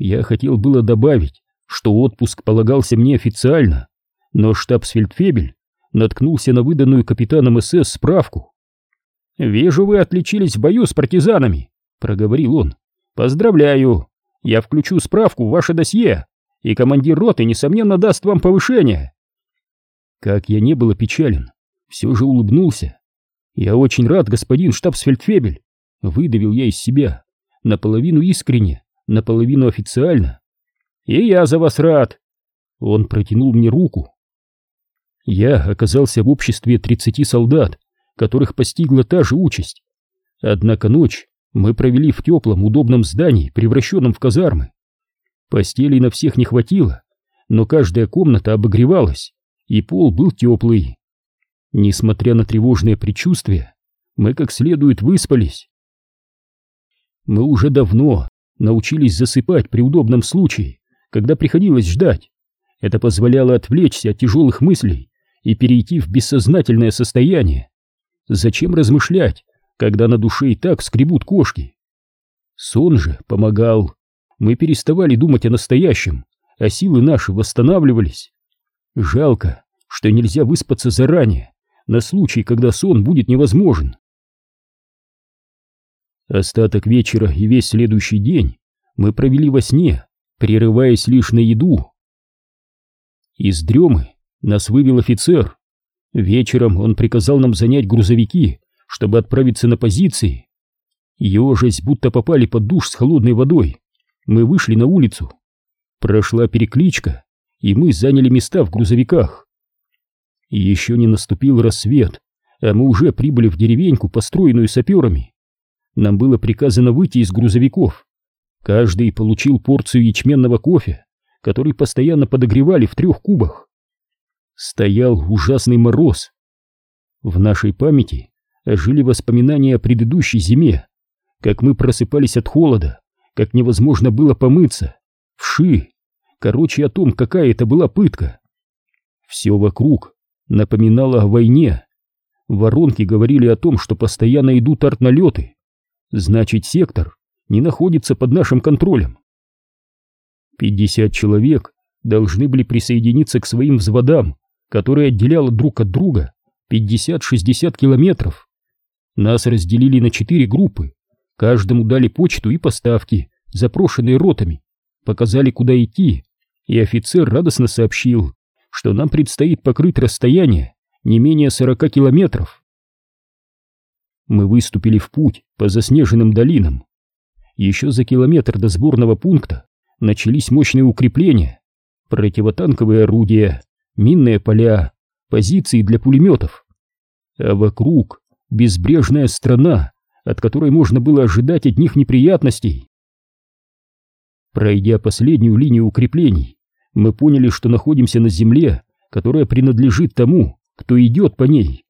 S1: Я хотел было добавить, что отпуск полагался мне официально, но штабсфельдфебель наткнулся на выданную капитаном СС справку. «Вижу, вы отличились в бою с партизанами», — проговорил он. «Поздравляю! Я включу справку в ваше досье, и командир роты, несомненно, даст вам повышение». Как я не был опечален, все же улыбнулся. «Я очень рад, господин штабсфельдфебель», — выдавил я из себя, наполовину искренне, наполовину официально. «И я за вас рад!» Он протянул мне руку. Я оказался в обществе тридцати солдат, которых постигла та же участь. Однако ночь мы провели в теплом, удобном здании, превращенном в казармы. Постелей на всех не хватило, но каждая комната обогревалась, и пол был теплый. Несмотря на тревожные предчувствия, мы как следует выспались. Мы уже давно научились засыпать при удобном случае, когда приходилось ждать. Это позволяло отвлечься от тяжелых мыслей и перейти в бессознательное состояние. Зачем размышлять, когда на душе и так скребут кошки? Сон же помогал. Мы переставали думать о настоящем, а силы наши восстанавливались. Жалко, что нельзя выспаться заранее, на случай, когда сон будет невозможен. Остаток вечера и весь следующий день мы провели во сне, прерываясь лишь на еду. Из дремы нас вывел офицер. Вечером он приказал нам занять грузовики, чтобы отправиться на позиции. Ежась, будто попали под душ с холодной водой. Мы вышли на улицу. Прошла перекличка, и мы заняли места в грузовиках. Еще не наступил рассвет, а мы уже прибыли в деревеньку, построенную саперами. Нам было приказано выйти из грузовиков. Каждый получил порцию ячменного кофе, который постоянно подогревали в трех кубах. Стоял ужасный мороз. В нашей памяти ожили воспоминания о предыдущей зиме, как мы просыпались от холода, как невозможно было помыться, вши, короче о том, какая это была пытка. Все вокруг напоминало о войне. Воронки говорили о том, что постоянно идут артналеты. Значит, сектор не находится под нашим контролем. Пятьдесят человек должны были присоединиться к своим взводам, которые отделяло друг от друга 50-60 километров. Нас разделили на четыре группы, каждому дали почту и поставки, запрошенные ротами, показали, куда идти, и офицер радостно сообщил, что нам предстоит покрыть расстояние не менее 40 километров. Мы выступили в путь по заснеженным долинам. Еще за километр до сборного пункта начались мощные укрепления, противотанковые орудия, минные поля, позиции для пулеметов. А вокруг безбрежная страна, от которой можно было ожидать одних неприятностей. Пройдя последнюю линию укреплений, мы поняли, что находимся на земле, которая принадлежит тому, кто идет по ней,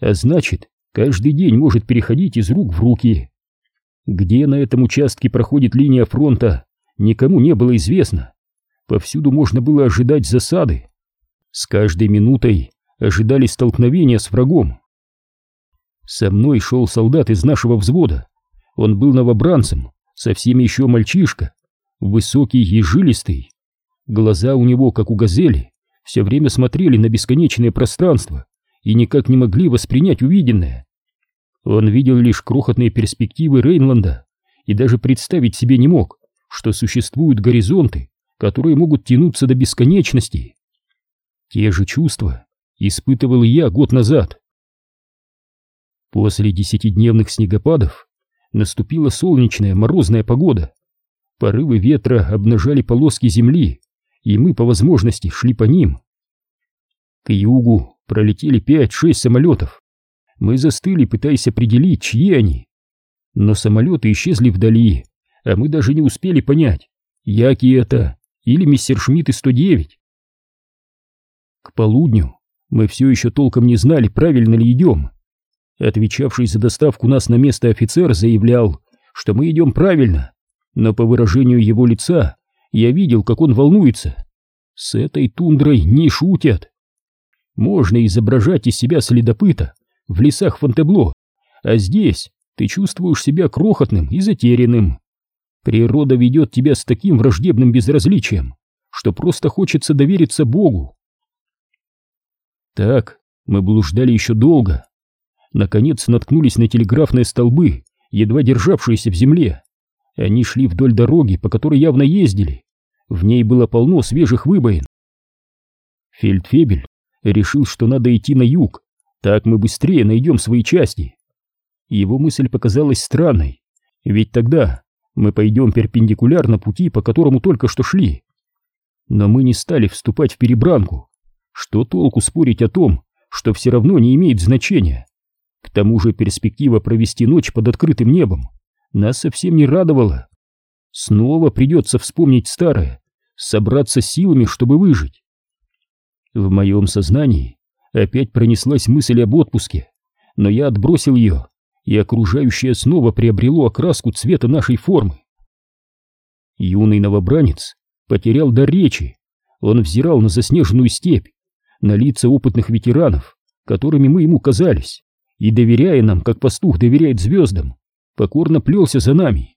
S1: а значит, каждый день может переходить из рук в руки. Где на этом участке проходит линия фронта, никому не было известно. Повсюду можно было ожидать засады. С каждой минутой ожидали столкновения с врагом. Со мной шел солдат из нашего взвода. Он был новобранцем, совсем еще мальчишка, высокий и жилистый. Глаза у него, как у газели, все время смотрели на бесконечное пространство и никак не могли воспринять увиденное. Он видел лишь крохотные перспективы Рейнланда и даже представить себе не мог, что существуют горизонты, которые могут тянуться до бесконечности. Те же чувства испытывал и я год назад. После десятидневных снегопадов наступила солнечная морозная погода. Порывы ветра обнажали полоски земли, и мы по возможности шли по ним. К югу пролетели пять-шесть самолетов. Мы застыли, пытаясь определить, чьи они. Но самолеты исчезли вдали, а мы даже не успели понять, яки это или мистер Шмидт и 109. К полудню мы все еще толком не знали, правильно ли идем. Отвечавший за доставку нас на место офицер заявлял, что мы идем правильно, но по выражению его лица я видел, как он волнуется. С этой тундрой не шутят. Можно изображать из себя следопыта в лесах Фонтебло, а здесь ты чувствуешь себя крохотным и затерянным. Природа ведет тебя с таким враждебным безразличием, что просто хочется довериться Богу. Так мы блуждали еще долго. Наконец наткнулись на телеграфные столбы, едва державшиеся в земле. Они шли вдоль дороги, по которой явно ездили. В ней было полно свежих выбоин. Фельдфебель решил, что надо идти на юг, так мы быстрее найдем свои части. Его мысль показалась странной, ведь тогда мы пойдем перпендикулярно пути, по которому только что шли. Но мы не стали вступать в перебранку. Что толку спорить о том, что все равно не имеет значения? К тому же перспектива провести ночь под открытым небом нас совсем не радовала. Снова придется вспомнить старое, собраться силами, чтобы выжить. В моем сознании опять пронеслась мысль об отпуске, но я отбросил ее, и окружающее снова приобрело окраску цвета нашей формы. Юный новобранец потерял дар речи, он взирал на заснеженную степь, на лица опытных ветеранов, которыми мы ему казались, и, доверяя нам, как пастух доверяет звездам, покорно плелся за нами.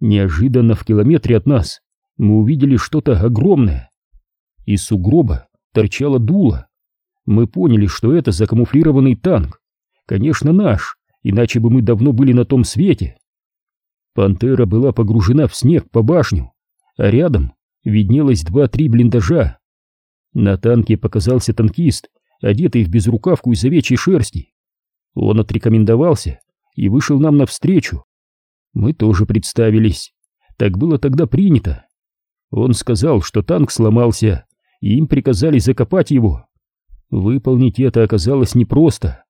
S1: Неожиданно в километре от нас мы увидели что-то огромное. Из сугроба торчало дуло. Мы поняли, что это закамуфлированный танк. Конечно, наш, иначе бы мы давно были на том свете. Пантера была погружена в снег по башню, а рядом виднелось два-три блиндажа. На танке показался танкист, одетый в безрукавку из овечьей шерсти. Он отрекомендовался и вышел нам навстречу. Мы тоже представились. Так было тогда принято. Он сказал, что танк сломался, и им приказали закопать его. Выполнить это оказалось непросто.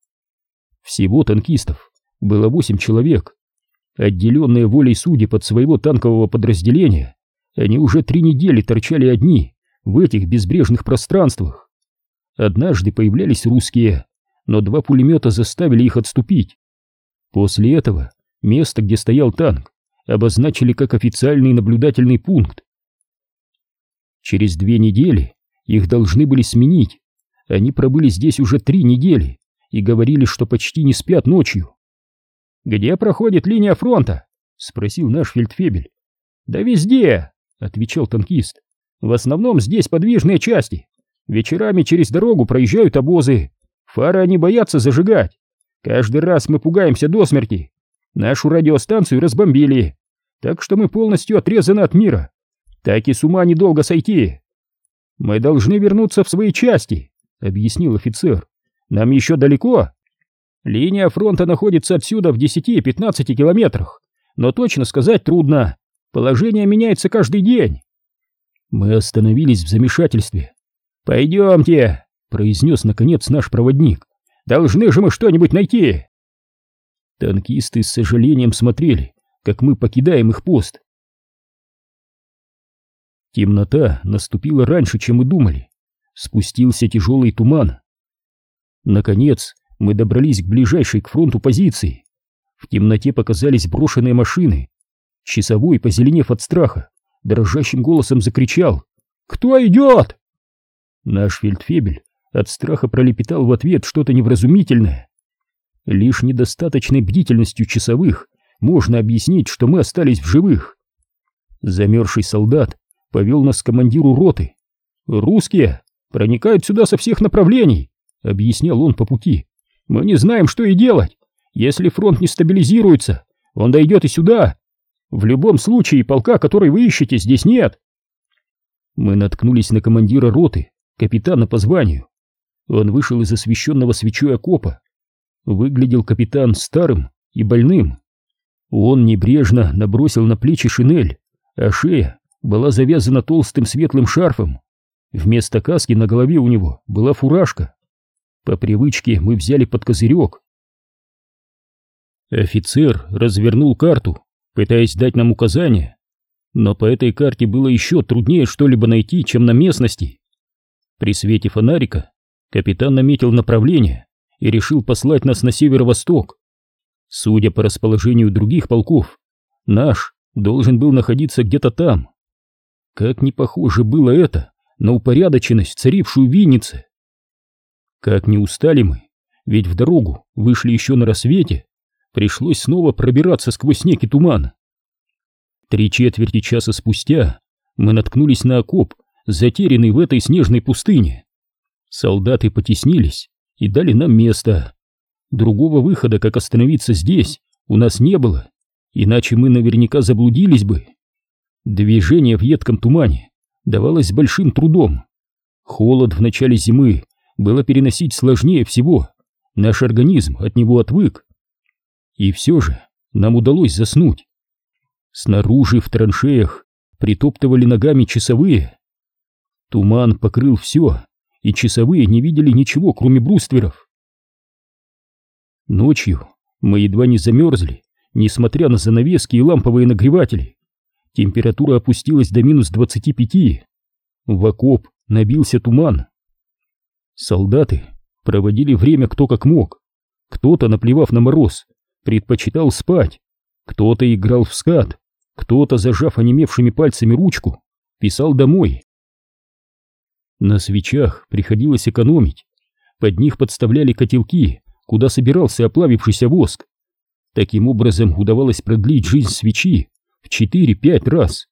S1: Всего танкистов было восемь человек. Отделенные волей судеб от своего танкового подразделения, они уже три недели торчали одни в этих безбрежных пространствах. Однажды появлялись русские, но два пулемета заставили их отступить. После этого место, где стоял танк, обозначили как официальный наблюдательный пункт. Через две недели их должны были сменить. Они пробыли здесь уже три недели и говорили, что почти не спят ночью. «Где проходит линия фронта?» — спросил наш фельдфебель. «Да везде!» — отвечал танкист. «В основном здесь подвижные части. Вечерами через дорогу проезжают обозы. Фары они боятся зажигать. Каждый раз мы пугаемся до смерти. Нашу радиостанцию разбомбили, так что мы полностью отрезаны от мира. Так и с ума недолго сойти. Мы должны вернуться в свои части, объяснил офицер. Нам еще далеко. Линия фронта находится отсюда в 10-15 километрах, но точно сказать трудно. Положение меняется каждый день. Мы остановились в замешательстве. «Пойдемте», — произнес наконец наш проводник. Должны же мы что-нибудь найти!» Танкисты с сожалением смотрели, как мы покидаем их пост. Темнота наступила раньше, чем мы думали. Спустился тяжелый туман. Наконец, мы добрались к ближайшей к фронту позиции. В темноте показались брошенные машины. Часовой, позеленев от страха, дрожащим голосом закричал «Кто идет?» Наш фельдфебель от страха пролепетал в ответ что-то невразумительное. Лишь недостаточной бдительностью часовых можно объяснить, что мы остались в живых. Замерзший солдат повел нас к командиру роты. «Русские проникают сюда со всех направлений», — объяснял он по пути. «Мы не знаем, что и делать. Если фронт не стабилизируется, он дойдет и сюда. В любом случае полка, который вы ищете, здесь нет». Мы наткнулись на командира роты, капитана по званию. Он вышел из освещенного свечой окопа. Выглядел капитан старым и больным. Он небрежно набросил на плечи шинель, а шея была завязана толстым светлым шарфом. Вместо каски на голове у него была фуражка. По привычке мы взяли под козырек. Офицер развернул карту, пытаясь дать нам указания, но по этой карте было еще труднее что-либо найти, чем на местности. При свете фонарика капитан наметил направление и решил послать нас на северо-восток. Судя по расположению других полков, наш должен был находиться где-то там. Как не похоже было это на упорядоченность, царившую в Виннице. Как не устали мы, ведь в дорогу вышли еще на рассвете, пришлось снова пробираться сквозь снег и туман. Три четверти часа спустя мы наткнулись на окоп, затерянный в этой снежной пустыне. Солдаты потеснились и дали нам место. Другого выхода, как остановиться здесь, у нас не было, иначе мы наверняка заблудились бы. Движение в едком тумане давалось большим трудом. Холод в начале зимы было переносить сложнее всего, наш организм от него отвык. И все же нам удалось заснуть. Снаружи в траншеях притоптывали ногами часовые. Туман покрыл все, и часовые не видели ничего, кроме брустверов. Ночью мы едва не замерзли, несмотря на занавески и ламповые нагреватели. Температура опустилась до минус двадцати пяти. В окоп набился туман. Солдаты проводили время кто как мог. Кто-то, наплевав на мороз, предпочитал спать. Кто-то играл в скат. Кто-то, зажав онемевшими пальцами ручку, писал домой. На свечах приходилось экономить. Под них подставляли котелки, куда собирался оплавившийся воск. Таким образом удавалось продлить жизнь свечи в четыре-пять раз.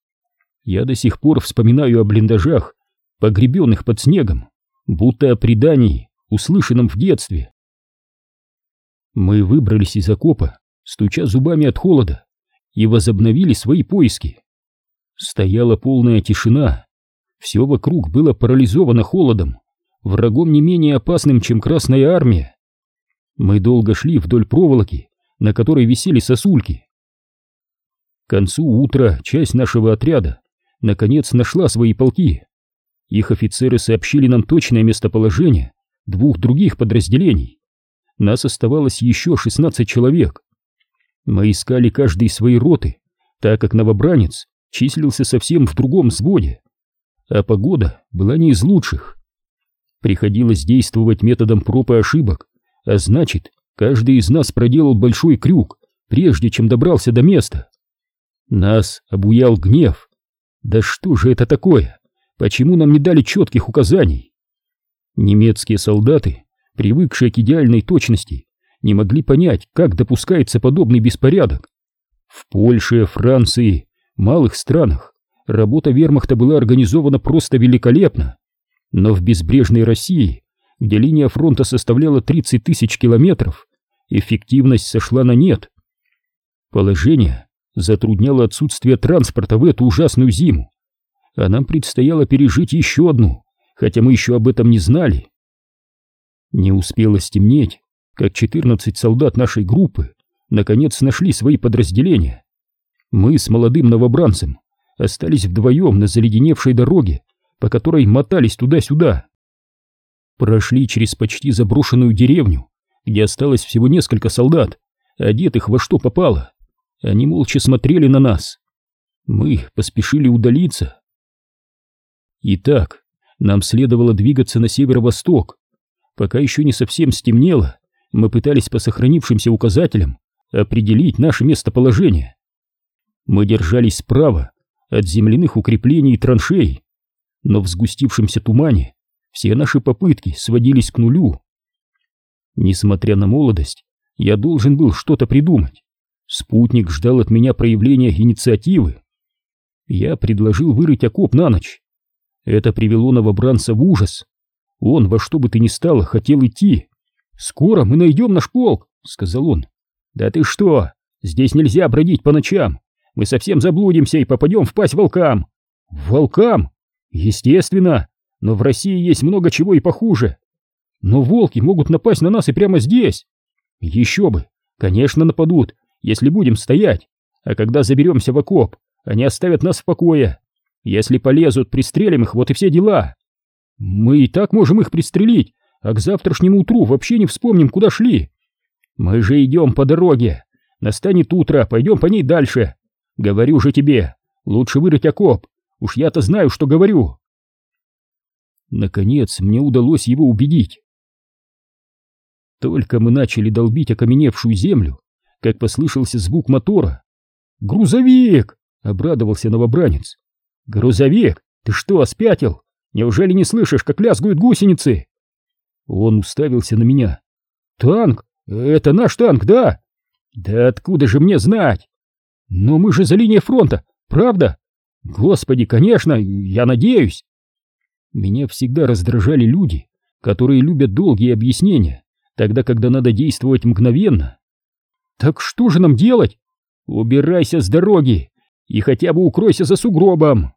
S1: Я до сих пор вспоминаю о блиндажах, погребенных под снегом, будто о предании, услышанном в детстве. Мы выбрались из окопа, стуча зубами от холода, и возобновили свои поиски. Стояла полная тишина, все вокруг было парализовано холодом, врагом не менее опасным, чем Красная Армия. Мы долго шли вдоль проволоки, на которой висели сосульки, к концу утра часть нашего отряда наконец нашла свои полки. Их офицеры сообщили нам точное местоположение двух других подразделений. Нас оставалось еще 16 человек. Мы искали каждый свои роты, так как новобранец числился совсем в другом взводе, а погода была не из лучших. Приходилось действовать методом проб и ошибок, а значит, каждый из нас проделал большой крюк, прежде чем добрался до места. Нас обуял гнев. Да что же это такое? Почему нам не дали четких указаний? Немецкие солдаты, привыкшие к идеальной точности, не могли понять, как допускается подобный беспорядок. В Польше, Франции, малых странах работа вермахта была организована просто великолепно. Но в безбрежной России, где линия фронта составляла 30 тысяч километров, эффективность сошла на нет. Положение затрудняло отсутствие транспорта в эту ужасную зиму. А нам предстояло пережить еще одну, хотя мы еще об этом не знали. Не успело стемнеть, как 14 солдат нашей группы наконец нашли свои подразделения. Мы с молодым новобранцем остались вдвоем на заледеневшей дороге, по которой мотались туда-сюда. Прошли через почти заброшенную деревню, где осталось всего несколько солдат, одетых во что попало. Они молча смотрели на нас. Мы поспешили удалиться. Итак, нам следовало двигаться на северо-восток. Пока еще не совсем стемнело, мы пытались по сохранившимся указателям определить наше местоположение. Мы держались справа от земляных укреплений и траншей, но в сгустившемся тумане все наши попытки сводились к нулю. Несмотря на молодость, я должен был что-то придумать. Спутник ждал от меня проявления инициативы. Я предложил вырыть окоп на ночь. Это привело новобранца в ужас. Он во что бы то ни стало хотел идти. «Скоро мы найдем наш полк», — сказал он. «Да ты что? Здесь нельзя бродить по ночам. Мы совсем заблудимся и попадем в пасть волкам». «Волкам? Естественно. Но в России есть много чего и похуже. Но волки могут напасть на нас и прямо здесь. Еще бы. Конечно, нападут, если будем стоять. А когда заберемся в окоп, они оставят нас в покое. Если полезут, пристрелим их, вот и все дела. Мы и так можем их пристрелить, а к завтрашнему утру вообще не вспомним, куда шли. Мы же идем по дороге. Настанет утро, пойдем по ней дальше. Говорю же тебе, лучше вырыть окоп. Уж я-то знаю, что говорю. Наконец мне удалось его убедить. Только мы начали долбить окаменевшую землю, как послышался звук мотора. «Грузовик!» — обрадовался новобранец. «Грузовик? Ты что, спятил? Неужели не слышишь, как лязгают гусеницы?» Он уставился на меня. «Танк? Это наш танк, да?» «Да откуда же мне знать?» «Но мы же за линией фронта, правда?» «Господи, конечно, я надеюсь!» Меня всегда раздражали люди, которые любят долгие объяснения, тогда, когда надо действовать мгновенно. «Так что же нам делать?» «Убирайся с дороги!» и хотя бы укройся за сугробом.